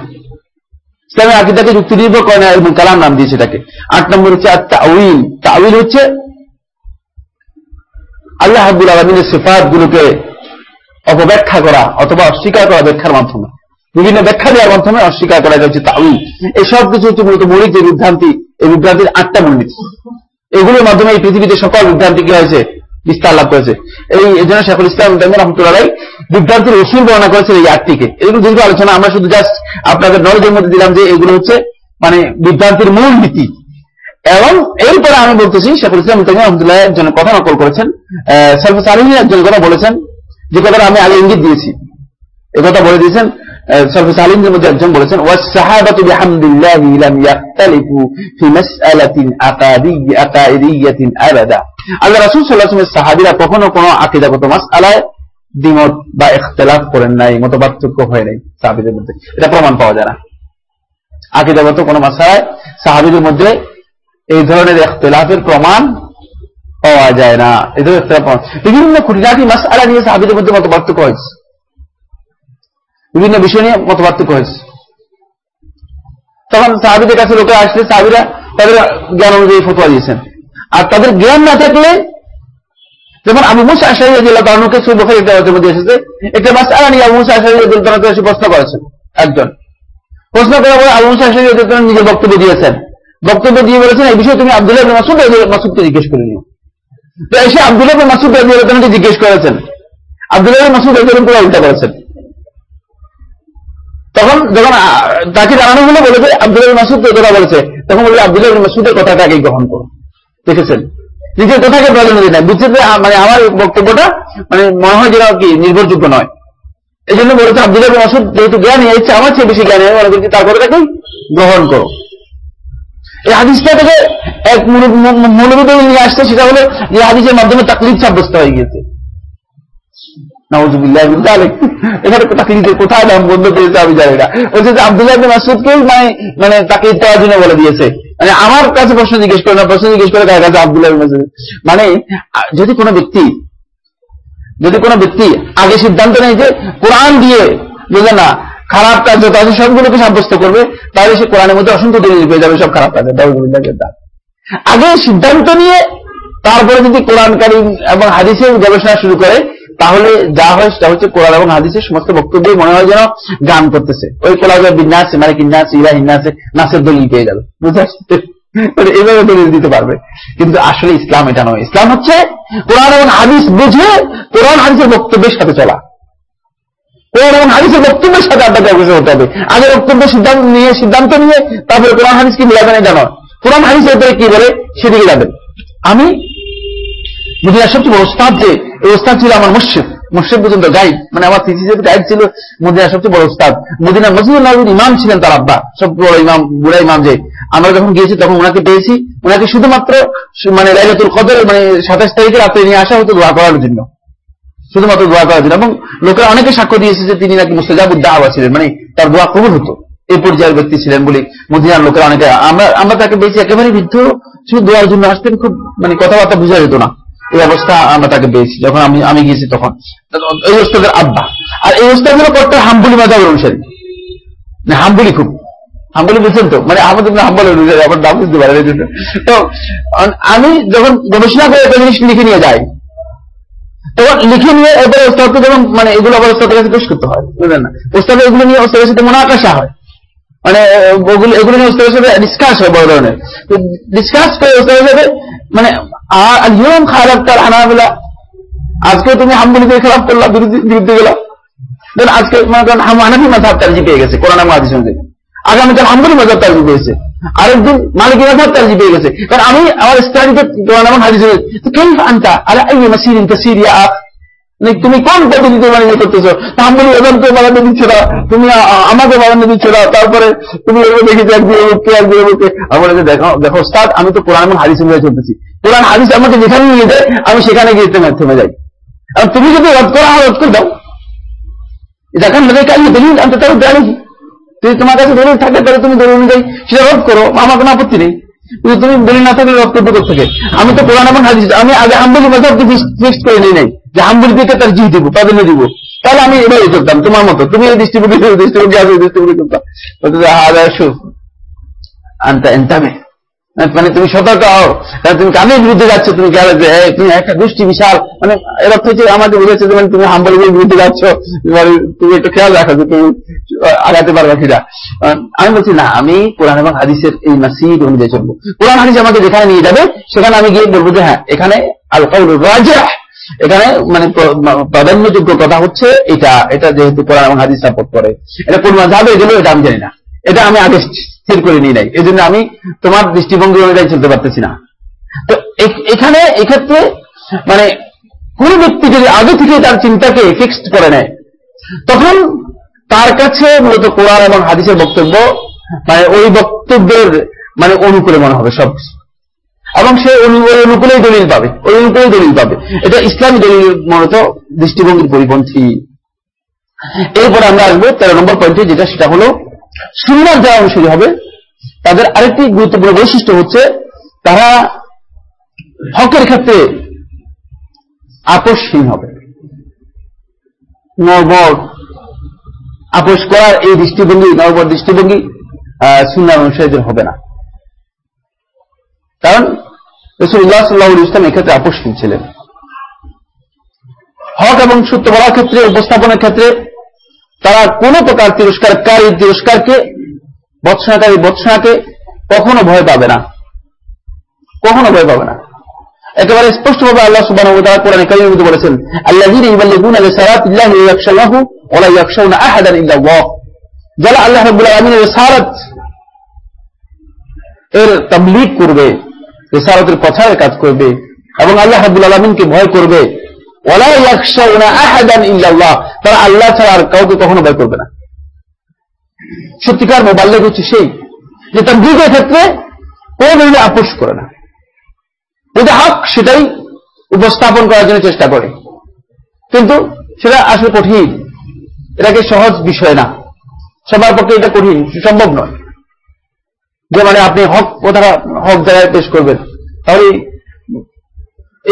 S1: ইসলামের আকিদাকে যুক্তি নির্ভর করে না এবং কালাম নাম দিয়েছে তাকে আট নম্বর হচ্ছে আর তাউইল তাউইল হচ্ছে আল্লাহ হাবুল আলমিনের সেফাত গুলোকে অপব্যাখ্যা করা অথবা অস্বীকার করা ব্যাখ্যার মাধ্যমে বিভিন্ন ব্যাখ্যা দেওয়ার মাধ্যমে অস্বীকার করা যাচ্ছে তাউইল এসব কিছু হচ্ছে মূলত মৌলিক যে বিভ্রান্তি এই বিভ্রান্তির আটটা মূলনীতি এগুলোর মাধ্যমে এই পৃথিবীতে সকল বিভ্রান্তি কি হয়েছে বিস্তার লাভ করেছে এই জন্য শেখুল ইসলাম রহমতুল্লাহ বিদ্যার্থীর উসুল বর্ণনা করেছেন এই আটটিকে এগুলো যেহেতু আলোচনা আমরা শুধু জাস্ট আপনাদের নলেজের মধ্যে দিলাম যে এগুলো হচ্ছে মানে বিদ্যার্থীর মূল নীতি এবং এরপরে আমি বলতেছি শেখুল ইসলাম তামিম রহমতুল্লাহ একজন কথা নকল করেছেন সেলফ সালিহী একজন কথা বলেছেন যে কথাটা আমি আগে ইঙ্গিত দিয়েছি এ কথা বলে দিয়েছেন সর্ব সালিমদের মধ্যে একজন বলেছেন ওয়া আল্লাহ রাসুল সাল্লাহামের সাহাবিরা কখনো কোনো আকিদাগত মাস আলায় দ্বিমত বা এখতলাফ করেন নাই মত পার্থক্য হয় নাই সাহাবিদের মধ্যে এটা প্রমাণ পাওয়া যায় না আকিদাগত কোনো মাস আলায় সাহাবিদের মধ্যে এই ধরনের এখতলাফের প্রমাণ পাওয়া যায় না এই ধরনের প্রমাণ বিভিন্ন খুঁটিনাটি মাস আলা নিয়ে সাহাবিদের মধ্যে মত পার্থক্য হয়েছে বিভিন্ন বিষয় নিয়ে মত পার্থক্য হয়েছে তখন সাহাবিদের কাছে লোকে আসলে সাহাবিরা তাদের জ্ঞান অনুযায়ী ফটোয়া দিয়েছেন আর তাদের জ্ঞান না থাকলে যেমন আমি মুসা আশাহী রাজিল্লাহ তালানুকে সুবখারি দেওয়ার মধ্যে এসেছে একটা মাস আলা নিয়ে আবু মুসা আশাহী এসে প্রশ্ন করেছেন একজন প্রশ্ন করার পরে আবু মুসা আশাহী রাজিল তালা বক্তব্য দিয়েছেন বক্তব্য দিয়ে বলেছেন এই বিষয়ে তুমি আবদুল্লাহ মাসুদ মাসুদকে জিজ্ঞেস করে নিও তো এসে আবদুল্লাহ মাসুদ রাজিউল জিজ্ঞেস করেছেন আবদুল্লাহ মাসুদ রাজিউল পুরো উল্টা করেছেন তখন যখন তাকে জানানো হলো বলেছে আবদুল্লাহ মাসুদ কথা বলেছে তখন বলে আবদুল্লাহ মাসুদের কথাটা আগে গ্রহণ করো দেখেছেন নিজের কথাকে প্রাধান্য দিই বুঝছেন মানে আমার বক্তব্যটা মানে মনে হয় যেটা কি নির্ভরযোগ্য নয় এই জন্য বলেছে আব্দুল্লাহ মাসুদ যেহেতু জ্ঞানী হচ্ছে আমার চেয়ে বেশি জ্ঞানী মনে করছি তারপরে তাকে গ্রহণ করো এই আদিশটা থেকে এক মূলবিদ নিয়ে আসছে সেটা হলো যে আদিশের মাধ্যমে তাকলিফ সাব্যস্ত হয়ে গিয়েছে মানে, মানে মানে আগে সিদ্ধান্ত নেই যে কোরআন দিয়ে বুঝলে না খারাপ কাজ যত আছে সবগুলোকে সাব্যস্ত করবে তাহলে সে কোরআনের মধ্যে অসংখ্য দিয়ে পেয়ে যাবে সব খারাপ কাজে আগে সিদ্ধান্ত নিয়ে তারপরে যদি কোরআনকারী এবং হাদিসের গবেষণা শুরু করে তাহলে যা হয় সেটা হচ্ছে কোরআন এবং হাদিসের সমস্ত বক্তব্য মনে হয় যেন গান করতেছে ওই কোলা বিন্যাসে মানে কিন্যাসে ইরা হিন্যাসে নাসের দলিল পেয়ে যাবে বুঝতে পারছি মানে এইভাবে দলিল দিতে পারবে কিন্তু আসলে ইসলাম এটা নয় ইসলাম হচ্ছে কোরআন এবং হাদিস বুঝে কোরআন হাদিসের বক্তব্যের সাথে চলা কোরআন এবং হাদিসের বক্তব্যের সাথে আপনাকে অগ্রসর হতে হবে আগে বক্তব্য সিদ্ধান্ত নিয়ে সিদ্ধান্ত নিয়ে তারপরে কোরআন হাদিস কি মিলাবেন এটা নয় কোরআন হাদিসের উপরে কি বলে সেদিকে যাবেন আমি মদিনার সবচেয়ে বড় উস্তাদ যে এই ওস্তাদ ছিল আমার মুর্শিদ মুর্শিদ পর্যন্ত গাইড মানে আমার থিসিসের গাইড ছিল মদিনার সবচেয়ে বড় ওস্তাদ মদিনা মসজিদুল ইমাম ছিলেন তার আব্বা সব বড় ইমাম বুড়া ইমাম যে আমরা যখন গিয়েছি তখন ওনাকে পেয়েছি ওনাকে শুধুমাত্র মানে লাইলাতুল কদর মানে সাতাশ তারিখে রাতে নিয়ে আসা হতো দোয়া করার জন্য শুধুমাত্র দোয়া করার জন্য এবং লোকেরা অনেকে সাক্ষ্য দিয়েছে যে তিনি নাকি মুস্তাজাবুদ্দা আবা ছিলেন মানে তার দোয়া কবুল হতো এই পর্যায়ের ব্যক্তি ছিলেন বলে মদিনার লোকেরা অনেকে আমরা আমরা তাকে পেয়েছি একেবারে বৃদ্ধ শুধু দোয়ার জন্য আসতেন খুব মানে কথাবার্তা বোঝা যেত না এই অবস্থা আমরা তাকে পেয়েছি যখন আমি আমি গিয়েছি তখন এই ওস্তাদের আব্বা আর এই ওস্তাদেরও করতে হাম্বুলি মাজাবের অনুসারী না মানে হাম্বুলি খুব হাম্বুলি বুঝছেন তো মানে আমাদের হাম্বুলি অনুসারী আমার দাম বুঝতে পারে তো আমি যখন গবেষণা করে একটা জিনিস লিখে নিয়ে যাই তখন লিখে নিয়ে এবার ওস্তাদকে যখন মানে এগুলো আবার ওস্তাদের কাছে পেশ করতে হয় বুঝলেন না ওস্তাদ এগুলো নিয়ে ওস্তাদের সাথে মনে আকাশা হয় মানে এগুলো নিয়ে ওস্তাদের সাথে ডিসকাস হয় বড় ধরনের ডিসকাস করে ওস্তাদের সাথে মানে আর আজম খারাপ তার হানাবিলা আজকে তুমি হাম্বুলিদের খেলাফ করলা বিরুদ্ধে গেলা দেন আজকে মনে করেন হানাফি মাথাব তার্জি পেয়ে গেছে কোরআন মাহাদিস অনুযায়ী আগামীকাল হাম্বুলি মাথাব তার্জি পেয়েছে আরেকদিন মালিকি মাথাব তার্জি পেয়ে গেছে কারণ আমি আমার স্টাডিতে কোরআন হাদিস কেন আনতা আলা আই মাসির ইন্তাসির ইয়া তুমি কোন পদ্ধতিতে বানিয়ে করতেছো তাহলে ওদেরকে বাড়াতে দিচ্ছে না তুমি আমাকে বাড়াতে দিচ্ছে না তারপরে তুমি এগুলো দেখেছি একদিকে উঠতে একদিকে উঠতে আমার দেখো দেখো স্টার্ট আমি তো কোরআন এবং হারিস অনুযায়ী চলতেছি কোরআন হারিস আমাকে যেখানে নিয়ে যায় আমি সেখানে গিয়ে তোমার থেমে যাই আর তুমি যদি রদ করা হয় রদ করে দাও যেখান থেকে কাজে দলিল আমি তো তার জানি যদি তোমার কাছে দলিল থাকে তাহলে তুমি দলিল অনুযায়ী সেটা রদ করো আমার কোনো আপত্তি নেই কিন্তু তুমি দলিল না থাকলে রদ করতে থেকে আমি তো কোরআন এবং হারিস আমি আগে আমি মাঝে ফিক্স করে নিই নাই যে দিকে তার জি দিব প্রাধান্য দিব তাহলে আমি এভাবে করতাম তোমার মতো তুমি এই দৃষ্টিভঙ্গি দৃষ্টিভঙ্গি আসো দৃষ্টিভঙ্গি করতাম আনতা হ্যাঁ, মানে তুমি সতর্ক হও কারণ তুমি কামের বিরুদ্ধে যাচ্ছ তুমি গেলে যে তুমি একটা গোষ্ঠী বিশাল মানে এর অর্থ হচ্ছে আমাকে বুঝেছে যে মানে তুমি হাম্বলের বিরুদ্ধে যাচ্ছ মানে তুমি একটু খেয়াল রাখো যে তুমি আগাতে পারবে কিনা আমি বলছি না আমি কোরআন এবং হাদিসের এই মাসিদ অনুযায়ী চলবো কোরআন হাদিস আমাকে যেখানে নিয়ে যাবে সেখানে আমি গিয়ে বলবো যে হ্যাঁ এখানে আল রাজা এখানে মানে প্রাধান্যযোগ্য কথা হচ্ছে এটা এটা যেহেতু কোরআন এবং হাদিস সাপোর্ট করে এটা কোন মাঝে হবে এগুলো এটা আমি জানি না এটা আমি আগে স্থির করে নিই নাই এই জন্য আমি তোমার দৃষ্টিভঙ্গি অনুযায়ী চলতে পারতেছি না তো এখানে এক্ষেত্রে মানে কোন ব্যক্তি যদি আগে থেকে তার চিন্তাকে ফিক্সড করে নেয় তখন তার কাছে মূলত কোরআন এবং হাদিসের বক্তব্য মানে ওই বক্তব্যের মানে অনুকূলে মনে হবে সব কিছু এবং সে অনুকূলেই দলিল পাবে ওই অনুকূলেই দলিল পাবে এটা ইসলামী দলিল মূলত দৃষ্টিভঙ্গির পরিপন্থী এরপরে আমরা আসবো তেরো নম্বর পয়েন্টে যেটা সেটা হল সুন্দর যারা অনুসারী হবে তাদের আরেকটি গুরুত্বপূর্ণ বৈশিষ্ট্য হচ্ছে তারা হকের ক্ষেত্রে আপসহীন হবে নর্বর আপোষ করার এই দৃষ্টিভঙ্গি নর্বর দৃষ্টিভঙ্গি সুন্দর অনুসারীদের হবে না কারণ রসুল্লাহ সাল্লাহ ইসলাম এক্ষেত্রে আপোষহীন ছিলেন হক এবং সত্য বলার ক্ষেত্রে উপস্থাপনের ক্ষেত্রে তারা কোন প্রকার তিরস্কারী তিরস্কারকে বৎসনাকারী বৎসনাকে কখনো ভয় পাবে না কখনো ভয় পাবে না একেবারে স্পষ্টভাবে আল্লাহ সুবাহ বলেছেন আল্লাহ যারা আল্লাহ রবুল্লাহ আমিনের এর তাবলিগ করবে রেসারতের কথায় কাজ করবে এবং আল্লাহ হাবুল আলমিনকে ভয় করবে তারা আল্লাহ ছাড়া আর কাউকে কখনো ভয় করবে না সত্যিকার মোবাইল হচ্ছে সেই যে তার দুর্গের ক্ষেত্রে কোনো আপোষ করে না যেটা হক সেটাই উপস্থাপন করার জন্য চেষ্টা করে কিন্তু সেটা আসলে কঠিন এটাকে সহজ বিষয় না সবার পক্ষে এটা কঠিন সম্ভব নয় যে মানে আপনি হক কথাটা হক জায়গায় পেশ করবেন তাহলে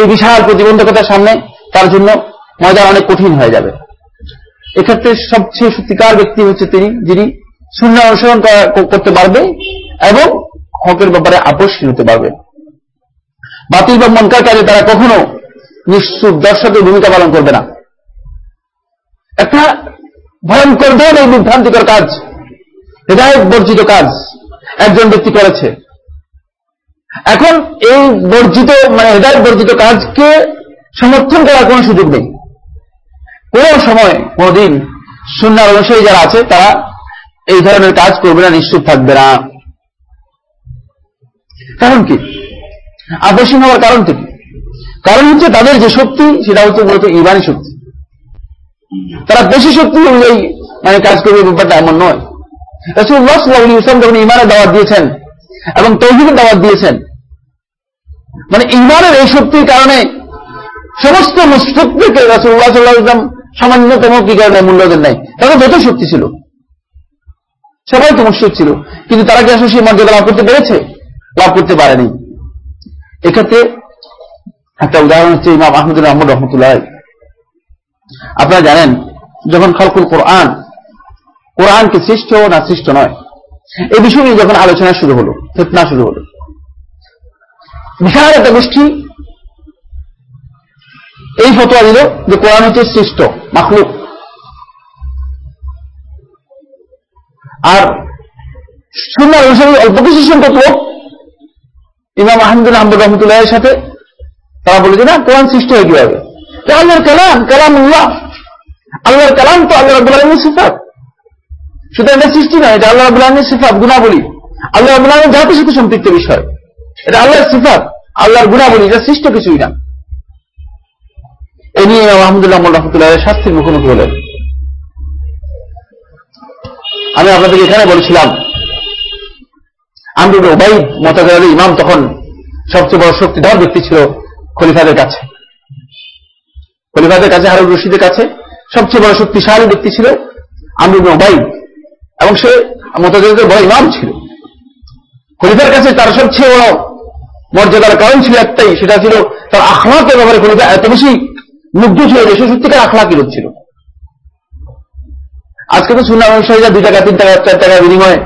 S1: এই বিশাল প্রতিবন্ধকতার সামনে তার জন্য ময়দান অনেক কঠিন হয়ে যাবে এক্ষেত্রে সবচেয়ে সত্যিকার ব্যক্তি হচ্ছে তিনি যিনি শূন্য অনুসরণ করতে পারবে এবং হকের ব্যাপারে আপোষ হতে পারবে বাতিল বা মনকার কাজে তারা কখনো নিশ্চুপ দর্শকের ভূমিকা পালন করবে না একটা ভয়ঙ্কর ধরনের বিভ্রান্তিকর কাজ হৃদায়ক বর্জিত কাজ একজন ব্যক্তি করেছে এখন এই বর্জিত মানে হেদায়ত বর্জিত কাজকে সমর্থন করার কোনো সুযোগ নেই কোন সময় কোনদিন সুন্নার অনুসারী যারা আছে তারা এই ধরনের কাজ করবে না নিশ্চুপ থাকবে না কারণ কি আকর্ষণ হওয়ার কারণ কি কারণ হচ্ছে তাদের যে শক্তি সেটা হচ্ছে মূলত ইমানি শক্তি তারা বেশি শক্তি অনুযায়ী মানে কাজ করবে ব্যাপারটা এমন নয় রসুল্লাহ যখন ইমানের দাওয়াত দিয়েছেন এবং তৌহিদের দাওয়াত দিয়েছেন মানে ইমানের এই শক্তির কারণে সমস্ত রসুল্লাহ সাল্লাহ ইসলাম সামান্যতম কি কারণে মূল্য দেন নাই তাদের যত শক্তি ছিল সবাই তো মুসফিক ছিল কিন্তু তারা কি আসলে সেই মর্যাদা লাভ করতে পেরেছে লাভ করতে পারেনি এক্ষেত্রে একটা উদাহরণ হচ্ছে ইমাম আহমদুল রহমতুল্লাহ আপনারা জানেন যখন খলকুল কোরআন কোরআন কি সৃষ্ট না সৃষ্ট নয় এই বিষয় নিয়ে যখন আলোচনা শুরু হলো ফেতনা শুরু হলো বিশাল একটা গোষ্ঠী এই ফতোয়া দিল যে কোরআন হচ্ছে সৃষ্ট মাখলুক আর সুন্দর অনুসারী অল্প কিছু সংখ্যক ইমাম আহমদুল আহমদ রহমতুল্লাহের সাথে তারা বলে যে না কোরআন সৃষ্ট হয়ে কিভাবে আল্লাহর কালাম কালাম উল্লাহ আল্লাহর কালাম তো আল্লাহ রব্বুল আলমী সিফাত সুতরাং এটা সৃষ্টি নয় এটা আল্লাহ আবুল্লাহ সিফাত গুণাবলী আল্লাহ আবুল্লাহনের জাতির সাথে সম্পৃক্ত বিষয় এটা আল্লাহর সিফাত আল্লাহর গুণাবলী এটা সৃষ্ট কিছুই না এ নিয়ে আহমদুল্লাহ রহমতুল্লাহ শাস্তির মুখোমুখি হলেন আমি আপনাদেরকে এখানে বলেছিলাম আমরুল ওবাইদ মতাদের ইমাম তখন সবচেয়ে বড় শক্তিধর ব্যক্তি ছিল খলিফাদের কাছে খলিফাদের কাছে হারুল রশিদের কাছে সবচেয়ে বড় শক্তিশালী ব্যক্তি ছিল আমরুল ওবাই এবং সে মোতাজিদের বড় ইমাম ছিল খলিফার কাছে তার সবচেয়ে বড় মর্যাদার কারণ ছিল একটাই সেটা ছিল তার আখলাকের ব্যাপারে খলিফা এত বেশি মুগ্ধ ছিল যে সে সত্যিকার আখলা লোক ছিল আজকে তো সুন্না ব্যবসায়ীরা দুই টাকা তিন টাকা চার টাকা বিনিময়ে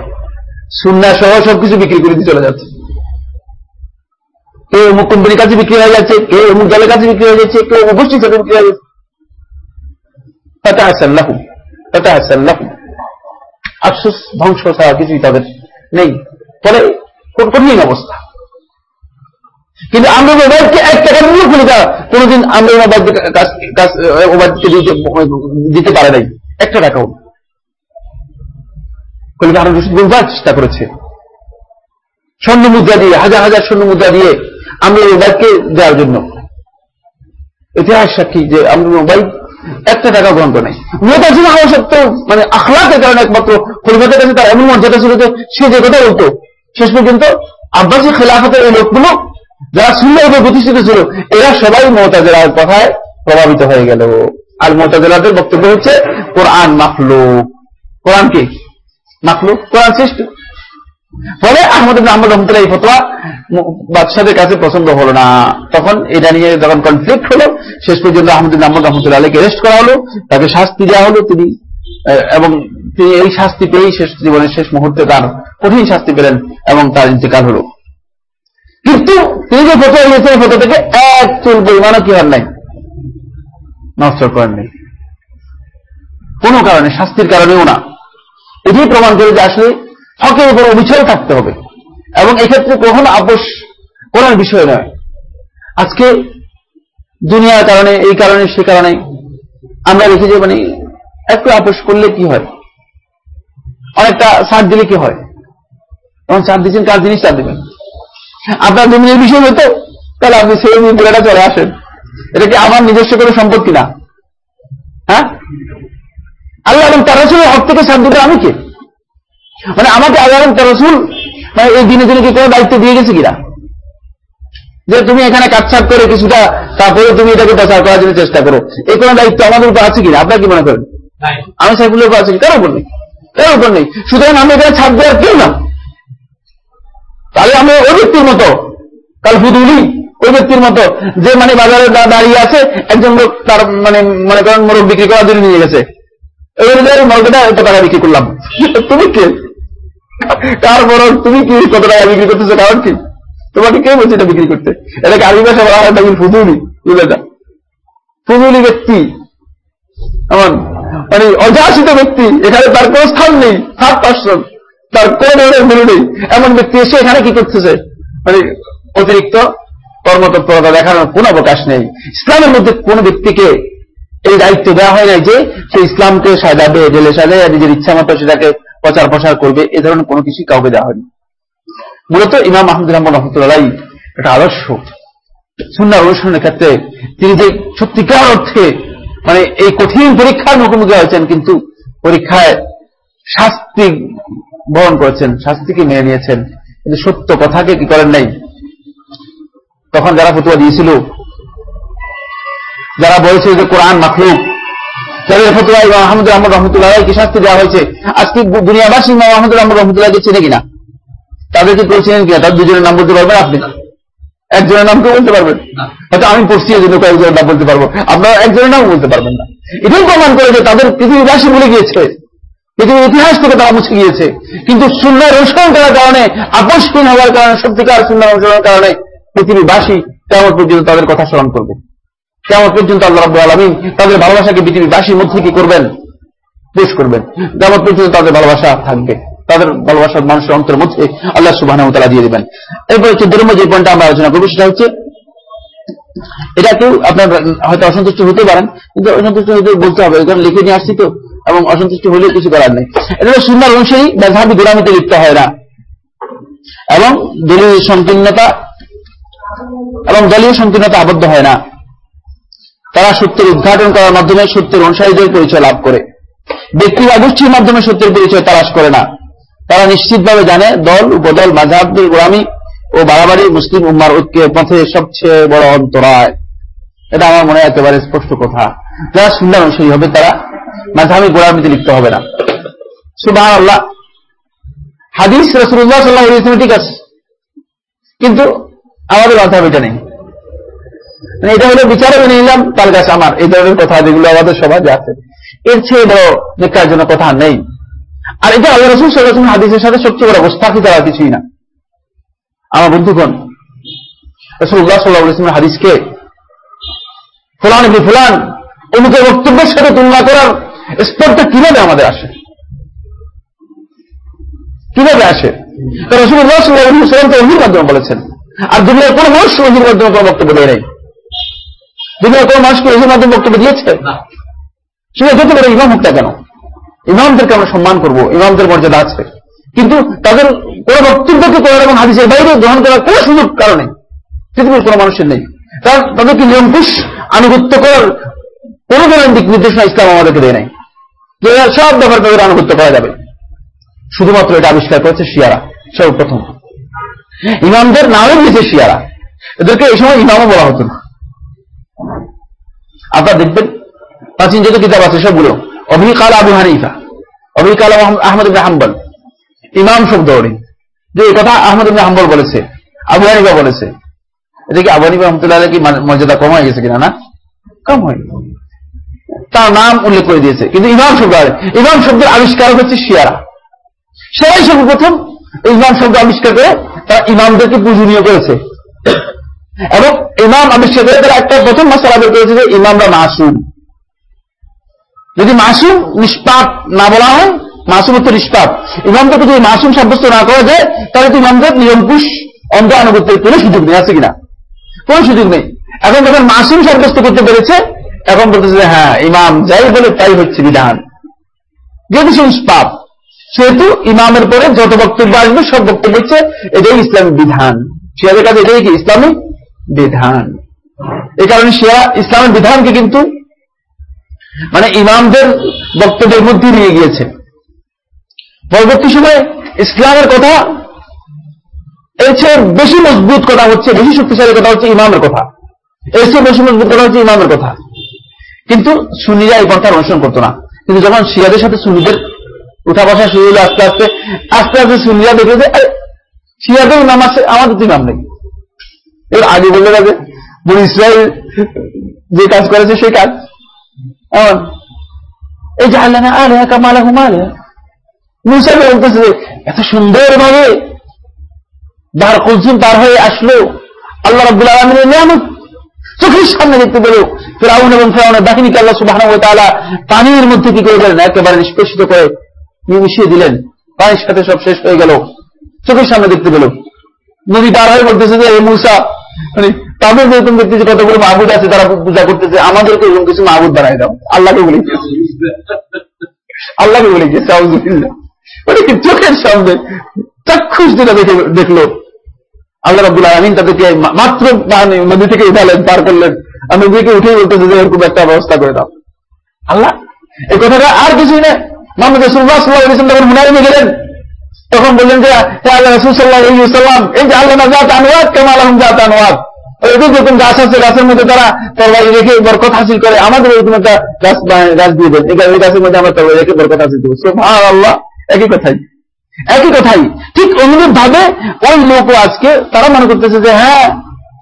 S1: সুন্না সহ সবকিছু বিক্রি করে দিয়ে চলে যাচ্ছে কেউ অমুক কোম্পানির কাছে বিক্রি হয়ে যাচ্ছে কেউ অমুক দলের কাছে বিক্রি হয়ে যাচ্ছে কেউ অমুক গোষ্ঠীর সাথে বিক্রি হয়ে যাচ্ছে তাতে আসেন তাটা আসাল্লাহ তাটা আসাল্লাহ আফসুস ধ্বংস ছাড়া কিছুই তাদের নেই ফলে কঠিন অবস্থা কিন্তু আমরাকে এক টাকা মূল্য করে দেওয়া কোনদিন আমরা দিতে পারে নাই একটা টাকাও কলিকা হারুন করেছে স্বর্ণ মুদ্রা দিয়ে হাজার হাজার স্বর্ণ মুদ্রা দিয়ে আমরা ওবায়দকে দেওয়ার জন্য ইতিহাস সাক্ষী যে আমরা ওবায়দ একটা টাকা গ্রহণ করে নাই নেতা ছিল আমার সত্ত্বেও মানে আখলাকের কারণে একমাত্র খলিফাদের কাছে তার এমন মর্যাদা ছিল যে সে যে কথা বলতো শেষ পর্যন্ত আব্বাসী খেলাফাতের এই লোকগুলো যারা সুন্দরভাবে প্রতিষ্ঠিত ছিল এরা সবাই মোতাজেরার কথায় প্রভাবিত হয়ে গেল আর মোতাজেরাদের বক্তব্য হচ্ছে কোরআন মাখলুক কোরআন কি মাখলুক কোরআন সৃষ্টি ফলে আহমদ আহমদ রহমতুল্লাহ এই ফতোয়া বাদশাদের কাছে পছন্দ হলো না তখন এটা নিয়ে যখন কনফ্লিক্ট হলো শেষ পর্যন্ত আহমদ আহমদ রহমতুল্লাহ আলীকে অ্যারেস্ট করা হলো তাকে শাস্তি দেওয়া হলো তিনি এবং তিনি এই শাস্তি পেয়েই শেষ জীবনের শেষ মুহূর্তে তার কঠিন শাস্তি পেলেন এবং তার ইন্তেকাল হল কিন্তু তিনি যে ফটো এনেছেন ফটো থেকে এক চুল পরিমাণও কি হার নাই নষ্ট করেন নাই কোনো কারণে শাস্তির কারণেও না এটি প্রমাণ করে যে আসলে হকের উপর অবিচল থাকতে হবে এবং এক্ষেত্রে কখনো আপোষ করার বিষয় নয় আজকে দুনিয়ার কারণে এই কারণে সে কারণে আমরা দেখি যে মানে একটু আপোষ করলে কি হয় অনেকটা সার দিলে কি হয় এবং সার দিচ্ছেন কার জিনিস সার দেবেন আপনার জমির বিষয় হতো তাহলে আপনি সেই বুড়াটা চলে আসেন এটা কি আমার নিজস্ব কোনো সম্পত্তি না হ্যাঁ আল্লাহ এবং তার হক থেকে সার দিতে আমি কে মানে আমাকে আল্লাহ রসুল মানে এই দিনে দিনে কি কোনো দায়িত্ব দিয়ে গেছে কিনা যে তুমি এখানে কাটছাট করে কিছুটা তারপরে তুমি এটাকে প্রচার করার জন্য চেষ্টা করো এই কোনো দায়িত্ব আমাদের উপর আছে কিনা আপনার কি মনে করেন আমি সাইফুলের উপর আছি কারোর উপর নেই কারোর উপর নেই সুতরাং আমি এখানে ছাপ দেওয়ার কেউ না তাহলে আমি ওই ব্যক্তির মতো কাল ফুদুলি ওই ব্যক্তির মতো যে মানে বাজারে দাঁড়িয়ে আছে একজন লোক তার মানে মনে করেন মোরগ বিক্রি করার জন্য নিয়ে গেছে এবার মরগটা একটা টাকা বিক্রি করলাম তুমি কে তারপর তুমি কি কত টাকা বিক্রি করতেছো কারণ কি তোমাকে কে বলছে এটা বিক্রি করতে এটাকে আরবি ভাষা বলা হয় তাকে ফুজুলি বুঝলেটা ফুজুলি ব্যক্তি এমন মানে অযাচিত ব্যক্তি এখানে তার কোনো স্থান নেই সাত পার্সন তার কোনো ধরনের মূল্য নেই এমন ব্যক্তি এসে এখানে কি করতেছে মানে অতিরিক্ত কর্মতৎপরতা দেখানোর কোন অবকাশ নেই ইসলামের মধ্যে কোন ব্যক্তিকে এই দায়িত্ব দেওয়া হয় নাই যে সে ইসলামকে সাজাবে জেলে সাজায় নিজের ইচ্ছা মতো সেটাকে প্রচার প্রসার করবে এ ধরনের কোনো কিছুই কাউকে দেওয়া হয়নি মূলত ইমাম মাহমুদুল রহমান রহমতুল্লাহ একটা আদর্শ সুন্দর অনুষ্ঠানের ক্ষেত্রে তিনি যে সত্যিকার অর্থে মানে এই কঠিন পরীক্ষার মুখোমুখি হয়েছেন কিন্তু পরীক্ষায় শাস্তি বরণ করেছেন শাস্তিকে মেনে নিয়েছেন কিন্তু সত্য কথাকে কি করেন নাই তখন যারা ফতুয়া দিয়েছিল যারা বলেছিল যে কোরআন মাখলুক তাদের ফতুয়া ইমাম আহমদ রহমদ রহমতুল্লাহ কি শাস্তি দেওয়া হয়েছে আজকে দুনিয়াবাসী ইমাম আহমদ রহমদ রহমতুল্লাহকে চেনে কিনা তাদেরকে কেউ কিনা তার দুজনের নাম বলতে পারবেন আপনি একজনের নাম কেউ বলতে পারবেন হয়তো আমি পড়ছি এই জন্য কয়েকজনের নাম বলতে পারবো আপনারা একজনের নাম বলতে পারবেন না এটাই প্রমাণ করে যে তাদের পৃথিবীবাসী ভুলে গিয়েছে পৃথিবীর ইতিহাস থেকে তারা মুছে গিয়েছে কিন্তু শূন্য অনুসরণ করার কারণে আপসহীন হওয়ার কারণে সত্যিকার শূন্য অনুসরণের কারণে পৃথিবীবাসী তেমন পর্যন্ত তাদের কথা স্মরণ করবে কেমন পর্যন্ত আল্লাহ রব্বুল আলমিন তাদের ভালোবাসাকে পৃথিবীবাসীর মধ্যে কি করবেন পেশ করবেন কেমন পর্যন্ত তাদের ভালোবাসা থাকবে তাদের ভালোবাসার মানুষের অন্তরের মধ্যে আল্লাহ সুবাহ দিয়ে দেবেন এরপর হচ্ছে ধর্ম যে পয়েন্টটা আমরা আলোচনা করবো সেটা হচ্ছে এটা এটাকেও আপনার হয়তো অসন্তুষ্ট হতে পারেন কিন্তু অসন্তুষ্ট হতে বলতে হবে কারণ লিখে নিয়ে আসছি তো এবং অসন্তুষ্ট হলে কিছু করার নেই এটা সুন্দর অনুসারী মেধাবী গোড়ামিতে লিপ্ত হয় না এবং দলীয় সংকীর্ণতা এবং দলীয় সংকীর্ণতা আবদ্ধ হয় না তারা সত্যের উদ্ঘাটন করার মাধ্যমে সত্যের অনুসারীদের পরিচয় লাভ করে ব্যক্তি বা গোষ্ঠীর মাধ্যমে সত্যের পরিচয় তালাশ করে না তারা নিশ্চিতভাবে জানে দল উপদল মাঝহাবদের গোলামি ও বাড়াবাড়ি মুসলিম উম্মার ঐক্যের পথে সবচেয়ে বড় অন্তরায় এটা আমার মনে হয় একেবারে স্পষ্ট কথা যারা সুন্দর অনুসারী হবে তারা মাঝামি গোলামিতে লিপ্ত হবে না সুবাহ হাদিস রসুল্লাহ সাল্লাহ ঠিক আছে কিন্তু আমাদের মাঝহাব এটা নেই মানে এটা হলো বিচারে মেনে নিলাম তার কাছে আমার এই ধরনের কথা যেগুলো আমাদের সমাজে আছে এর চেয়ে বড় নেকার জন্য কথা নেই আর এটা আল্লাহ রসুল সাল্লাহ হাদিসের সাথে সবচেয়ে বড় অবস্থা কি দেওয়া কিছুই না আমার বন্ধুগণ রসুল্লাহ সাল্লাহ ইসলামের হাদিসকে ফুলান কি ফুলান অমুকের বক্তব্যের সাথে তুলনা করার স্তরটা কিভাবে আমাদের আসে কিভাবে আসে রসুল্লাহ সাল্লাহ সাল্লাম তো অভির মাধ্যমে বলেছেন আর দুনিয়ার কোনো মানুষ অভির মাধ্যমে কোনো বক্তব্য দেয় নেই দুনিয়ার কোন মানুষ কি এসের মাধ্যমে বক্তব্য দিয়েছে সে যেতে পারে ইমাম হত্যা কেন ইমামদেরকে আমরা সম্মান করব ইমামদের মর্যাদা আছে কিন্তু তাদের কোন বক্তব্যকে কোনো এবং হাদিসের বাইরে গ্রহণ করার কোন সুযোগ কারণে পৃথিবীর কোন মানুষের নেই কারণ তাদেরকে খুশ আনুগত্য করার কোন ধরনের দিক নির্দেশনা ইসলাম আমাদেরকে দেয় নাই সব ব্যাপার তাদের আনুগত্য করা যাবে শুধুমাত্র এটা আবিষ্কার করেছে শিয়ারা সর্বপ্রথম ইমামদের নামও দিয়েছে শিয়ারা এদেরকে এই সময় ইমামও বলা হতো না আপনারা দেখবেন প্রাচীন যত কিতাব আছে সবগুলো অভিকাল আবু হানিফা অভিকাল আহমদ ইবনে হাম্বল ইমাম শব্দ ওরিন যে এই কথা আহমদ ইবনে হাম্বল বলেছে আবু হানিফা বলেছে এটা কি আবু হানিফা রহমতুল্লাহ কি মর্যাদা কম হয়ে গেছে কিনা না কম হয়নি তার নাম উল্লেখ করে দিয়েছে কিন্তু ইমাম শব্দ ইমাম শব্দের আবিষ্কার হচ্ছে শিয়ারা সবাই সর্বপ্রথম ইমাম শব্দ আবিষ্কার করে তারা ইমামদেরকে পূজনীয় করেছে এবং ইমাম আমি সেদের একটা প্রথম মশলা বের করেছি যে ইমামরা মাসুম যদি মাসুম নিষ্পাত না বলা হয় মাসুম হচ্ছে নিষ্পাত ইমামকে যদি মাসুম সাব্যস্ত না করা যায় তাহলে তো ইমামদের নিরঙ্কুশ অন্ধ আনুগত্যের কোনো সুযোগ নেই আছে কিনা কোনো সুযোগ নেই এখন যখন মাসুম সাব্যস্ত করতে পেরেছে এখন বলতেছে যে হ্যাঁ ইমাম যাই বলে তাই হচ্ছে বিধান যেহেতু সে নিষ্পাত সেহেতু ইমামের পরে যত বক্তব্য আসবে সব বক্তব্য হচ্ছে এটাই ইসলামী বিধান সে কাছে এটাই কি ইসলামী বিধান এ কারণে শিয়া ইসলামের বিধানকে কিন্তু মানে ইমামদের বক্তব্যের মধ্যে নিয়ে গিয়েছে পরবর্তী সময়ে ইসলামের কথা এর চেয়ে বেশি মজবুত কথা হচ্ছে বেশি শক্তিশালী কথা হচ্ছে ইমামের কথা এর চেয়ে বেশি মজবুত কথা হচ্ছে ইমামের কথা কিন্তু সুনিরা এই কথা অনুসরণ করতো না কিন্তু যখন শিয়াদের সাথে সুনিদের উঠা বসা শুরু হলো আস্তে আস্তে আস্তে আস্তে সুনিরা দেখলো যে শিয়াদের ইমাম আছে আমাদের তো ইমাম নেই এর আগে বলে যাবে বলি ইসরায়েল যে কাজ করেছে সেই কাজ এমন এই জাহালানা আর একা মালা ঘুমালে মুসা বলতেছে যে এত সুন্দর ভাবে যার কুলসুম তার হয়ে আসলো আল্লাহ রব্দুল আলমিনের নিয়ম চোখের সামনে দেখতে পেল ফেরাউন এবং ফেরাউনের দেখেনি আল্লাহ সুবাহ পানির মধ্যে কি করে গেলেন একেবারে নিষ্পেষিত করে মিশিয়ে দিলেন পানির সাথে সব শেষ হয়ে গেল চোখের সামনে দেখতে পেল নদী পার হয়ে বলতেছে যে এই মূসা মানে তাদের গৌতম করতে যে কতগুলো মাহবুদ আছে তারা পূজা করতেছে আমাদেরকে এরকম কিছু মাহবুদ বানাই দাও আল্লাহকে বলে আল্লাহকে বলে গিয়েছে আউজুবিল্লা মানে কি চোখের সামনে চাক্ষুষ যেটা দেখে দেখলো আল্লাহ রাবুল আলমিন তাদেরকে মাত্র মানে নদী থেকে উঠালেন পার করলেন আর নদীকে উঠেই বলতেছে যে এরকম একটা ব্যবস্থা করে দাও আল্লাহ এই কথাটা আর কিছুই না মোহাম্মদ রসুল্লাহ সাল্লাহ তখন হুনাইমে গেলেন তখন বললেন যে আল্লাহ এই যে আল্লাহ জাত আনোয়াদ কেমন জাত আনোয়াদ এরকম গাছ আছে গাছের মধ্যে তারা রেখে বরকত হাসিল করে আমাদের এরকম একটা গাছ গাছ দিয়ে দেন এই গাছের মধ্যে আমরা রেখে বরকত হাসিল করবো আল্লাহ একই কথাই একই কথাই ঠিক অনুরূপ ভাবে ওই লোকও আজকে তারা মনে করতেছে যে হ্যাঁ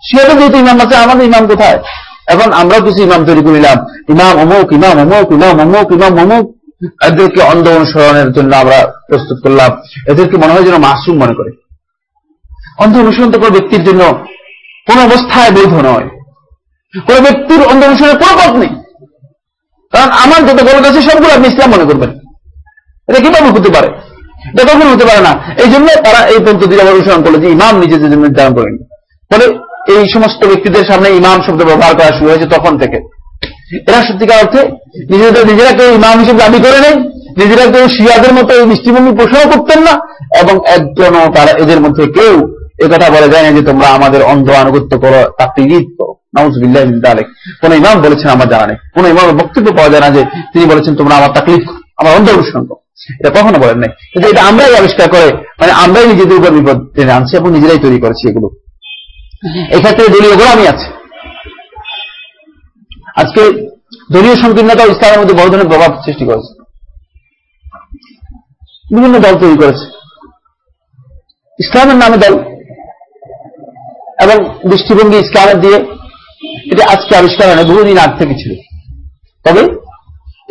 S1: সেটা যেহেতু ইমাম আছে আমাদের ইমাম কোথায় এখন আমরা কিছু ইমাম তৈরি করিলাম ইমাম অমুক ইমাম অমুক ইমাম অমুক ইমাম অমুক এদেরকে অন্ধ অনুসরণের জন্য আমরা প্রস্তুত করলাম এদেরকে মনে হয় যেন মাসুম মনে করে অন্ধ অনুসরণ তো কোনো ব্যক্তির জন্য কোন অবস্থায় বৈধ নয় কোনো ব্যক্তির অন্ধ অনুসরণের কোনো পথ নেই কারণ আমার যত গলত আছে সবগুলো আপনি ইসলাম মনে করবেন এটা কিভাবে হতে পারে এটা কখনো হতে পারে না এই জন্য তারা এই পদ্ধতির অনুসরণ করলো যে ইমাম নিজে নির্ধারণ করেন ফলে এই সমস্ত ব্যক্তিদের সামনে ইমাম শব্দ ব্যবহার করা শুরু হয়েছে তখন থেকে এরা সত্যিকার অর্থে নিজেদের নিজেরা কেউ ইমাম হিসেবে দাবি করে নেই নিজেরা কেউ শিয়াদের মতো এই দৃষ্টিভঙ্গি পোষণ করতেন না এবং একজনও তারা এদের মধ্যে কেউ কথা বলে যায় না যে তোমরা আমাদের অন্ধ আনুগত্য করো তাকে ইঙ্গিত করো কোন ইমাম বলেছেন আমার জানা নেই কোন ইমামের বক্তব্য পাওয়া যায় না যে তিনি বলেছেন তোমরা আমার তাকলিফ আমার অন্ধ করো এটা কখনো বলেন নাই কিন্তু এটা আমরাই আবিষ্কার করে মানে আমরাই নিজেদের উপর বিপদ টেনে আনছি এবং নিজেরাই তৈরি করেছি এগুলো এক্ষেত্রে দলীয় গোলামি আছে আজকে দলীয় সংকীর্ণতা ইসলামের মধ্যে বড় ধরনের প্রভাব সৃষ্টি করেছে বিভিন্ন দল তৈরি করেছে ইসলামের নামে দল এবং দৃষ্টিভঙ্গি ইসলামের দিয়ে এটা আজকে আবিষ্কার হয় বহুদিন আগ থেকে ছিল তবে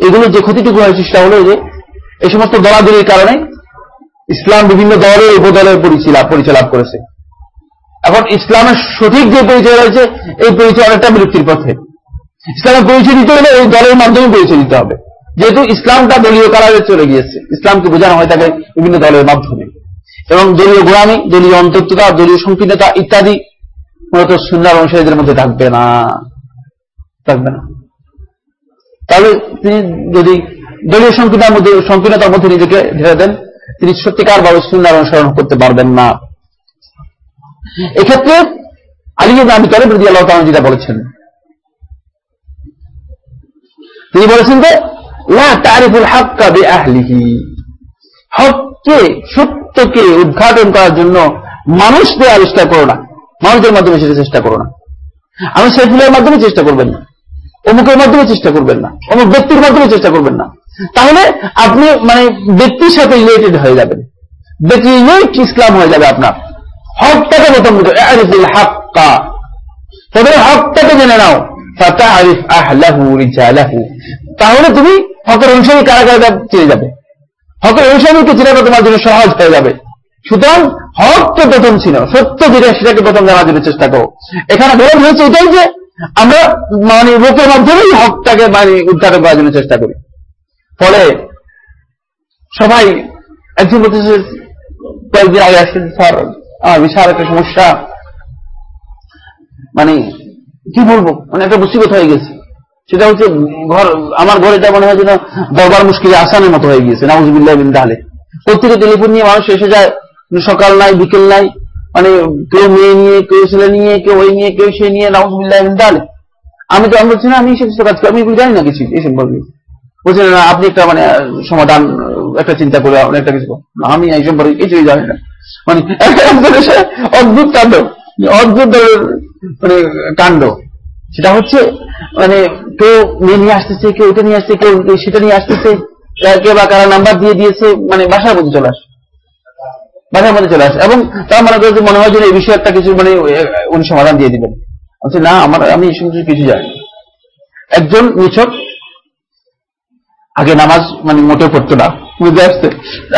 S1: এগুলো যে ক্ষতিটুকু হয়েছে সেটা হলো যে এই সমস্ত দলাদলির কারণে ইসলাম বিভিন্ন দলের উপদলের পরিচয় লাভ করেছে এখন ইসলামের সঠিক যে পরিচয় রয়েছে এই পরিচয় অনেকটা বিলুপ্তির পথে ইসলামের পরিচয় দিতে হলে ওই দলের মাধ্যমে পরিচয় দিতে হবে যেহেতু ইসলামটা দলীয় কালারে চলে গিয়েছে ইসলামকে বোঝানো হয় তাকে বিভিন্ন দলের মাধ্যমে এবং দলীয় গোড়ামি দলীয় অন্তত্বতা দলীয় সংকীর্ণতা ইত্যাদি মূলত সুন্দর অনুসারীদের মধ্যে থাকবে না থাকবে না তাহলে তিনি যদি দলীয় সংকীর্ণার মধ্যে সংকীর্ণতার মধ্যে নিজেকে ঢেলে দেন তিনি সত্যিকার ভাবে সুন্দর অনুসরণ করতে পারবেন না এক্ষেত্রে আলী আমি তরফ আল্লাহ যেটা বলেছেন তিনি বলেছেন যে না তারিফুল হাক্কা বে আহলিহি হককে সত্যকে উদ্ঘাটন করার জন্য মানুষ মানুষকে আবিষ্কার করো না মানুষের মাধ্যমে সেটা চেষ্টা করো না আমি সেফুলের মাধ্যমে চেষ্টা করবেন না অমুকের মাধ্যমে চেষ্টা করবেন না অমুক ব্যক্তির মাধ্যমে চেষ্টা করবেন না তাহলে আপনি মানে ব্যক্তির সাথে রিলেটেড হয়ে যাবেন ব্যক্তি ইউনিট ইসলাম হয়ে যাবে আপনার হকটাকে প্রথম হাক্কা তবে হকটাকে জেনে নাও তাহলে তুমি হকের অনুসারী কারা কারা চিনে যাবে হকের অনুসারীকে চিনাটা তোমার জন্য সহজ হয়ে যাবে সুতরাং হককে প্রথম ছিল সত্য যেটা সেটাকে প্রথম জানার জন্য চেষ্টা করো এখানে বরং হয়েছে এটাই যে আমরা মানে লোকের মাধ্যমেই হকটাকে মানে উদ্ধার করার জন্য চেষ্টা করি ফলে সবাই একজন বলতেছে কয়েকদিন আগে আসছেন স্যার আমার বিশাল একটা সমস্যা মানে কি বলবো মানে একটা মুসিবত হয়ে গেছে সেটা হচ্ছে ঘর আমার ঘরে এটা মনে হয় যেন দরবার মুশকিলে আসানের মতো হয়ে গিয়েছে নাউজবিল্লাহ বিন তাহলে প্রত্যেকে টেলিফোন নিয়ে মানুষ এসে যায় মানে সকাল নাই বিকেল নাই মানে কেউ মেয়ে নিয়ে কেউ ছেলে নিয়ে কেউ ওই নিয়ে কেউ সে নিয়ে নাউজবিল্লাহ বিন তাহলে আমি তো আমি বলছি না আমি সেসব কাজ করি আমি জানি না কিছু এই সম্পর্কে বলছি না আপনি একটা মানে সমাধান একটা চিন্তা করে একটা কিছু আমি এই সম্পর্কে কিছুই জানি না মানে অদ্ভুত কাণ্ড অদ্ভুত মানে কাণ্ড সেটা হচ্ছে মানে কেউ মেয়ে নিয়ে আসতেছে কেউ এটা নিয়ে আসছে কেউ সেটা নিয়ে আসতেছে কে বা কারা নাম্বার দিয়ে দিয়েছে মানে বাসার মধ্যে চলে আসে বাসার মধ্যে চলে আসে এবং তার মনে করে মনে হয় যে এই বিষয়ে একটা কিছু মানে উনি সমাধান দিয়ে দিবেন বলছে না আমার আমি এই সমস্ত কিছু জানি একজন নিছক আগে নামাজ মানে মোটে পড়তো না বুঝতে আসছে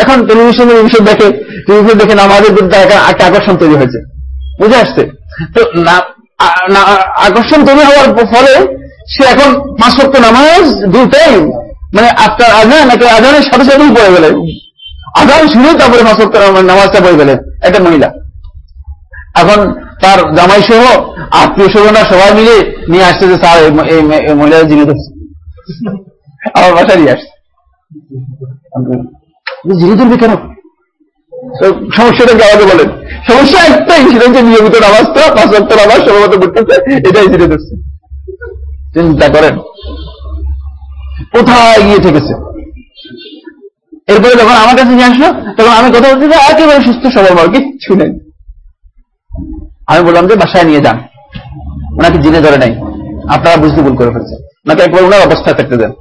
S1: এখন টেলিভিশনে এই বিষয় দেখে টেলিভিশন দেখে নামাজের বিরুদ্ধে একটা আকর্ষণ তৈরি হয়েছে বুঝে আসছে তো আকর্ষণ তৈরি হওয়ার ফলে সে এখন পাঁচ শক্ত নামাজ দু টাইম মানে আপনার আধান একটা আধানের সাথে সাথেই পড়ে গেলেন আধান শুনে তারপরে পাঁচ শক্ত নামাজটা পড়ে গেলেন একটা মহিলা এখন তার জামাই সহ আত্মীয় স্বজনরা সবাই মিলে নিয়ে আসছে যে স্যার এই মহিলাদের জিনিস ধরছে আমার বাসা আসছে জিনিস কেন সমস্যাটাকে আমাকে বলেন সমস্যা একটাই সেটা যে নিয়মিত নামাজটা পাঁচ অক্ট নামাজ সম্ভবত করতেছে এটাই ছিল দিচ্ছে চিন্তা করেন কোথায় গিয়ে ঠেকেছে এরপরে যখন আমার কাছে নিয়ে আসলো তখন আমি কথা বলছি যে একেবারে সুস্থ সবল বল কিচ্ছু নেই আমি বললাম যে বাসায় নিয়ে যান ওনাকে জিনে ধরে নাই আপনারা বুঝতে ভুল করে ফেলছেন ওনাকে একবার ওনার অবস্থা থাকতে দেন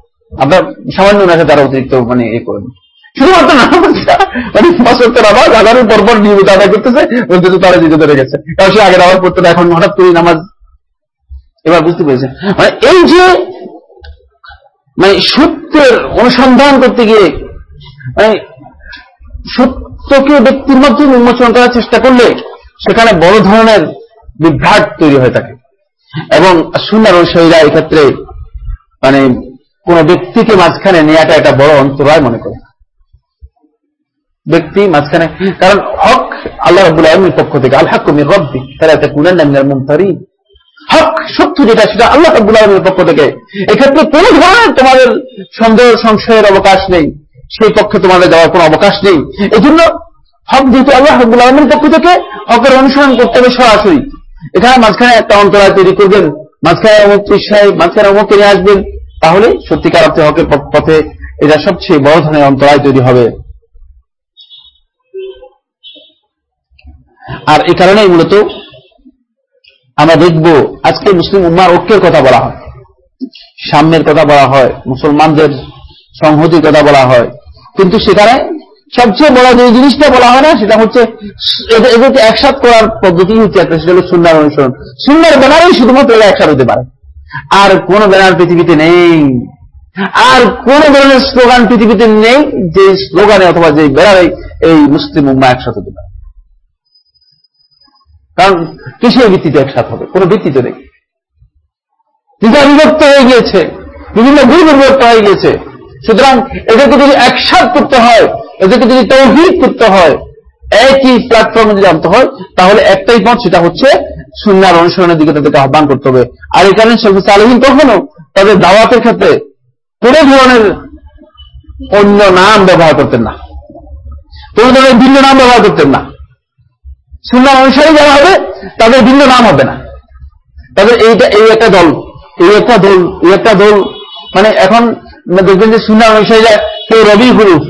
S1: আপনার সামান্য ওনাকে তারা অতিরিক্ত মানে এ করে শুধুমাত্র মানে পরপর নিয়মিত আদায় করতেছে বলতেছে তারা ধরে গেছে কারণ সে এখন হঠাৎ করে নামাজ এবার বুঝতে পেরেছে মানে এই যে মানে সত্যের অনুসন্ধান করতে গিয়ে মানে সত্যকে ব্যক্তির মধ্যে উন্মোচন করার চেষ্টা করলে সেখানে বড় ধরনের বিভ্রাট তৈরি হয়ে থাকে এবং সুন্দর অনুসারীরা এক্ষেত্রে মানে কোন ব্যক্তিকে মাঝখানে নেওয়াটা একটা বড় অন্তরায় মনে করে ব্যক্তি মাঝখানে কারণ হক আল্লাহ রবুল আলমীর পক্ষ থেকে আল্লাহ কুমির রব্বি তারা এটা কুলেন মুমতারি হক সত্য যেটা সেটা আল্লাহ রব্বুল আলমীর পক্ষ থেকে এক্ষেত্রে কোন ধরনের তোমাদের সন্দেহ সংশয়ের অবকাশ নেই সেই পক্ষে তোমাদের যাওয়ার কোনো অবকাশ নেই এই জন্য হক যেহেতু আল্লাহ রব্বুল আলমীর পক্ষ থেকে হকের অনুসরণ করতে হবে সরাসরি এখানে মাঝখানে একটা অন্তরায় তৈরি করবেন মাঝখানে অমুক সাহেব মাঝখানে অমুক নিয়ে আসবেন তাহলে সত্যিকার অর্থে হকের পথে এটা সবচেয়ে বড় ধরনের অন্তরায় তৈরি হবে আর এই কারণেই মূলত আমরা দেখব আজকে মুসলিম উম্মার ঐক্যের কথা বলা হয় সাম্যের কথা বলা হয় মুসলমানদের সংহতির কথা বলা হয় কিন্তু সেখানে সবচেয়ে বড় যে জিনিসটা বলা হয় না সেটা হচ্ছে এদেরকে একসাথ করার পদ্ধতি হচ্ছে একটা সেটা হলো সুন্দর অনুসরণ সুন্দর ব্যানারই শুধুমাত্র এরা একসাথ হতে পারে আর কোন ব্যানার পৃথিবীতে নেই আর কোন ধরনের স্লোগান পৃথিবীতে নেই যে স্লোগানে অথবা যে ব্যানারে এই মুসলিম উম্মা একসাথ হতে পারে কারণ কিসের ভিত্তিতে একসাথ হবে কোনো ভিত্তিতে নেই দ্বিধা বিভক্ত হয়ে গিয়েছে বিভিন্ন ভুল বিভক্ত হয়ে গিয়েছে সুতরাং এদেরকে যদি একসাথ করতে হয় এদেরকে যদি তৌহিদ করতে হয় একই প্ল্যাটফর্মে যদি আনতে হয় তাহলে একটাই পথ সেটা হচ্ছে সুন্দর অনুসরণের দিকে তাদেরকে আহ্বান করতে হবে আর এই কারণে সব চালহীন কখনো তাদের দাওয়াতের ক্ষেত্রে কোনো ধরনের অন্য নাম ব্যবহার করতেন না কোনো ধরনের ভিন্ন নাম ব্যবহার করতেন না সুন্দর অনুসারী যারা হবে তাদের ভিন্ন নাম হবে না তাদের এইটা এই একটা দল এই একটা দল এই একটা দল মানে এখন দেখবেন যে সুন্দর অনুসারীরা কেউ রবি গ্রুপ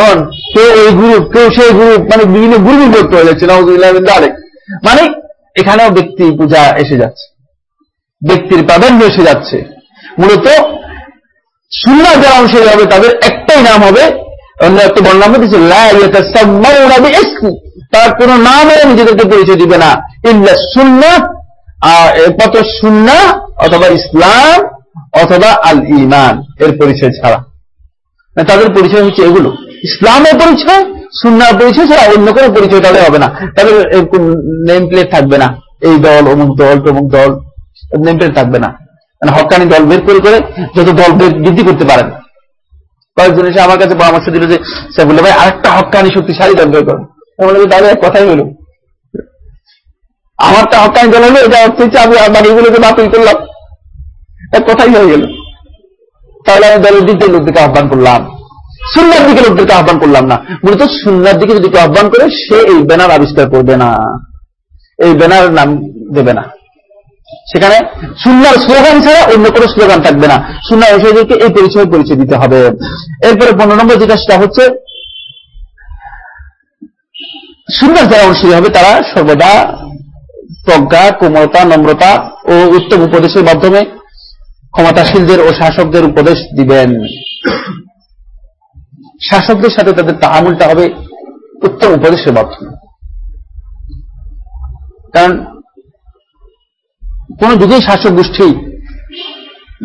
S1: এমন কেউ এই গ্রুপ কেউ সেই গ্রুপ মানে বিভিন্ন গ্রুপ করতে হয়ে যাচ্ছে নজরুল্লাহ আলেক মানে এখানেও ব্যক্তি পূজা এসে যাচ্ছে ব্যক্তির প্রাধান্য এসে যাচ্ছে মূলত সুন্দর যারা অনুসারী হবে তাদের একটাই নাম হবে অন্য একটা বর্ণনা হচ্ছে সব মানে তার কোন নামে নিজেদেরকে পরিচয় দিবে না ইল্লা সুন্না একমাত্র সুন্না অথবা ইসলাম অথবা আল ইমান এর পরিচয় ছাড়া মানে তাদের পরিচয় হচ্ছে এগুলো ইসলামের পরিচয় সুন্নার পরিচয় ছাড়া অন্য কোনো পরিচয় তাদের হবে না তাদের নেম প্লেট থাকবে না এই দল অমুক দল তমুক দল নেম প্লেট থাকবে না মানে হকানি দল বের করে করে যত দল বৃদ্ধি করতে পারেন কয়েকজন এসে আমার কাছে পরামর্শ দিল যে সেগুলো ভাই আরেকটা হকানি শক্তিশালী দল বের করেন এটা হচ্ছে আমি বাকিগুলোকে বাতিল করলাম এক কথাই হয়ে গেল তাহলে আমি দলের দিক থেকে লোকদেরকে আহ্বান করলাম দিকে লোকদেরকে আহ্বান করলাম না মূলত দিকে যদি কেউ আহ্বান করে সে এই ব্যানার আবিষ্কার করবে না এই ব্যানার নাম দেবে না সেখানে সুন্দর স্লোগান ছাড়া অন্য কোনো স্লোগান থাকবে না সুন্দর বিষয়দেরকে এই পরিচয় পরিচয় দিতে হবে এরপরে পনেরো নম্বর যেটা সেটা হচ্ছে সুন্দর যারা অনুষ্ঠিত হবে তারা সর্বদা প্রজ্ঞা কোমলতা নম্রতা ও উত্তম উপদেশের মাধ্যমে ক্ষমতাশীলদের ও শাসকদের উপদেশ দিবেন শাসকদের সাথে তাদের তাহামুলটা হবে উত্তম উপদেশের মাধ্যমে কারণ কোন যুগে শাসক গোষ্ঠী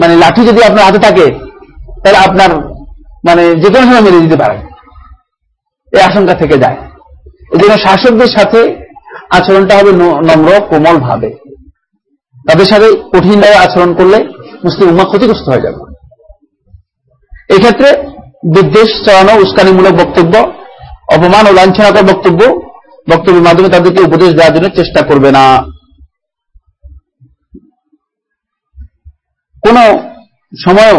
S1: মানে লাঠি যদি আপনার হাতে থাকে তাহলে আপনার মানে যে কোনো সময় মেরে দিতে পারে এই আশঙ্কা থেকে যায় এজন্য শাসকদের সাথে আচরণটা হবে নম্র কোমল ভাবে তাদের সাথে কঠিন ভাবে আচরণ করলে মুসলিম উম্মা ক্ষতিগ্রস্ত হয়ে যাবে এক্ষেত্রে বিদ্বেষ চালানো উস্কানিমূলক বক্তব্য অপমান ও লাঞ্ছনাকর বক্তব্য বক্তব্যের মাধ্যমে তাদেরকে উপদেশ দেওয়ার জন্য চেষ্টা করবে না কোন সময়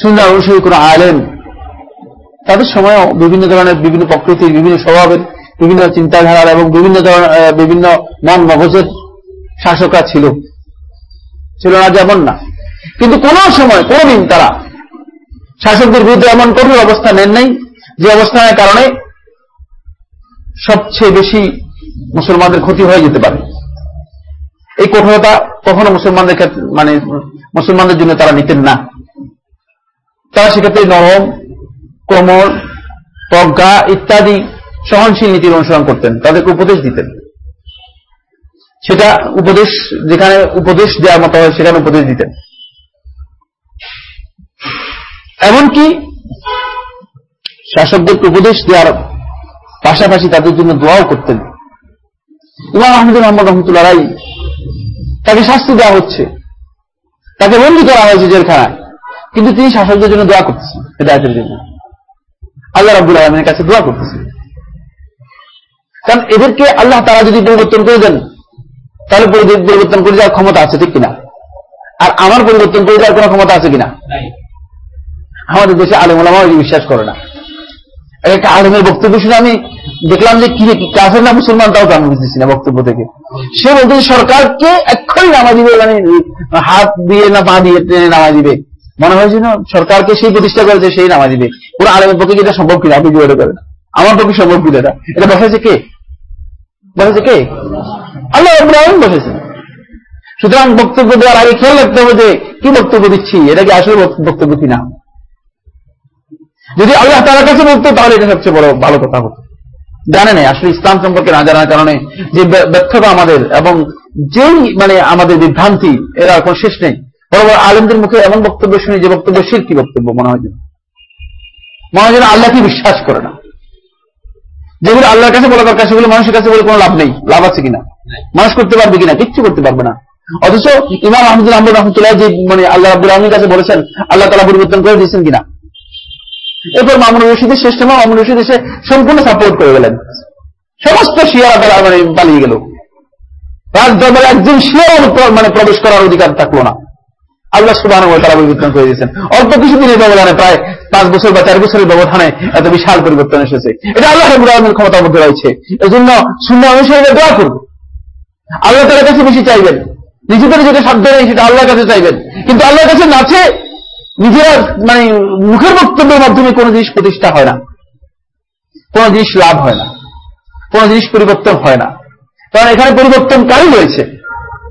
S1: সুন্দর অনুসারী কোন আলেম তাদের সময়ও বিভিন্ন ধরনের বিভিন্ন প্রকৃতির বিভিন্ন স্বভাবের বিভিন্ন চিন্তাধারার এবং বিভিন্ন ধরনের বিভিন্ন মন মগজের শাসকরা ছিল ছিল না যেমন না কিন্তু কোন সময় কোনদিন তারা শাসকদের বিরুদ্ধে এমন কঠোর অবস্থা নেন নাই যে অবস্থানের কারণে সবচেয়ে বেশি মুসলমানদের ক্ষতি হয়ে যেতে পারে এই কঠোরতা কখনো মুসলমানদের ক্ষেত্রে মানে মুসলমানদের জন্য তারা নিতেন না তারা সেক্ষেত্রে নরম কোমল প্রজ্ঞা ইত্যাদি সহনশীল নীতির অনুসরণ করতেন তাদেরকে উপদেশ দিতেন সেটা উপদেশ যেখানে উপদেশ দেওয়ার মতো হয় সেখানে উপদেশ দিতেন এমনকি শাসকদেরকে উপদেশ দেওয়ার পাশাপাশি তাদের জন্য দোয়াও করতেন ইমাম আহমদুল মোহাম্মদ রহমতুল্লাহ রাই তাকে শাস্তি দেওয়া হচ্ছে তাকে বন্দী করা হয়েছে জেলখানায় কিন্তু তিনি শাসকদের জন্য দোয়া করতেছেন এটা জন্য আল্লাহ রাবুল আলমের কাছে দোয়া করতেছে কারণ এদেরকে আল্লাহ তারা যদি পরিবর্তন করে দেন তাহলে পরিবর্তন করে যাওয়ার ক্ষমতা আছে ঠিক কিনা আর আমার পরিবর্তন করে যাওয়ার কোন ক্ষমতা আছে কিনা আমাদের দেশে আলেম ওলামা বিশ্বাস করে না একটা আলমের বক্তব্য শুনে আমি দেখলাম যে কি কাছে না মুসলমান তাও আমি বুঝতেছি না বক্তব্য থেকে সে বলতে সরকারকে এক্ষুনি নামা দিবে মানে হাত দিয়ে না পা দিয়ে ট্রেনে নামা দিবে মনে হয় যেন সরকারকে সেই প্রতিষ্ঠা করে যে সেই নামাজি দিবে পুরো আলমের পক্ষে কি এটা সম্ভব কিনা আপনি জোগাড় করেন আমার পক্ষে সম্ভব কিনা এটা এটা বসেছে কে বসেছে কে আল্লাহ আব্রাহিম বসেছে সুতরাং বক্তব্য দেওয়ার আগে খেয়াল রাখতে হবে যে কি বক্তব্য দিচ্ছি এটা কি আসলে বক্তব্য কিনা যদি আল্লাহ তার কাছে বলতো তাহলে এটা সবচেয়ে বড় ভালো কথা হতো জানে নাই আসলে ইসলাম সম্পর্কে না জানার কারণে যে ব্যর্থতা আমাদের এবং যেই মানে আমাদের বিভ্রান্তি এরা এখন শেষ নেই বড় বড় আলেমদের মুখে এমন বক্তব্য শুনি যে বক্তব্য কি বক্তব্য মনে হয় মনে হয় আল্লাহকে বিশ্বাস করে না যেগুলো আল্লাহর কাছে বলা দরকার সেগুলো মানুষের কাছে বলে কোনো লাভ নেই লাভ আছে কিনা মানুষ করতে পারবে কিনা কিচ্ছু করতে পারবে না অথচ ইমাম আহমদুল আহমদ রহমতুল্লাহ যে মানে আল্লাহ আব্দুল আহমীর কাছে বলেছেন আল্লাহ তালা পরিবর্তন করে দিয়েছেন কিনা এরপর মামুন রশিদের শ্রেষ্ঠ মা মামুন রশিদ এসে সম্পূর্ণ সাপোর্ট করে গেলেন সমস্ত শিয়ারা তারা মানে পালিয়ে গেল রাজ দরবারে একজন শিয়ার মানে প্রবেশ করার অধিকার থাকলো না আল্লাহ সুবাহ তারা পরিবর্তন করে দিয়েছেন অল্প কিছুদিনের ব্যবধানে প্রায় পাঁচ বছর বা চার বছরের ব্যবধানে এত বিশাল পরিবর্তন এসেছে এটা আল্লাহ রবুল আলমের ক্ষমতার মধ্যে রয়েছে এজন্য শূন্য অনুসারে দোয়া করব আল্লাহ তার কাছে বেশি চাইবেন নিজেদের যেটা সাধ্য নেই সেটা আল্লাহর কাছে চাইবেন কিন্তু আল্লাহর কাছে নাচে নিজেরা মানে মুখের বক্তব্যের মাধ্যমে কোনো জিনিস প্রতিষ্ঠা হয় না কোনো জিনিস লাভ হয় না কোনো জিনিস পরিবর্তন হয় না কারণ এখানে পরিবর্তনকারী রয়েছে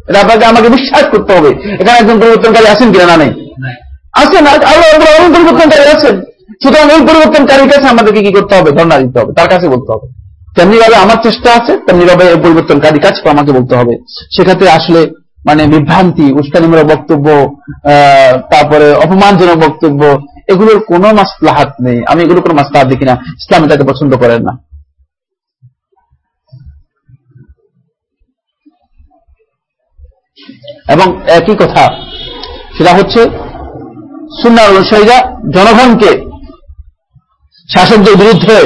S1: এটা আপনাকে আমাকে বিশ্বাস করতে হবে এখানে একজন পরিবর্তনকারী আছেন কিনা না নেই আছেন আল্লাহ অনেক পরিবর্তনকারী আছেন সুতরাং ওই পরিবর্তনকারীর কাছে আমাদেরকে কি করতে হবে ধর্ণা দিতে হবে তার কাছে বলতে হবে তেমনি ভাবে আমার চেষ্টা আছে তেমনি ভাবে পরিবর্তনকারী কাজ আমাকে বলতে হবে সেক্ষেত্রে আসলে মানে বিভ্রান্তি উস্কানিমূলক বক্তব্য তারপরে অপমানজনক বক্তব্য এগুলোর কোনো মাসলাহাত নেই আমি এগুলো কোনো মাসলাহাত দেখি না ইসলাম তাকে পছন্দ করেন না এবং একই কথা সেটা হচ্ছে সুনার অনুসারীরা জনগণকে শাসকদের বিরুদ্ধে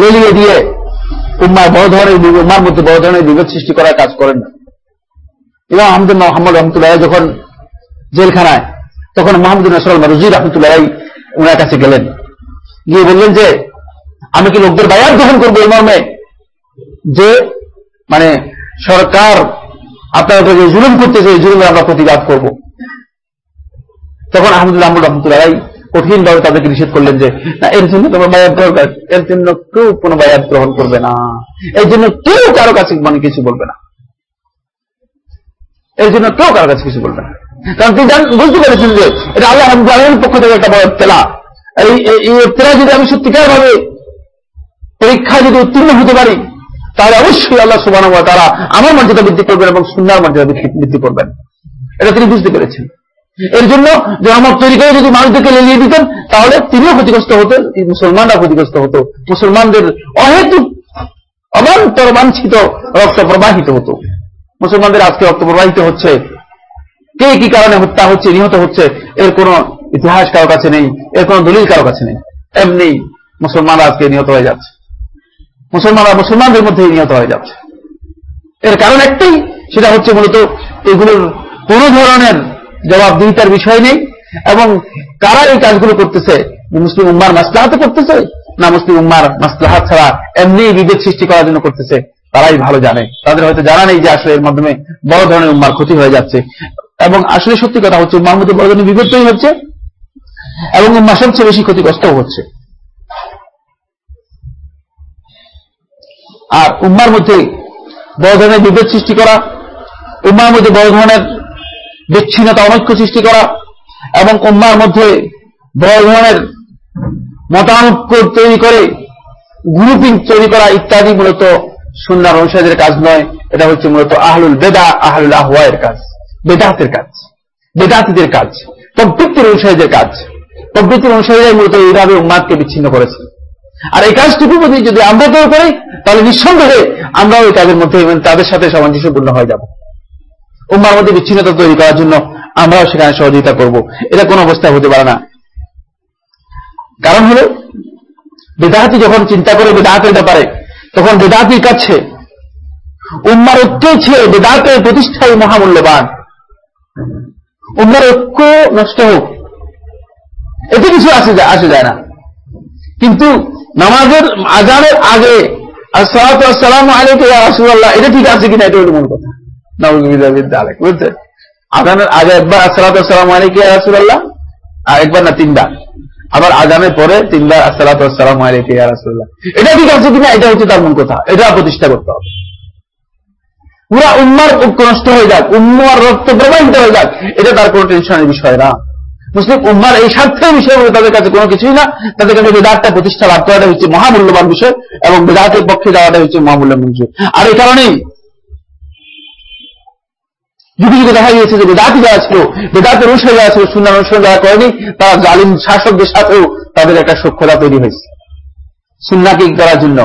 S1: লেলিয়ে দিয়ে উম্মার বড় ধরনের উম্মার মধ্যে বড় ধরনের বিভেদ সৃষ্টি করার কাজ করেন না এবং আহমদুল মোহাম্মদ রহমতুল্লাহ যখন জেলখানায় তখন মাহমুদুল নসরুল মারুজি রহমতুল্লাহ ওনার কাছে গেলেন গিয়ে বললেন যে আমি কি লোকদের বায়ার গ্রহণ করবো এই মর্মে যে মানে সরকার আপনারা যে জুলুম করতেছে এই জুলুমের আমরা প্রতিবাদ করব তখন আহমদুল্লাহ রহমতুল্লাহ কঠিনভাবে তাদেরকে নিষেধ করলেন যে না এর জন্য তোমার বায়াত দরকার এর জন্য কেউ কোনো বায়াত গ্রহণ করবে না এর জন্য কেউ কারো কাছে মানে কিছু বলবে না এর জন্য কেউ কারো কাছে কিছু বলবে না কারণ তিনি বুঝতে পেরেছেন যে এটা আল্লাহ আলমের পক্ষ থেকে একটা বড় তেলা এই তেলা যদি আমি সত্যিকার ভাবে পরীক্ষা যদি উত্তীর্ণ হতে পারি তাহলে অবশ্যই আল্লাহ সুবান তারা আমার মর্যাদা বৃদ্ধি করবেন এবং সুন্দর মর্যাদা বৃদ্ধি করবেন এটা তিনি বুঝতে পেরেছেন এর জন্য যে আমার তৈরি করে যদি মানুষদেরকে লেলিয়ে দিতেন তাহলে তিনিও ক্ষতিগ্রস্ত হতেন মুসলমানরা ক্ষতিগ্রস্ত হতো মুসলমানদের অহেতুক অবান্তর বাঞ্ছিত রক্ত প্রবাহিত হতো মুসলমানদের আজকে রক্ত প্রবাহিত হচ্ছে কে কি কারণে হত্যা হচ্ছে নিহত হচ্ছে এর কোন ইতিহাস কারো কাছে নেই এর কোন দলিল কারো কাছে নেই এমনি মুসলমানরা আজকে নিহত হয়ে যাচ্ছে মুসলমানরা মুসলমানদের মধ্যে নিহত হয়ে যাচ্ছে এর কারণ একটাই সেটা হচ্ছে মূলত এগুলোর কোন ধরনের জবাব দিতার বিষয় নেই এবং কারা এই কাজগুলো করতেছে মুসলিম উম্মার মাসলাহাতে করতেছে না মুসলিম উম্মার মাসলাহাত ছাড়া এমনি বিভেদ সৃষ্টি করার জন্য করতেছে তারাই ভালো জানে তাদের হয়তো জানা নেই যে আসলে এর মাধ্যমে বড় ধরনের উম্মার ক্ষতি হয়ে যাচ্ছে এবং আসলে সত্যি কথা হচ্ছে উম্মার মধ্যে বড় ধরনের বিভেদ তৈরি হচ্ছে এবং উম্মা সবচেয়ে বেশি ক্ষতিগ্রস্ত হচ্ছে আর উম্মার মধ্যে বড় ধরনের বিভেদ সৃষ্টি করা উম্মার মধ্যে বড় ধরনের বিচ্ছিন্নতা অনৈক্য সৃষ্টি করা এবং উম্মার মধ্যে বড় ধরনের মতানৈক্য তৈরি করে গ্রুপিং তৈরি করা ইত্যাদি মূলত সুন্দর অনুসারীদের কাজ নয় এটা হচ্ছে মূলত আহলুল বেদা আহলুল আহওয়ায়ের কাজ বেদাতের কাজ বেদাতিদের কাজ প্রবৃত্তির অনুসারীদের কাজ প্রবৃত্তির অনুসারীরাই মূলত এইভাবে উম্মাদকে বিচ্ছিন্ন করেছে আর এই কাজটুকু প্রতি যদি আমরা কেউ করি তাহলে নিঃসন্দেহে আমরাও ওই কাজের মধ্যে তাদের সাথে সামঞ্জস্যপূর্ণ হয়ে যাব উম্মার মধ্যে বিচ্ছিন্নতা তৈরি করার জন্য আমরাও সেখানে সহযোগিতা করব এটা কোন অবস্থায় হতে পারে না কারণ হল বেদাহাতি যখন চিন্তা করে বেদাহাতের ব্যাপারে তখন বেদাহাতির কাছে উম্মার ঐক্য ছিল বেদাহাতের প্রতিষ্ঠায় মহামূল্যবান উম্মার ঐক্য নষ্ট হোক এতে কিছু আসে আসে যায় না কিন্তু নামাজের আজানের আগে সালাম এটা ঠিক আছে কিনা এটা মূল কথা আজানের আগে একবার আসসালাম আলাইকুম রাসুল্লাহ আর একবার না তিনবার আবার আজানের পরে তিনবার আসসালাম আলাইকুম রাসুল্লাহ এটা ঠিক আছে কিনা এটা হচ্ছে তার মূল কথা এটা প্রতিষ্ঠা করতে হবে পুরা উম্মার নষ্ট হয়ে যাক উম্মার রক্ত প্রবাহিত হয়ে যাক এটা তার কোনো টেনশনের বিষয় না মুসলিম উম্মার এই স্বার্থের বিষয়গুলো তাদের কাছে কোনো কিছুই না তাদের কাছে বেদাতটা প্রতিষ্ঠা লাভ করাটা হচ্ছে মহামূল্যবান বিষয় এবং বেদাতের পক্ষে যাওয়াটা হচ্ছে মহামূল্যবান বিষয় আর এই কারণেই যুগে যুগে দেখা গিয়েছে যে বেদাতি যারা ছিল বেদাতের অনুসারে যারা ছিল সুন্দর অনুসরণ যারা করেনি তারা জালিম শাসকদের সাথেও তাদের একটা সক্ষতা তৈরি হয়েছে সুন্নাকে করার জন্য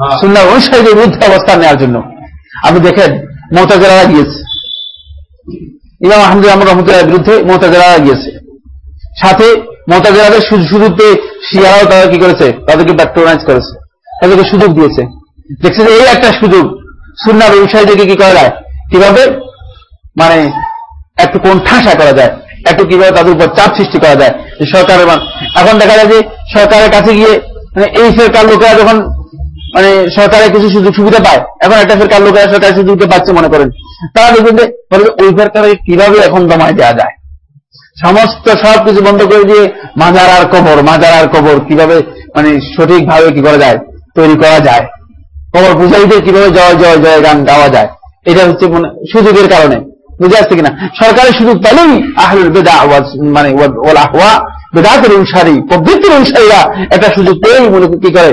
S1: হ্যাঁ। সুন্দর অনুসারীদের বিরুদ্ধে অবস্থান নেওয়ার জন্য আপনি দেখেন মোতাজেরারা গিয়েছে ইমাম আহমদুল আহমদ রহমতুল্লাহের বিরুদ্ধে মোতাজারা গিয়েছে সাথে মোতাজারাদের শুধুতে শিয়ারাও তারা কি করেছে তাদেরকে প্যাট্রোনাইজ করেছে তাদেরকে সুযোগ দিয়েছে দেখছে যে এই একটা সুযোগ সুন্না ব্যবসায়ীদেরকে কি করা যায় কিভাবে মানে একটু কোন ঠাসা করা যায় একটু কিভাবে তাদের উপর চাপ সৃষ্টি করা যায় যে সরকারের মান এখন দেখা যায় যে সরকারের কাছে গিয়ে মানে এই সরকার লোকেরা যখন মানে সরকারের কিছু সুযোগ সুবিধা পায় এখন একটা সরকার লোকেরা সরকারের সুযোগটা পাচ্ছে মনে করেন তারা দেখবে যে ওইখানকার কিভাবে এখন দমায় দেওয়া যায় সমস্ত সব কিছু বন্ধ করে দিয়ে মাজার আর কবর মাজার আর কবর কিভাবে মানে সঠিকভাবে কি করা যায় তৈরি করা যায় কবর পূজারীদের কিভাবে জয় জয় জয় গান গাওয়া যায় এটা হচ্ছে মানে সুযোগের কারণে বুঝে আসছে কিনা সরকারের সুযোগ পেলেই আহলুল বেদা মানে ওলা হওয়া বেদাতের অনুসারী প্রবৃত্তির অনুসারীরা একটা সুযোগ পেয়েই মনে কি করে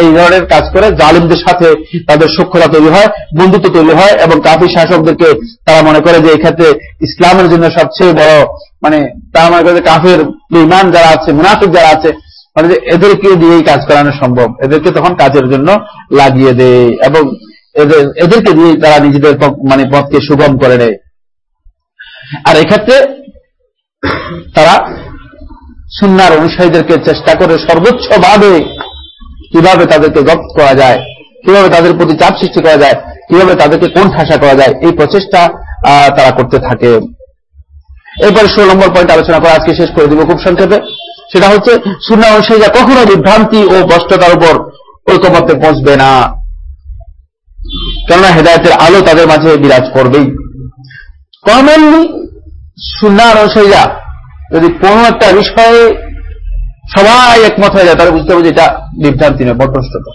S1: এই ধরনের কাজ করে জালিমদের সাথে তাদের সক্ষতা তৈরি হয় বন্ধুত্ব তৈরি হয় এবং কাফির শাসকদেরকে তারা মনে করে যে এক্ষেত্রে ইসলামের জন্য সবচেয়ে বড় মানে তারা মনে করে যে কাফের ইমান যারা আছে মুনাফিক যারা আছে মানে যে এদেরকে দিয়ে এই কাজ করানো সম্ভব এদেরকে তখন কাজের জন্য লাগিয়ে দেয় এবং এদের এদেরকে দিয়ে তারা নিজেদের মানে পথকে সুগম করে নেয় আর এক্ষেত্রে তারা সুনার অনুসারীদেরকে চেষ্টা করে সর্বোচ্চভাবে কিভাবে তাদেরকে জব্দ করা যায় কিভাবে তাদের প্রতি চাপ সৃষ্টি করা যায় কিভাবে তাদেরকে কোন ঠাসা করা যায় এই প্রচেষ্টা তারা করতে থাকে এরপরে ষোলো নম্বর পয়েন্ট আলোচনা করে আজকে শেষ করে দিব খুব সংক্ষেপে সেটা হচ্ছে শূন্য অনুসারীরা কখনো বিভ্রান্তি ও কষ্টতার উপর ঐকমত্যে পৌঁছবে না কেননা হেদায়তের আলো তাদের মাঝে বিরাজ করবেই কমেনলি শূন্য অনুসারীরা যদি কোনো একটা বিষয়ে সবাই একমত হয়ে যায় তারা বুঝতে হবে যে এটা বিভ্রান্তি নয় বট্রষ্টতা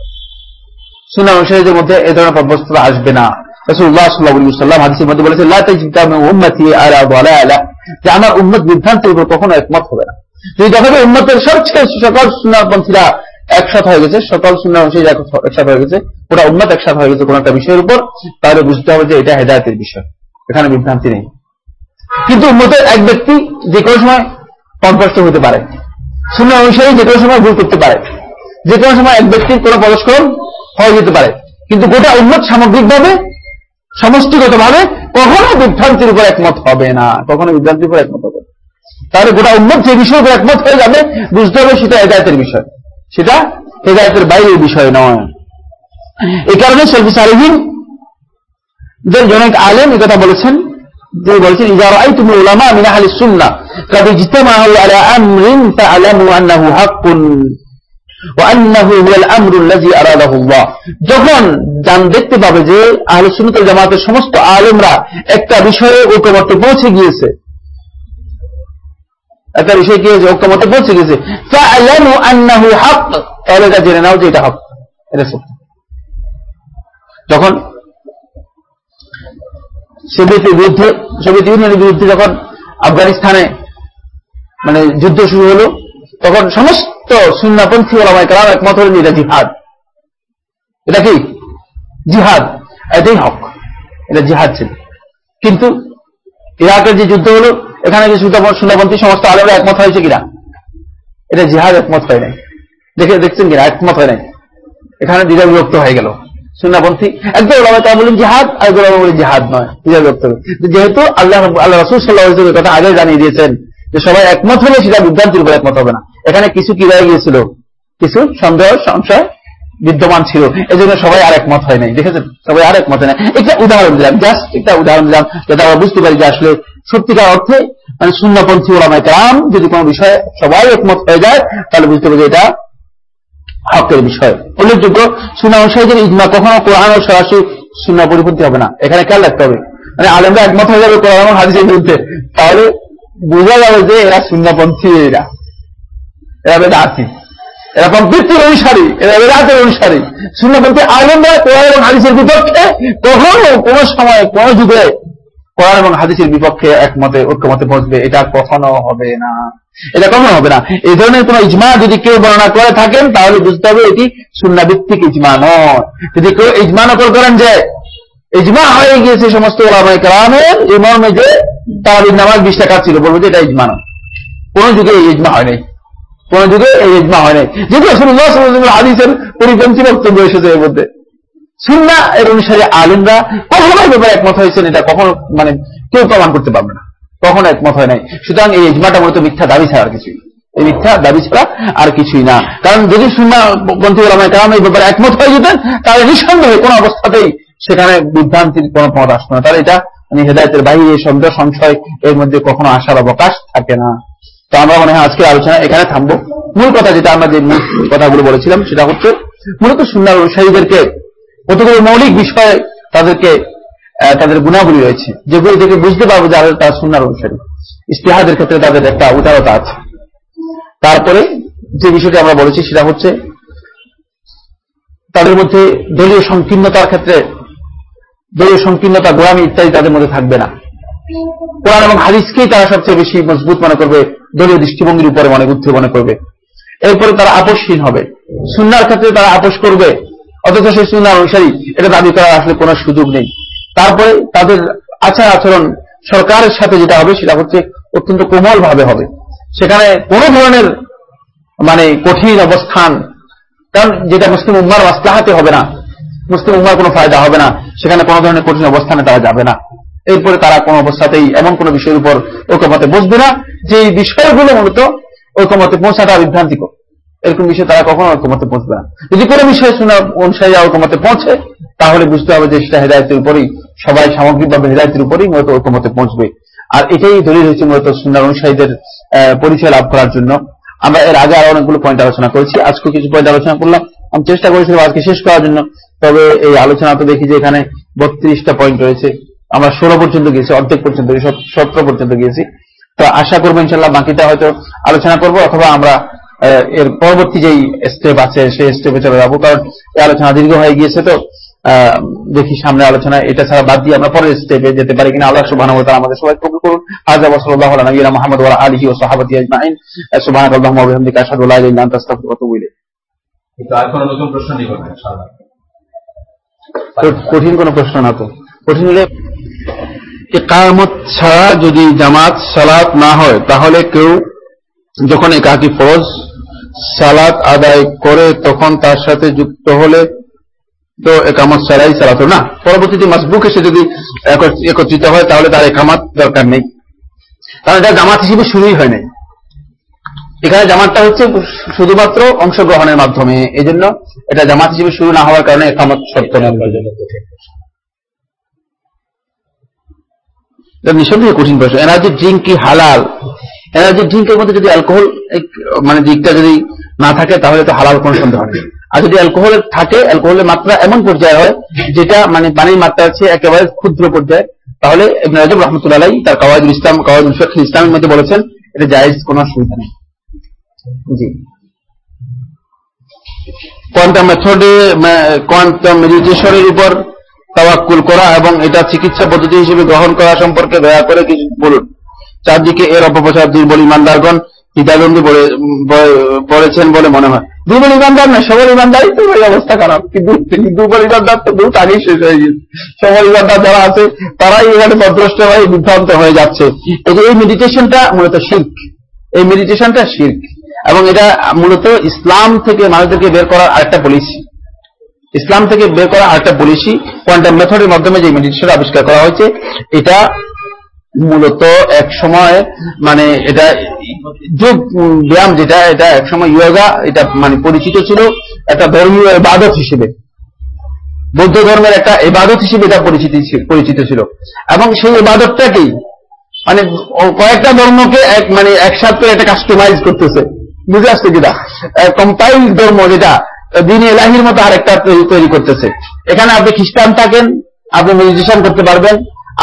S1: সুনা অনুসারীদের মধ্যে এ ধরনের বট্রষ্টতা আসবে না আমার উন্মত বিভ্রান্তির উপর কখনো একমত হবে না যদি দেখা উন্মতের সবচেয়ে সকল সুনারপন্থীরা একসাথ হয়ে গেছে সকল একসাথ হয়ে গেছে উন্মত একসাথ হয়ে গেছে কোন একটা বিষয়ের উপর তাহলে বুঝতে হবে যে এটা হেদায়তের বিষয় এখানে বিভ্রান্তি নেই কিন্তু উন্মতের এক ব্যক্তি যে কোনো সময় পদভ্রষ্ট হতে পারে সুন্দর অনুসারী যে কোনো সময় ভুল করতে পারে যে কোনো সময় এক ব্যক্তির কোনো পরস্পর হয়ে যেতে পারে কিন্তু গোটা উন্মত সামগ্রিকভাবে সমষ্টিগতভাবে কখনো বিভ্রান্তির উপর একমত হবে না কখনো বিভ্রান্তির উপর একমত হবে তাহলে গোটা উন্মত যে বিষয়ের উপর একমত হয়ে যাবে বুঝতে হবে সেটা হেদায়তের বিষয় সেটা হেদায়তের বাইরের বিষয় নয় এই কারণে সেলফি সারিহীন দের জনক আলেম একথা বলেছেন তিনি বলছেন যখন জান দেখতে পাবে যে আহলে সুন্নত জামাতের সমস্ত আলেমরা একটা বিষয়ে ঐক্যমত্যে পৌঁছে গিয়েছে একটা বিষয় কি হয়েছে ঐক্যমতে পৌঁছে গিয়েছে তাহলে এটা জেনে নাও যে এটা হক এটা সত্য যখন সোভিয়েতের বিরুদ্ধে সোভিয়েত ইউনিয়নের বিরুদ্ধে যখন আফগানিস্তানে মানে যুদ্ধ শুরু হলো তখন সমস্ত সুন্নাপন্থী ওলামায় কালাম একমত হলেন এটা জিহাদ এটা কি জিহাদ এটাই হক এটা জিহাদ ছিল কিন্তু ইরাকের যে যুদ্ধ হলো এখানে যে সুন্নাপন্থী সমস্ত আলোর একমত হয়েছে কিনা এটা জিহাদ একমত হয় নাই দেখে দেখছেন কিনা একমত হয় নাই এখানে দ্বিধা বিভক্ত হয়ে গেল সুনাপন্থী একদম ওলামাতা বলেন জিহাদ আর একদম বলেন জিহাদ নয় যেহেতু আল্লাহ আল্লাহ রসুল সাল্লাহ কথা আগে জানিয়ে দিয়েছেন যে সবাই একমত হলে সেটা বিভ্রান্তির উপর একমত হবে না এখানে কিছু কি রয়ে গিয়েছিল কিছু সন্দেহ সংশয় বিদ্যমান ছিল এই জন্য সবাই আর একমত হয় নাই দেখেছেন সবাই আর একমত হয় না একটা উদাহরণ দিলাম জাস্ট একটা উদাহরণ দিলাম যাতে আমরা বুঝতে পারি যে আসলে সত্যিকার অর্থে মানে শূন্যপন্থী ওলামায় কাম যদি কোনো বিষয়ে সবাই একমত হয়ে যায় তাহলে বুঝতে পারি এটা হকের বিষয় উল্লেখযোগ্য সুনা অনুসারীদের ইজমা কখনো কোরআন ও সরাসরি সুনা পরিপন্থী হবে না এখানে খেয়াল রাখতে হবে মানে আলমরা একমত হয়ে যাবে কোরআন হাদিসের বিরুদ্ধে তাহলে বোঝা যাবে যে এরা সুন্নাপন্থী এরা এরা বেদা আতি এরা প্রবৃত্তির অনুসারী এরা বেদাতের অনুসারী সুন্নাপন্থী আলমরা কোরআন এবং হাদিসের বিপক্ষে কখনো কোন সময়ে কোন যুগে কোরআন এবং হাদিসের বিপক্ষে একমতে ঐক্যমতে বসবে এটা কখনো হবে না এটা কখনো হবে না এই ধরনের কোন ইজমা যদি কেউ বর্ণনা করে থাকেন তাহলে বুঝতে হবে এটি সুন্নাভিত্তিক ইজমা নয় যদি কেউ ইজমা নকল করেন যে ইজমা হয়ে গিয়েছে সমস্ত ওলামায় কালামের ইমামে যে তারাবির নামাজ বিশ টাকা ছিল বলবো যে এটা ইজমা না কোন যুগে এই ইজমা হয় নাই কোন যুগে এই ইজমা হয় নাই যদি আদিসের পরিপন্থী বক্তব্য এসেছে এর মধ্যে সুন্না এর অনুসারে আলিমরা কখনো ব্যাপারে একমত হয়েছেন এটা কখনো মানে কেউ প্রমাণ করতে পারবে না কখনো একমত হয় নাই সুতরাং এই ইজমাটা মূলত মিথ্যা দাবি ছাড়া আর কিছুই এই মিথ্যা দাবি ছাড়া আর কিছুই না কারণ যদি সুন্না পন্থী ওলামায় কারণ এই ব্যাপারে একমত হয়ে যেতেন তাহলে নিঃসন্দেহে কোনো অবস্থাতেই সেখানে বিভ্রান্তির কোনো পথ আসতো না তাহলে এটা মানে হেদায়তের বাহিরে শব্দ সংশয় এর মধ্যে কখনো আসার অবকাশ থাকে না তো আমরা মনে হয় আজকের আলোচনা এখানে থামব মূল কথা যেটা আমরা যে কথাগুলো বলেছিলাম সেটা হচ্ছে মূলত সুন্দর অনুসারীদেরকে কতগুলো মৌলিক বিষয়ে তাদেরকে তাদের গুণাবলী রয়েছে যেগুলি থেকে বুঝতে পারবো যে তারা সুনার অনুসারী ইস্তেহাদের ক্ষেত্রে তাদের একটা উদারতা আছে তারপরে যে বিষয়টি আমরা বলেছি সেটা হচ্ছে তাদের মধ্যে দলীয় সংকীর্ণতার ক্ষেত্রে দলীয় সংকীর্ণতা গোড়ামি ইত্যাদি তাদের মধ্যে থাকবে না কোরআন এবং হারিসকেই তারা সবচেয়ে বেশি মজবুত মনে করবে দলীয় দৃষ্টিভঙ্গির উপরে মনে উদ্ধে মনে করবে এরপরে তারা আপসহীন হবে সুনার ক্ষেত্রে তারা আপোষ করবে অথচ সেই সুনার অনুসারী এটা দাবি করার আসলে কোনো সুযোগ নেই তারপরে তাদের আচার আচরণ সরকারের সাথে যেটা হবে সেটা হচ্ছে অত্যন্ত কোমল ভাবে হবে সেখানে কোন ধরনের মানে কঠিন অবস্থান কারণ যেটা মুসলিম উম্মার অস্তাহাতে হবে না মুসলিম উম্মার কোনো ফায়দা হবে না সেখানে কোনো ধরনের কঠিন অবস্থানে তারা যাবে না এরপরে তারা কোনো অবস্থাতেই এমন কোনো বিষয়ের উপর ঐকমতে বসবে না যে বিষয়গুলো মূলত ঐকমতে পৌঁছাটা বিভ্রান্তিকর এরকম বিষয়ে তারা কখনো ঐকমতে পৌঁছবে না যদি কোনো বিষয়ে শোনা অনুসারী ঐকমতে পৌঁছে তাহলে বুঝতে হবে যে সেটা হেদায়তের উপরেই সবাই সামগ্রিকভাবে হৃদায়তের উপরেই মূলত ঐক্যমতে পৌঁছবে আর এটাই দলিল হয়েছে মূলত সুন্দর অনুসারীদের পরিচয় লাভ করার জন্য আমরা এর আগে আরো অনেকগুলো পয়েন্ট আলোচনা করেছি আজকে কিছু পয়েন্ট আলোচনা করলাম আমি চেষ্টা করেছিলাম আজকে শেষ করার জন্য তবে এই আলোচনা তো দেখি যে এখানে বত্রিশটা পয়েন্ট রয়েছে আমরা ষোলো পর্যন্ত গিয়েছি অর্ধেক পর্যন্ত সতেরো পর্যন্ত গিয়েছি তো আশা করবো ইনশাল্লাহ বাকিটা হয়তো আলোচনা করব অথবা আমরা এর পরবর্তী যেই স্টেপ আছে সেই স্টেপে চলে যাবো কারণ এই আলোচনা দীর্ঘ হয়ে গিয়েছে তো দেখি সামনে আলোচনা এটা ছাড়া বাদ দিয়ে আমরা পরের স্টেপে যেতে পারি কিনা আল্লাহ সুবাহ আমাদের সবাই কবুল করুন আজা ওসল্লাহ নবীনা মোহাম্মদ ও সাহাবাতি আজমাইন সুবহানাক কঠিন কোন প্রশ্ন না তো কঠিন হলে ইকামত ছাড়া যদি জামাত সালাত না হয় তাহলে কেউ যখন একাকি ফরজ সালাত আদায় করে তখন তার সাথে যুক্ত হলে তো একামত ছাড়াই সারাত না পরবর্তীতে মাসবুক এসে যদি একত্রিত হয় তাহলে তার একামাত দরকার নেই কারণ এটা জামাত হিসেবে শুরুই হয় নাই এখানে জামাতটা হচ্ছে শুধুমাত্র অংশগ্রহণের মাধ্যমে এই জন্য এটা জামাত হিসেবে শুরু না হওয়ার কারণে একামত শর্ত নিঃসন্দেহে কঠিন প্রশ্ন এনার্জি ড্রিঙ্ক কি হালাল এনার্জি ড্রিঙ্কের মধ্যে যদি অ্যালকোহল মানে দিকটা যদি না থাকে তাহলে তো হালাল কোনো সন্দেহ নেই আর যদি অ্যালকোহল থাকে অ্যালকোহলের মাত্রা এমন পর্যায়ে হয় যেটা মানে পানির মাত্রা আছে একেবারে ক্ষুদ্র পর্যায়ে তাহলে ইবনে রাজব রহমতুল্লাহ তার কাওয়াজুল ইসলাম কাওয়াজ শেখ ইসলামের মধ্যে বলেছেন এটা জায়জ কোন অসুবিধা নেই জি কোয়ান্টাম মেথডে কোয়ান্টাম মেডিটেশনের উপর তাওয়াক্কুল করা এবং এটা চিকিৎসা পদ্ধতি হিসেবে গ্রহণ করা সম্পর্কে দয়া করে কিছু বলুন চারদিকে এর অপপ্রচার দুর্বল ইমানদারগণ হৃদয়বন্দী বলেছেন বলে মনে হয় দুর্বল ইমানদার না সবল ইমানদারই তো ভাই অবস্থা খারাপ কিন্তু দুর্বল ইমানদার তো বহুত আগেই শেষ হয়ে গেছে সবল ইমানদার যারা আছে তারাই এখানে বদ্রষ্ট হয়ে বিভ্রান্ত হয়ে যাচ্ছে এই যে এই মেডিটেশনটা মূলত শিখ এই মেডিটেশনটা শির্ক এবং এটা মূলত ইসলাম থেকে মানুষদেরকে বের করার আরেকটা পলিসি ইসলাম থেকে বের করা আরেকটা পলিসি কোয়ান্টাম মেথডের মাধ্যমে যে মেডিটেশন আবিষ্কার করা হয়েছে এটা মূলত এক সময় মানে এটা যোগ ব্যায়াম যেটা এটা একসময় ইয়োগা এটা মানে পরিচিত ছিল একটা ধর্মীয় এবাদত হিসেবে বৌদ্ধ ধর্মের একটা এবাদত হিসেবে এটা পরিচিতি পরিচিত ছিল এবং সেই এবাদতটাকেই মানে কয়েকটা ধর্মকে এক মানে একসাথে এটা কাস্টমাইজ করতেছে বুঝে আসছে যেটা কম্পাইল ধর্ম যেটা দিন এলাহির মতো আর একটা তৈরি করতেছে এখানে আপনি খ্রিস্টান থাকেন আপনি মেডিটেশন করতে পারবেন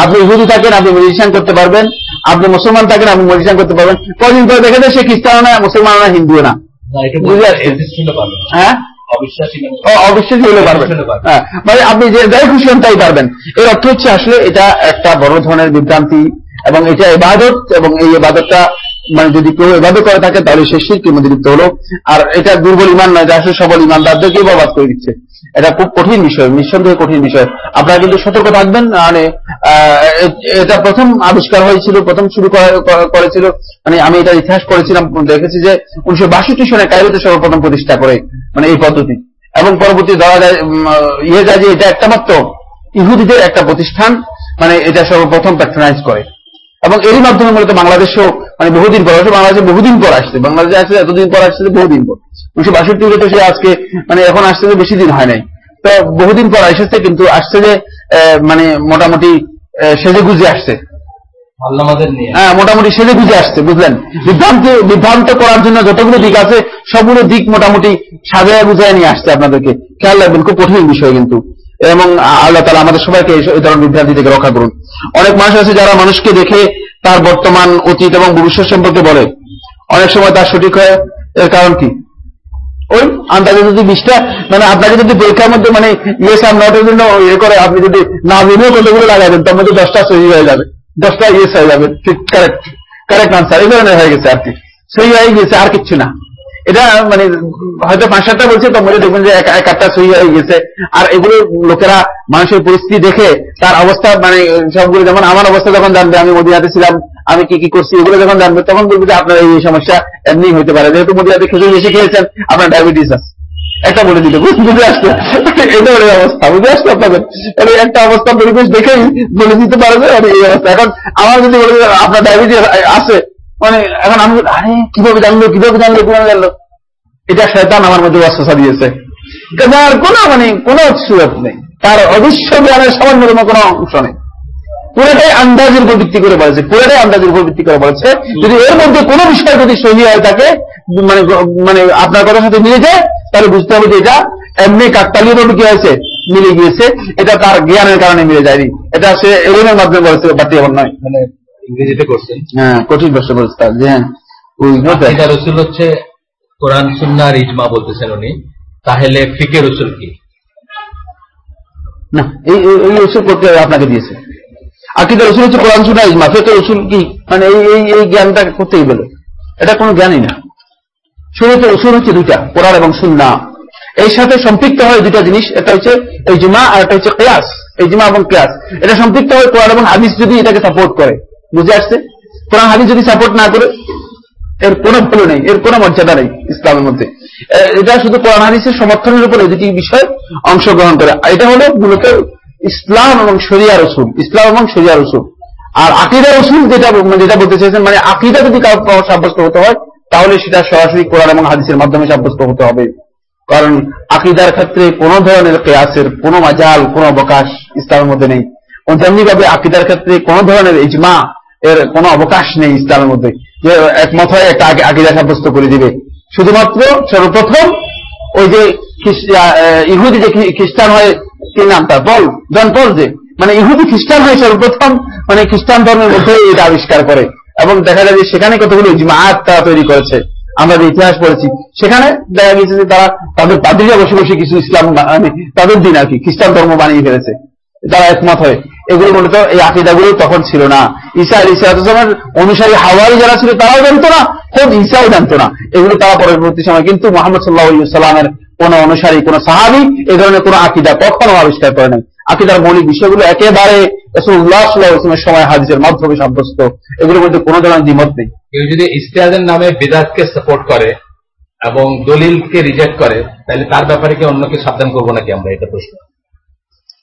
S1: আপনি ইহুদি থাকেন আপনি মেডিটেশন করতে পারবেন আপনি মুসলমান থাকেন আপনি মজিসান করতে পারবেন কদিন পরে দেখে সে খ্রিস্টান না মুসলমান না হিন্দু না হ্যাঁ, হ্যাঁ মানে আপনি যে যাই খুশি হন তাই পারবেন এর অর্থ হচ্ছে আসলে এটা একটা বড় ধরনের বিভ্রান্তি এবং এটা ইবাদত এবং এই এবাদতটা মানে যদি কেউ এভাবে করে থাকে তাহলে সে শিরকের মধ্যে লিপ্ত হলো আর এটা দুর্বল ইমান নয় যে আসলে সবল ইমানদারদেরকে বাবাদ করে দিচ্ছে এটা খুব কঠিন বিষয় নিঃসন্দেহে কঠিন বিষয় আপনারা কিন্তু সতর্ক থাকবেন মানে এটা প্রথম আবিষ্কার হয়েছিল প্রথম শুরু করেছিল মানে আমি এটা ইতিহাস করেছিলাম দেখেছি যে উনিশশো বাষট্টি সনে কায়রোতে সর্বপ্রথম প্রতিষ্ঠা করে মানে এই পদ্ধতি এবং পরবর্তী ধরা যায় ইয়ে যায় যে এটা একটা মাত্র ইহুদিদের একটা প্রতিষ্ঠান মানে এটা সর্বপ্রথম প্যাট্রোনাইজ করে এবং এরই মাধ্যমে মূলত বাংলাদেশেও মানে বহুদিন পর আসছে বাংলাদেশে বহুদিন পর আসছে বাংলাদেশে আসছে এতদিন পর আসছে বহুদিন পর উনিশশো বাষট্টি তো সে আজকে মানে এখন আসছে যে বেশি দিন হয় নাই তো বহুদিন পর এসেছে কিন্তু আসছে যে মানে মোটামুটি সেজে গুজে আসছে হ্যাঁ মোটামুটি সেজে গুজে আসছে বুঝলেন বিভ্রান্ত বিভ্রান্ত করার জন্য যতগুলো দিক আছে সবগুলো দিক মোটামুটি সাজায় বুঝায় নিয়ে আসছে আপনাদেরকে খেয়াল রাখবেন খুব কঠিন বিষয় কিন্তু এবং আল্লাহ তালা আমাদের সবাইকে এই ধরনের বিভ্রান্তি থেকে রক্ষা করুন অনেক মানুষ আছে যারা মানুষকে দেখে তার বর্তমান অতীত এবং ভবিষ্যৎ সম্পর্কে বলে অনেক সময় তার সঠিক হয় এর কারণ কি ওই আন্দাজে যদি বিষটা মানে আপনাকে যদি পরীক্ষার মধ্যে মানে ইয়েস আর নটের জন্য ইয়ে করে আপনি যদি না ভেবেও কতগুলো লাগাই দেন তার মধ্যে দশটা সহি হয়ে যাবে দশটা ইয়েস হয়ে যাবে ঠিক কারেক্ট কারেক্ট আনসার এই ধরনের হয়ে গেছে আর কি সহি হয়ে গেছে আর কিচ্ছু না এটা মানে হয়তো পাঁচ সাতটা বলছে তো মনে দেখবেন যে এক একটা সহি হয়ে গেছে আর এগুলো লোকেরা মানুষের পরিস্থিতি দেখে তার অবস্থা মানে সবগুলো যেমন আমার অবস্থা যখন জানবে আমি মদিনাতে ছিলাম আমি কি কি করছি এগুলো যখন জানবে তখন বলবে যে আপনার এই সমস্যা এমনি হইতে পারে যেহেতু মদিনাতে খেজুর বেশি খেয়েছেন আপনার ডায়াবেটিস আছে একটা বলে দিতে বুঝে আসলো এটা ওর অবস্থা বুঝে আসলো আপনাদের মানে একটা অবস্থা পরিবেশ দেখেই বলে দিতে পারবে এই অবস্থা এখন আমার যদি বলে আপনার ডায়াবেটিস আছে মানে এখন আমি আরে কিভাবে জানলো কিভাবে জানলো কিভাবে জানলো এটা শেতান আমার মধ্যে অস্ত্র দিয়েছে তার কোন মানে কোন সুযোগ নেই তার অবিশ্ব জ্ঞানের সামান্যতম কোনো অংশ নেই পুরোটাই আন্দাজের উপর ভিত্তি করে বলেছে পুরোটাই আন্দাজের উপর ভিত্তি করে বলেছে যদি এর মধ্যে কোনো বিষয় যদি সহি হয় তাকে মানে মানে আপনার কথার সাথে মিলে যায় তাহলে বুঝতে হবে যে এটা এমনি কাকতালীয় ভাবে কি হয়েছে মিলে গিয়েছে এটা তার জ্ঞানের কারণে মিলে যায়নি এটা সে এলিমের মাধ্যমে বলেছে বাতিল নয় মানে ইংরেজিতে করছেন হ্যাঁ কঠিন ভাষা তার যে হ্যাঁ, আকিদা রসুল হচ্ছে কোরআন ইজমা বলতেছেন উনি তাহলে ফিকে রসুল কি না এই এই রসুল আপনাকে দিয়েছে আকিদা রসুল হচ্ছে কোরআন সুন্না ইজমা রসুল কি মানে এই এই এই জ্ঞানটা করতেই বলে এটা কোনো জ্ঞানই না শুরুতে রসুল হচ্ছে দুইটা কোরআন এবং সুন্না এর সাথে সম্পৃক্ত হয় দুটা জিনিস এটা হচ্ছে এই জিমা আর এটা হচ্ছে ক্লাস জিমা এবং ক্লাস এটা সম্পৃক্ত হয় কোরআন এবং হাদিস যদি এটাকে সাপোর্ট করে বুঝে আসছে কোরআন হাদিস যদি সাপোর্ট না করে এর কোনো ভালো নেই এর কোনো মর্যাদা নেই ইসলামের মধ্যে এটা শুধু কোরআন হাদিসের সমর্থনের উপরে দুটি বিষয় অংশগ্রহণ করে এটা হলো মূলত ইসলাম এবং সরিয়া রসুল ইসলাম এবং সরিয়া রসুল আর আকিদা রসুল যেটা মানে যেটা বলতে চাইছেন মানে আকিদা যদি সাব্যস্ত হতে হয় তাহলে সেটা সরাসরি কোরআন এবং হাদিসের মাধ্যমে সাব্যস্ত হতে হবে কারণ আকিদার ক্ষেত্রে কোনো ধরনের কেয়াসের কোনো মাজাল কোনো অবকাশ ইসলামের মধ্যে নেই তেমনি ভাবে আকিদার ক্ষেত্রে কোনো ধরনের ইজমা এর কোনো অবকাশ নেই ইসলামের মধ্যে যে একমত হয়ে একটা আগে সাব্যস্ত করে দিবে শুধুমাত্র সর্বপ্রথম ওই যে ইহুদি যে খ্রিস্টান হয় কি নাম তার পল জন পল যে মানে ইহুদি খ্রিস্টান হয় সর্বপ্রথম মানে খ্রিস্টান ধর্মের মধ্যে এটা আবিষ্কার করে এবং দেখা যায় যে সেখানে কতগুলো ইজমাহাত তারা তৈরি করেছে আমরা যে ইতিহাস পড়েছি সেখানে দেখা গেছে যে তারা তাদের পাদ্রীরা বসে বসে কিছু ইসলাম মানে তাদের দিন আর কি খ্রিস্টান ধর্ম বানিয়ে ফেলেছে তারা একমত হয় এগুলো মূলত এই আকিদাগুলো তখন ছিল না ঈসা আল ইসলামের অনুসারী হাওয়ারি যারা ছিল তারাও জানতো না খোদ ঈসাও জানতো না এগুলো তারা পরবর্তী সময় কিন্তু মোহাম্মদ সাল্লাহামের কোন অনুসারী কোন সাহাবি এ ধরনের কোন আকিদা কখনো আবিষ্কার করে নাই আকিদার মৌলিক বিষয়গুলো একেবারে রসুল্লাহ সময় হাদিসের মাধ্যমে সাব্যস্ত এগুলোর মধ্যে কোন ধরনের দ্বিমত নেই কেউ যদি ইস্তেহাদের নামে বেদাতকে সাপোর্ট করে এবং দলিলকে রিজেক্ট করে তাহলে তার ব্যাপারে কি অন্যকে সাবধান করবো নাকি আমরা এটা প্রশ্ন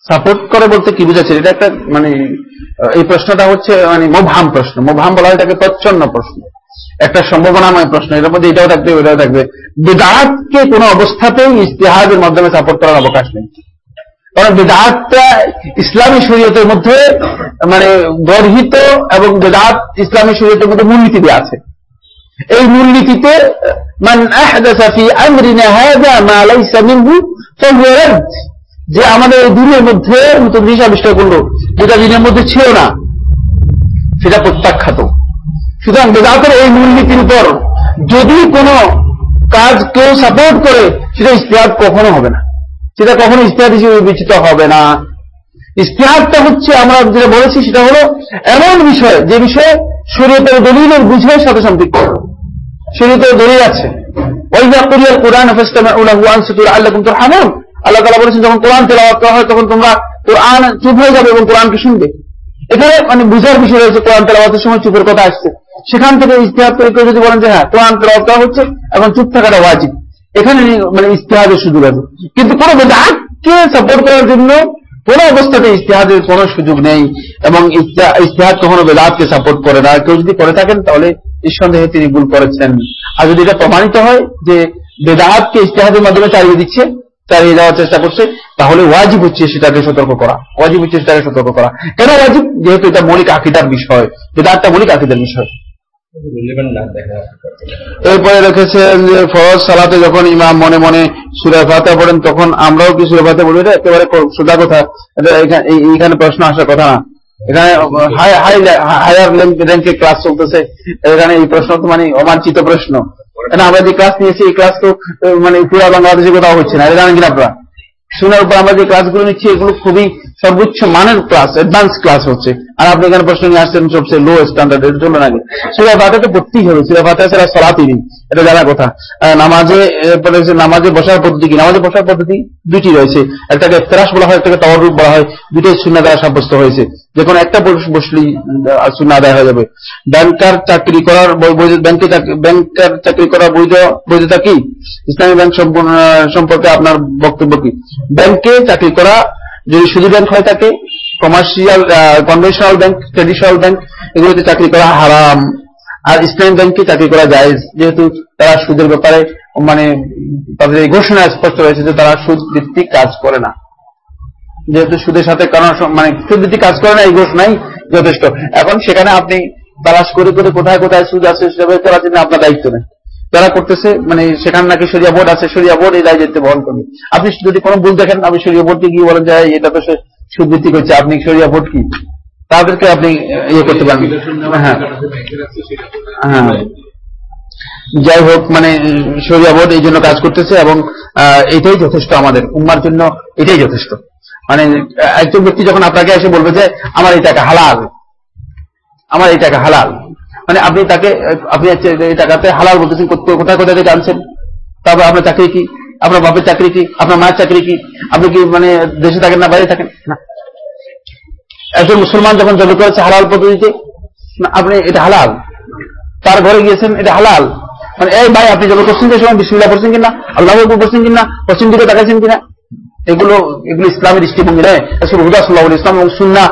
S1: সাপোর্ট করে বলতে কি বুঝাচ্ছে এটা একটা মানে এই প্রশ্নটা হচ্ছে মানে মোভাম প্রশ্ন মোভাম বলা এটাকে প্রচ্ছন্ন প্রশ্ন একটা সম্ভাবনাময় প্রশ্ন এর মধ্যে এটাও থাকবে ওটাও থাকবে বেদাতকে কোনো অবস্থাতেই ইস্তেহাদের মাধ্যমে সাপোর্ট করার অবকাশ নেই কারণ বেদাতটা ইসলামী শরীয়তের মধ্যে মানে গর্হিত এবং বেদাত ইসলামী শরীয়তের মধ্যে মূলনীতি দিয়ে আছে এই মূলনীতিতে মান আহদাসা ফি আমরিনা হাযা মা লাইসা মিনহু ফাহুয়া রাদ যে আমাদের এই দিনের মধ্যে নতুন জিনিস আবিষ্কার করলো যেটা দিনের মধ্যে ছিল না সেটা প্রত্যাখ্যাত সুতরাং বেদাতের এই মূলনীতির উপর যদি কোনো কাজ কেউ সাপোর্ট করে সেটা ইস্তেহাদ কখনো হবে না সেটা কখনো ইস্তেহাদ হিসেবে বিবেচিত হবে না ইস্তেহাদটা হচ্ছে আমরা যেটা বলেছি সেটা হলো এমন বিষয় যে বিষয়ে শরীয়তের দলিলের বুঝে সাথে সম্পৃক্ত শরীয়তের দলিল আছে ওই ব্যাপারিয়াল কোরআন হাফেস্তামা উল্লাহ আল্লাহ হামুন আল্লাহ তালা বলেছেন যখন কোরআন তেলাওয়াত করা হয় তখন তোমরা কোরআন চুপ হয়ে যাবে এবং কোরআনকে শুনবে এখানে মানে বুঝার বিষয় রয়েছে কোরআন তেলাওয়াতের সময় চুপের কথা আসছে সেখান থেকে ইস্তেহাদ করে কেউ যদি বলেন যে হ্যাঁ কোরআন তেলাওয়াত করা হচ্ছে এখন চুপ থাকাটা ওয়াজিব এখানে মানে ইস্তেহাদের সুযোগ আছে কিন্তু কোনো বেদাকে সাপোর্ট করার জন্য কোন অবস্থাতে ইস্তেহাদের কোনো সুযোগ নেই এবং ইস্তেহাদ কখনো বেদাতকে সাপোর্ট করে না কেউ যদি করে থাকেন তাহলে নিঃসন্দেহে তিনি ভুল করেছেন আর যদি এটা প্রমাণিত হয় যে বেদাতকে ইস্তেহাদের মাধ্যমে চালিয়ে দিচ্ছে চালিয়ে যাওয়ার চেষ্টা করছে তাহলে ওয়াজিব হচ্ছে সেটাকে সতর্ক করা ওয়াজিব হচ্ছে সেটাকে সতর্ক করা কেন ওয়াজিব যেহেতু এটা মৌলিক আকিদার বিষয় এটা একটা মৌলিক আকিদার বিষয় এরপরে রেখেছেন ফরজ সালাতে যখন ইমাম মনে মনে সুরে ফাতে পড়েন তখন আমরাও কি সুরে ফাতে বলি একেবারে সোজা কথা এখানে প্রশ্ন আসার কথা না এখানে হাই হাই হায়ার র্যাঙ্কে ক্লাস চলতেছে এখানে এই প্রশ্ন তো মানে অমার্চিত প্রশ্ন আমরা যে ক্লাস নিয়েছি এই ক্লাস তো মানে পুরা বাংলাদেশে কোথাও হচ্ছে না জানেন কিনা আপনারা শোনার উপর আমরা যে ক্লাসগুলো নিচ্ছি এগুলো খুবই সর্বোচ্চ মানের ক্লাস অ্যাডভান্স ক্লাস হচ্ছে আর আপনি এখানে প্রশ্ন নিয়ে আসছেন সবচেয়ে লো স্ট্যান্ডার্ড এর জন্য নাকি সুরা ফাতে তো পড়তেই হবে সুরা ফাতে ছাড়া সলাতি নেই এটা জানা কথা নামাজে নামাজে বসার পদ্ধতি কি নামাজে বসার পদ্ধতি দুটি রয়েছে একটাকে ফেরাস বলা হয় একটাকে তওয়ারুক বলা হয় দুটোই শূন্য দ্বারা সাব্যস্ত হয়েছে যে কোনো একটা বসলেই শূন্য আদায় হয়ে যাবে ব্যাংকার চাকরি করার ব্যাংকে ব্যাংকার চাকরি করার বৈধ বৈধতা কি ইসলামী ব্যাংক সম্পর্কে আপনার বক্তব্য কি ব্যাংকে চাকরি করা যদি সুদী ব্যাংক হয় তাকে commercial conventional bank traditional bank এগুলোতে চাকরি করা হারাম আর ইসলাম ব্যাংকে চাকরি করা যায় যেহেতু তারা সুদের ব্যাপারে মানে তাদের এই ঘোষণা স্পষ্ট হয়েছে যে তারা সুদ ভিত্তিক কাজ করে না যেহেতু সুদের সাথে কারণ মানে সুদ ভিত্তিক কাজ করে না এই ঘোষণাই যথেষ্ট এখন সেখানে আপনি তালাশ করে করে কোথায় কোথায় সুদ আছে সেভাবে করার জন্য আপনার দায়িত্ব নেই যারা করতেছে মানে সেখানে নাকি সরিয়া বোর্ড আছে সরিয়া বোর্ড এই দায়িত্ব বহন করবে আপনি যদি কোনো ভুল দেখেন আমি সরিয়া বোর্ডকে গিয়ে বলেন যে এটা তো সুবৃত্তি করছে আপনি সরিয়া বোর্ড কি তাদেরকে আপনি ইয়ে করতে পারেন হ্যাঁ হ্যাঁ যাই হোক মানে সরিয়া বোর্ড এই জন্য কাজ করতেছে এবং এটাই যথেষ্ট আমাদের উম্মার জন্য এটাই যথেষ্ট মানে একজন ব্যক্তি যখন আপনাকে এসে বলবে যে আমার এই টাকা হালাল আমার এই টাকা হালাল মানে আপনি তাকে আপনি এই টাকাতে হালাল বলতেছেন কোথায় কোথায় জানছেন তারপর আপনার চাকরি কি আপনার বাপের চাকরি কি আপনার মায়ের চাকরি কি আপনি কি মানে দেশে থাকেন না বাইরে থাকেন না একজন মুসলমান যখন জন্ম করেছে হালাল পদ্ধতিতে আপনি এটা হালাল তার ঘরে গিয়েছেন এটা হালাল মানে এই ভাই আপনি জন্ম করছেন যে সময় বিসমিল্লা করছেন কিনা আল্লাহ করছেন কিনা পশ্চিম দিকে তাকাইছেন কিনা এগুলো এগুলো ইসলামের দৃষ্টিভঙ্গি নয় আসলে হুদা ইসলাম এবং সুন্না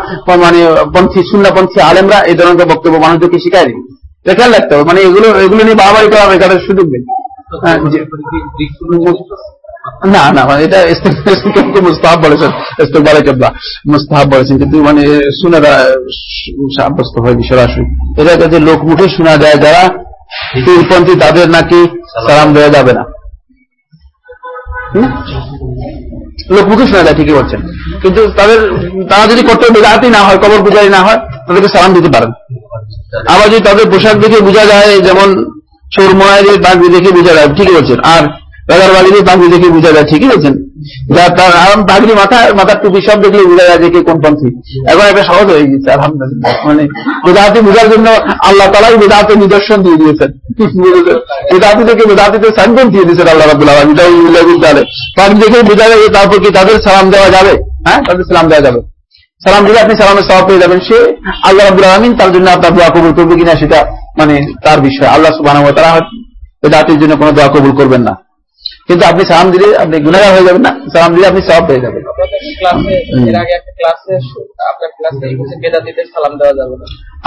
S1: মানে পন্থী পন্থী আলেমরা এই ধরনের বক্তব্য মানুষদেরকে শিখাই দিন খেয়াল রাখতে হবে মানে এগুলো এগুলো নিয়ে বাড়াবাড়ি করা হবে তাদের সুযোগ নেই হ্যাঁ, না না মানে এটা মুস্তাহাব বলেছেন মুস্তাহাব বলেছেন কিন্তু মানে শুনে সাব্যস্ত হয় সরাসরি এটা শোনা যায় যারা তাদের নাকি সালাম দেওয়া যাবে না লোক মুখে শোনা যায় ঠিকই বলছেন কিন্তু তাদের তারা যদি কর্তব্য বেদাতি না হয় কবর পূজারি না হয় তাদেরকে সালাম দিতে পারেন আবার যদি তাদের পোশাক দেখে বোঝা যায় যেমন চোর মোয়ারি পাগড়ি দেখে বোঝা যায় ঠিকই বলছেন আর রাজার বাড়িতে পাগড়ি দেখে বোঝা যায় ঠিকই বলছেন পাগড়ি মাথা মাথার টুপি সব দেখলে যায় যে কে কোন পন্থী এখন এটা সহজ হয়ে গেছে আলহামদুলিল্লাহ মানে বোঝার জন্য আল্লাহ তালাই নিদর্শন দিয়ে দিয়েছেন থেকে দিয়ে দিয়েছেন আল্লাহ রাবুল্লাহ পাগড়ি দেখে বোঝা যাবে তারপর কি তাদের সালাম দেওয়া যাবে হ্যাঁ তাদের সালাম দেওয়া যাবে সালাম দিলে আপনি সালামের সব পেয়ে যাবেন সে আল্লাহ আব্দুল আলমিন তার জন্য আপনার দোয়া কবুল করবে কিনা সেটা মানে তার বিষয় আল্লাহ সুবাহ তারা বেদাহাতির জন্য কোনো দোয়া কবুল করবেন না কিন্তু আপনি সালাম দিলে আপনি গুনাগার হয়ে যাবেন না সালাম দিলে আপনি সব হয়ে যাবেন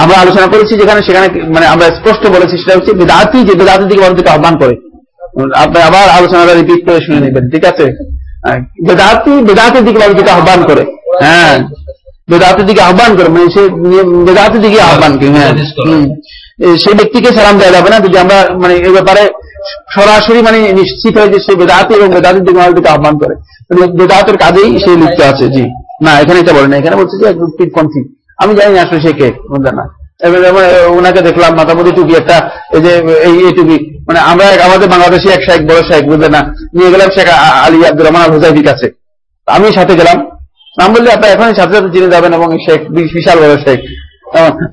S1: আমরা আলোচনা করেছি যেখানে সেখানে মানে আমরা স্পষ্ট বলেছি সেটা হচ্ছে বেদাতি যে বেদাতি দিকে মানুষকে আহ্বান করে আপনি আবার আলোচনাটা রিপিট করে শুনে নেবেন ঠিক আছে বেদাতি বেদাতের দিকে মানুষকে আহ্বান করে হ্যাঁ বেদাতের দিকে আহ্বান করে মানে সে বেদাতের দিকে আহ্বান করে হ্যাঁ সেই ব্যক্তিকে সালাম দেওয়া যাবে না যদি আমরা মানে এ ব্যাপারে সরাসরি মানে নিশ্চিত হয় যে সে বেদাতি এবং বেদাতির দিকে দিকে আহ্বান করে বেদাতের কাজেই সে লিপ্ত আছে জি না এখানে এটা বলে না এখানে বলছে যে একদম আমি জানি না আসলে সে কে না ওনাকে দেখলাম মাথা টুপি একটা এই যে এই টুপি মানে আমরা আমাদের বাংলাদেশে এক শাহ বড় শাহ বুঝলে না নিয়ে গেলাম শেখ আলী আব্দুর রহমান আল হুজাইবির কাছে আমি সাথে গেলাম আমি বললি আপনার এখন সাথে সাথে চিনে যাবেন এবং শেখ বিশাল বড় শেখ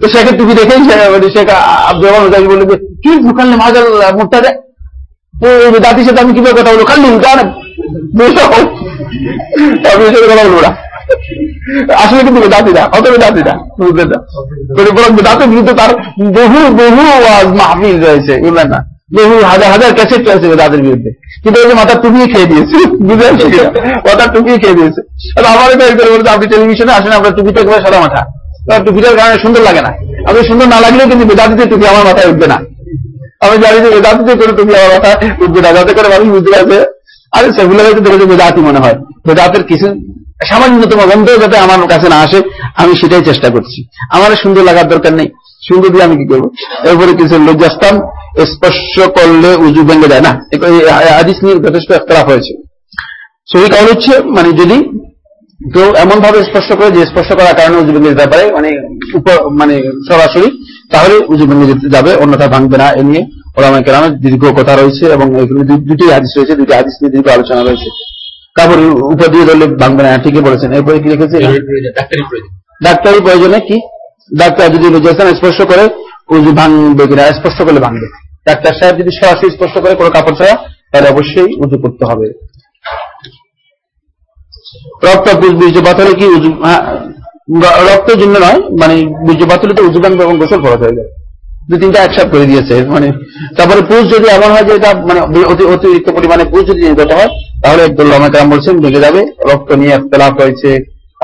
S1: তো শেখের টুপি দেখেই মানে শেখ আব্দুর রহমান হুজাইবি বললো কি ঢুকালে মাজাল মুখটা দেয় সাথে আমি কিভাবে কথা বলবো মানে কথা বলবো না আসলে কিন্তু মানে বরং বিরুদ্ধে তার বহু বহু মাহফিল রয়েছে বুঝলেন না বহু হাজার হাজার ক্যাসেট রয়েছে বিরুদ্ধে কিন্তু ওই যে মাথা টুকিয়ে খেয়ে দিয়েছে বুঝলেন মাথা টুকিয়ে খেয়ে দিয়েছে আমার এটা আপনি টেলিভিশনে আসেন আপনার টুপিটা একবার সাদা মাথা টুপিটার কারণে সুন্দর লাগে না আপনি সুন্দর না লাগলেও কিন্তু বেদাতিতে টুপি আমার মাথায় উঠবে না আমি জানি যে বেদান্তি করে তুমি আমার কথা বেদাতে করে মানুষ বুঝতে পারবে আরে সেগুলো হয়তো দেখেছে বেদাতি মনে হয় বেদাতের কিছু সামান্যতম গন্ধ যাতে আমার কাছে না আসে আমি সেটাই চেষ্টা করছি আমার সুন্দর লাগার দরকার নেই সুন্দর দিয়ে আমি কি করবো এরপরে কিছু লজ্জাস্থান স্পর্শ করলে উজু ভেঙে যায় না আদিস নিয়ে যথেষ্ট একতলাফ হয়েছে সেই কারণ হচ্ছে মানে যদি কেউ এমন ভাবে স্পর্শ করে যে স্পর্শ করার কারণে উজু ভেঙে যেতে পারে মানে মানে সরাসরি তাহলে উজু ভেঙে যেতে যাবে অন্যথা ভাঙবে না এ নিয়ে ওলামা কেরামের দীর্ঘ কথা রয়েছে এবং এখানে দুটি হাদিস রয়েছে দুটি হাদিস নিয়ে দীর্ঘ আলোচনা রয়েছে কাপড় উপর দিয়ে ধরলে ভাঙবে না হ্যাঁ, ঠিকই বলেছেন এরপরে কি রেখেছে ডাক্তারি প্রয়োজনে কি ডাক্তার যদি রোজাসান স্পর্শ করে উজু ভাঙবে কিনা স্পর্শ করলে ভাঙবে ডাক্তার সাহেব যদি সরাসরি স্পর্শ করে কোনো কাপড় ছাড়া তাহলে অবশ্যই উজু করতে হবে রক্ত বীর্যপাত হলে কি উজু হ্যাঁ, রক্তের জন্য নয় মানে বীর্য তো উজুগান এবং গোসল ফরজ হয়ে যায় দু তিনটা একসাথ করে দিয়েছে মানে তারপরে পুরুষ যদি এমন হয় যে এটা মানে অতিরিক্ত পরিমাণে পুরুষ যদি নির্গত হয় তাহলে একদুল রহমান কালাম বলছেন ভেঙে যাবে রক্ত নিয়ে একতলাপ হয়েছে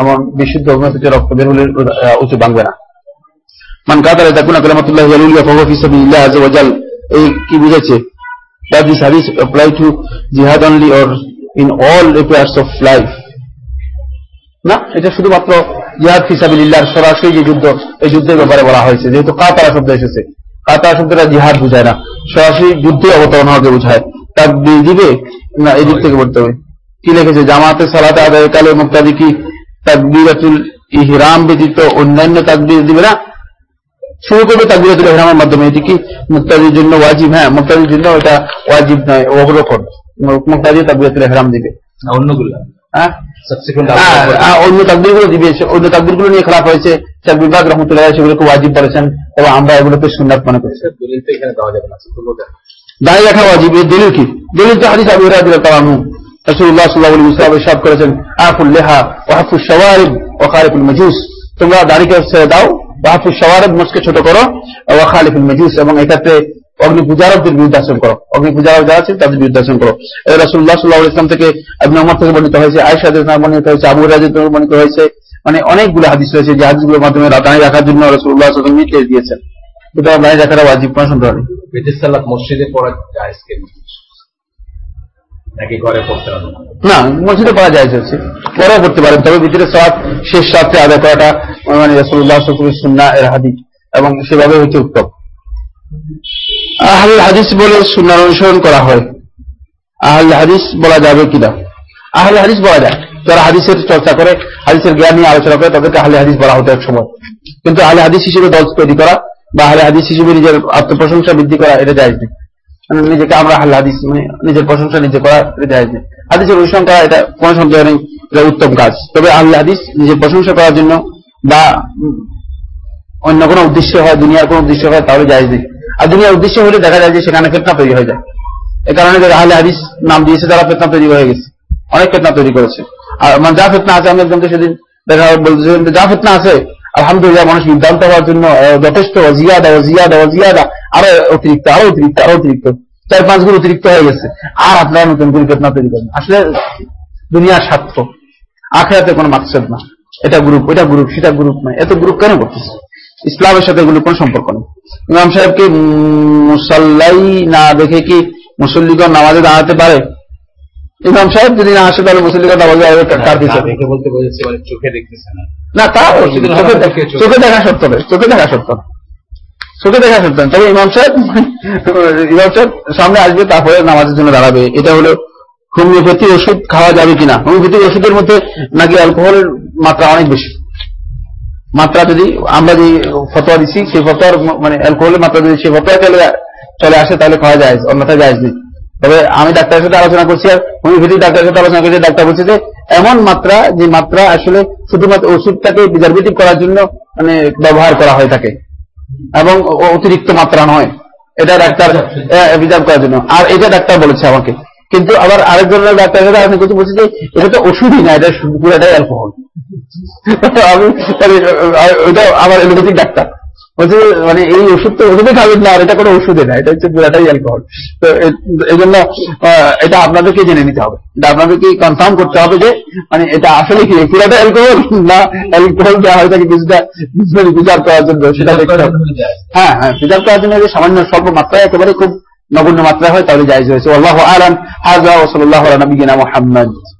S1: এমন বিশুদ্ধ অগ্ন থেকে রক্ত বের হলে উঁচু ভাঙবে না মান কাতারে তাকুনা কালামাতুল্লাহ জালুলিয়া ফগো এই কি বুঝেছে that this hadith apply to jihad only or in all affairs of life না এটা শুধুমাত্র ইয়াদ ফিসাবিল্লাহর সরাসরি যে যুদ্ধ এই যুদ্ধের ব্যাপারে বলা হয়েছে যেহেতু কাতারা শব্দ এসেছে কাতারা শব্দটা জিহাদ বুঝায় না সরাসরি যুদ্ধে অবতরণ হওয়াকে বুঝায় তার দিবে না এই দিক থেকে পড়তে হবে কি লিখেছে জামাতে সালাতে আদায় কালে মুক্তাদি কি তাকবিরাতুল ইহরাম ব্যতীত অন্যান্য তাকবির দিবে না শুরু করবে তাকবিরাতুল ইহরামের মাধ্যমে এটি কি মুক্তাদির জন্য ওয়াজিব হ্যাঁ মুক্তাদির জন্য ওটা ওয়াজিব নয় অগ্রকর মুক্তাদি তাকবিরাতুল ইহরাম দিবে অন্যগুলো হ্যাঁ? হ্যাঁ, হ্যাঁ, অন্য তাকবিরগুলো দিবে অন্য তাকবিরগুলো নিয়ে খারাপ হয়েছে রহমতুল্লাহ সেগুলোকে ওয়াজিব বলেছেন আমরা এগুলোকে মনে দাঁড়িয়ে রাখা ওয়াজিব দলিল কি দলিল তো হাদিস আবু রসুল্লাহ সাল্লাহ ইসলাম করেছেন আফুল লেহা ওয়াহাফুল সওয়ারিব মজুস তোমরা ছেড়ে দাও ওয়াহাফুল সওয়ারিব ছোট করো ওয়াখালিফুল মজুস এবং এক্ষেত্রে অগ্নি পূজারকদের বিরুদ্ধে আচরণ করো অগ্নি পূজারক যারা আছে তাদের বিরুদ্ধে আচরণ করো রসুল্লাহ সাল্লাহ ইসলাম থেকে আবি থেকে বর্ণিত হয়েছে আয়সাদের বর্ণিত হয়েছে আবু বর্ণিত হয়েছে মানে অনেকগুলো হাদিস রয়েছে যে হাদিসগুলোর মাধ্যমে রাতানি রাখার জন্য নির্দেশ দিয়েছেন এটা রাখাটা মসজিদে পড়া যায় না মসজিদে পড়া যায় পরেও পারেন তবে ভিতরে সাত শেষ সাথে আদায় করাটা মানে সুন্না এর হাদিস এবং সেভাবে হচ্ছে উত্তম আহলে হাদিস বলে সুনার অনুসরণ করা হয় আহলে হাদিস বলা যাবে কিনা আহলে হাদিস বলা যায় যারা হাদিসের চর্চা করে হাদিসের জ্ঞান নিয়ে আলোচনা করে তাদেরকে আহলে হাদিস বলা হতো এক সময় কিন্তু আহলে হাদিস হিসেবে দল তৈরি করা বা আহলে হাদিস হিসেবে নিজের আত্মপ্রশংসা বৃদ্ধি করা এটা যায় না মানে নিজেকে আমরা আহলে হাদিস মানে নিজের প্রশংসা নিজে করা এটা যায় না হাদিসের অনুসরণ করা এটা কোনো সন্দেহ নেই এটা উত্তম কাজ তবে আহলে হাদিস নিজের প্রশংসা করার জন্য বা অন্য কোনো উদ্দেশ্য হয় দুনিয়ার কোনো উদ্দেশ্য হয় তাহলে যায় নেই আর দুনিয়ার উদ্দেশ্য হলে দেখা যায় যে সেখানে ফেতনা তৈরি হয়ে যায় এ কারণে আহলে হাদিস নাম দিয়েছে তারা ফেতনা তৈরি হয়ে গেছে অনেক ফেতনা তৈরি করেছে আর আমার যা ফেতনা আছে আমি একজনকে সেদিন দেখা বলতেছিলাম যা ফেতনা আছে আলহামদুলিল্লাহ মানুষ বিভ্রান্ত হওয়ার জন্য যথেষ্ট জিয়াদা জিয়াদা জিয়াদা আরো অতিরিক্ত আরো অতিরিক্ত আরো অতিরিক্ত চার পাঁচ গুলো অতিরিক্ত হয়ে গেছে আর আপনারা নতুন করে ফেতনা তৈরি করেন আসলে দুনিয়ার স্বার্থ আখেরাতে কোনো মাকসেদ না এটা গ্রুপ ওইটা গ্রুপ সেটা গ্রুপ নয় এত গ্রুপ কেন করতেছে ইসলামের সাথে এগুলোর কোন সম্পর্ক নেই ইমাম সাহেবকে মুসাল্লাই না দেখে কি মুসল্লিগণ নামাজে দাঁড়াতে পারে ইমাম সাহেব যদি না আসে তাহলে মুসল্লিগণ নামাজে কার চোখে দেখতেছে না তা চোখে দেখা সত্য চোখে দেখা সত্য চোখে দেখা সত্য তবে ইমাম সাহেব ইমাম সাহেব সামনে আসবে তারপরে নামাজের জন্য দাঁড়াবে এটা হলো হোমিওপ্যাথি ওষুধ খাওয়া যাবে কিনা হোমিওপ্যাথি ওষুধের মধ্যে নাকি অ্যালকোহলের মাত্রা অনেক বেশি মাত্রা যদি আমরা যে ফতোয়া দিচ্ছি সেই ফতোয়ার মানে অ্যালকোহলের মাত্রা যদি সেই ফতোয়া চলে চলে আসে তাহলে খাওয়া যায় অন্যথায় যায় নি তবে আমি ডাক্তারের সাথে আলোচনা করছি আর হোমিওপ্যাথি ডাক্তারের সাথে আলোচনা করছি ডাক্তার বলছে যে এমন মাত্রা যে মাত্রা আসলে শুধুমাত্র ওষুধটাকে প্রিজারভেটিভ করার জন্য মানে ব্যবহার করা হয় থাকে এবং অতিরিক্ত মাত্রা নয় এটা ডাক্তার প্রিজার্ভ করার জন্য আর এটা ডাক্তার বলেছে আমাকে কিন্তু আবার আরেক ধরনের ডাক্তার সাথে আমি কিন্তু বলছি যে এটা তো ওষুধই না এটা পুরাটাই অ্যালকোহল আমি ওইটা আমার এলোপ্যাথিক ডাক্তার বলছে মানে এই ওষুধ তো ওষুধে খাবেন না আর এটা কোনো ওষুধে না এটা হচ্ছে পুরাটাই অ্যালকোহল তো এই জন্য এটা আপনাদেরকে জেনে নিতে হবে এটা আপনাদেরকে কনফার্ম করতে হবে যে মানে এটা আসলে কি পুরাটা অ্যালকোহল না অ্যালকোহল দেওয়া হয় তাকে কিছুটা বিচার করার জন্য সেটা দেখতে হবে হ্যাঁ হ্যাঁ বিচার করার জন্য যে সামান্য স্বল্প মাত্রায় একেবারে খুব নগণ্য মাত্রা হয় তাহলে জায়জ হয়েছে আল্লাহ আলম হাজা ও সাল্লাহ নবীনা মোহাম্মদ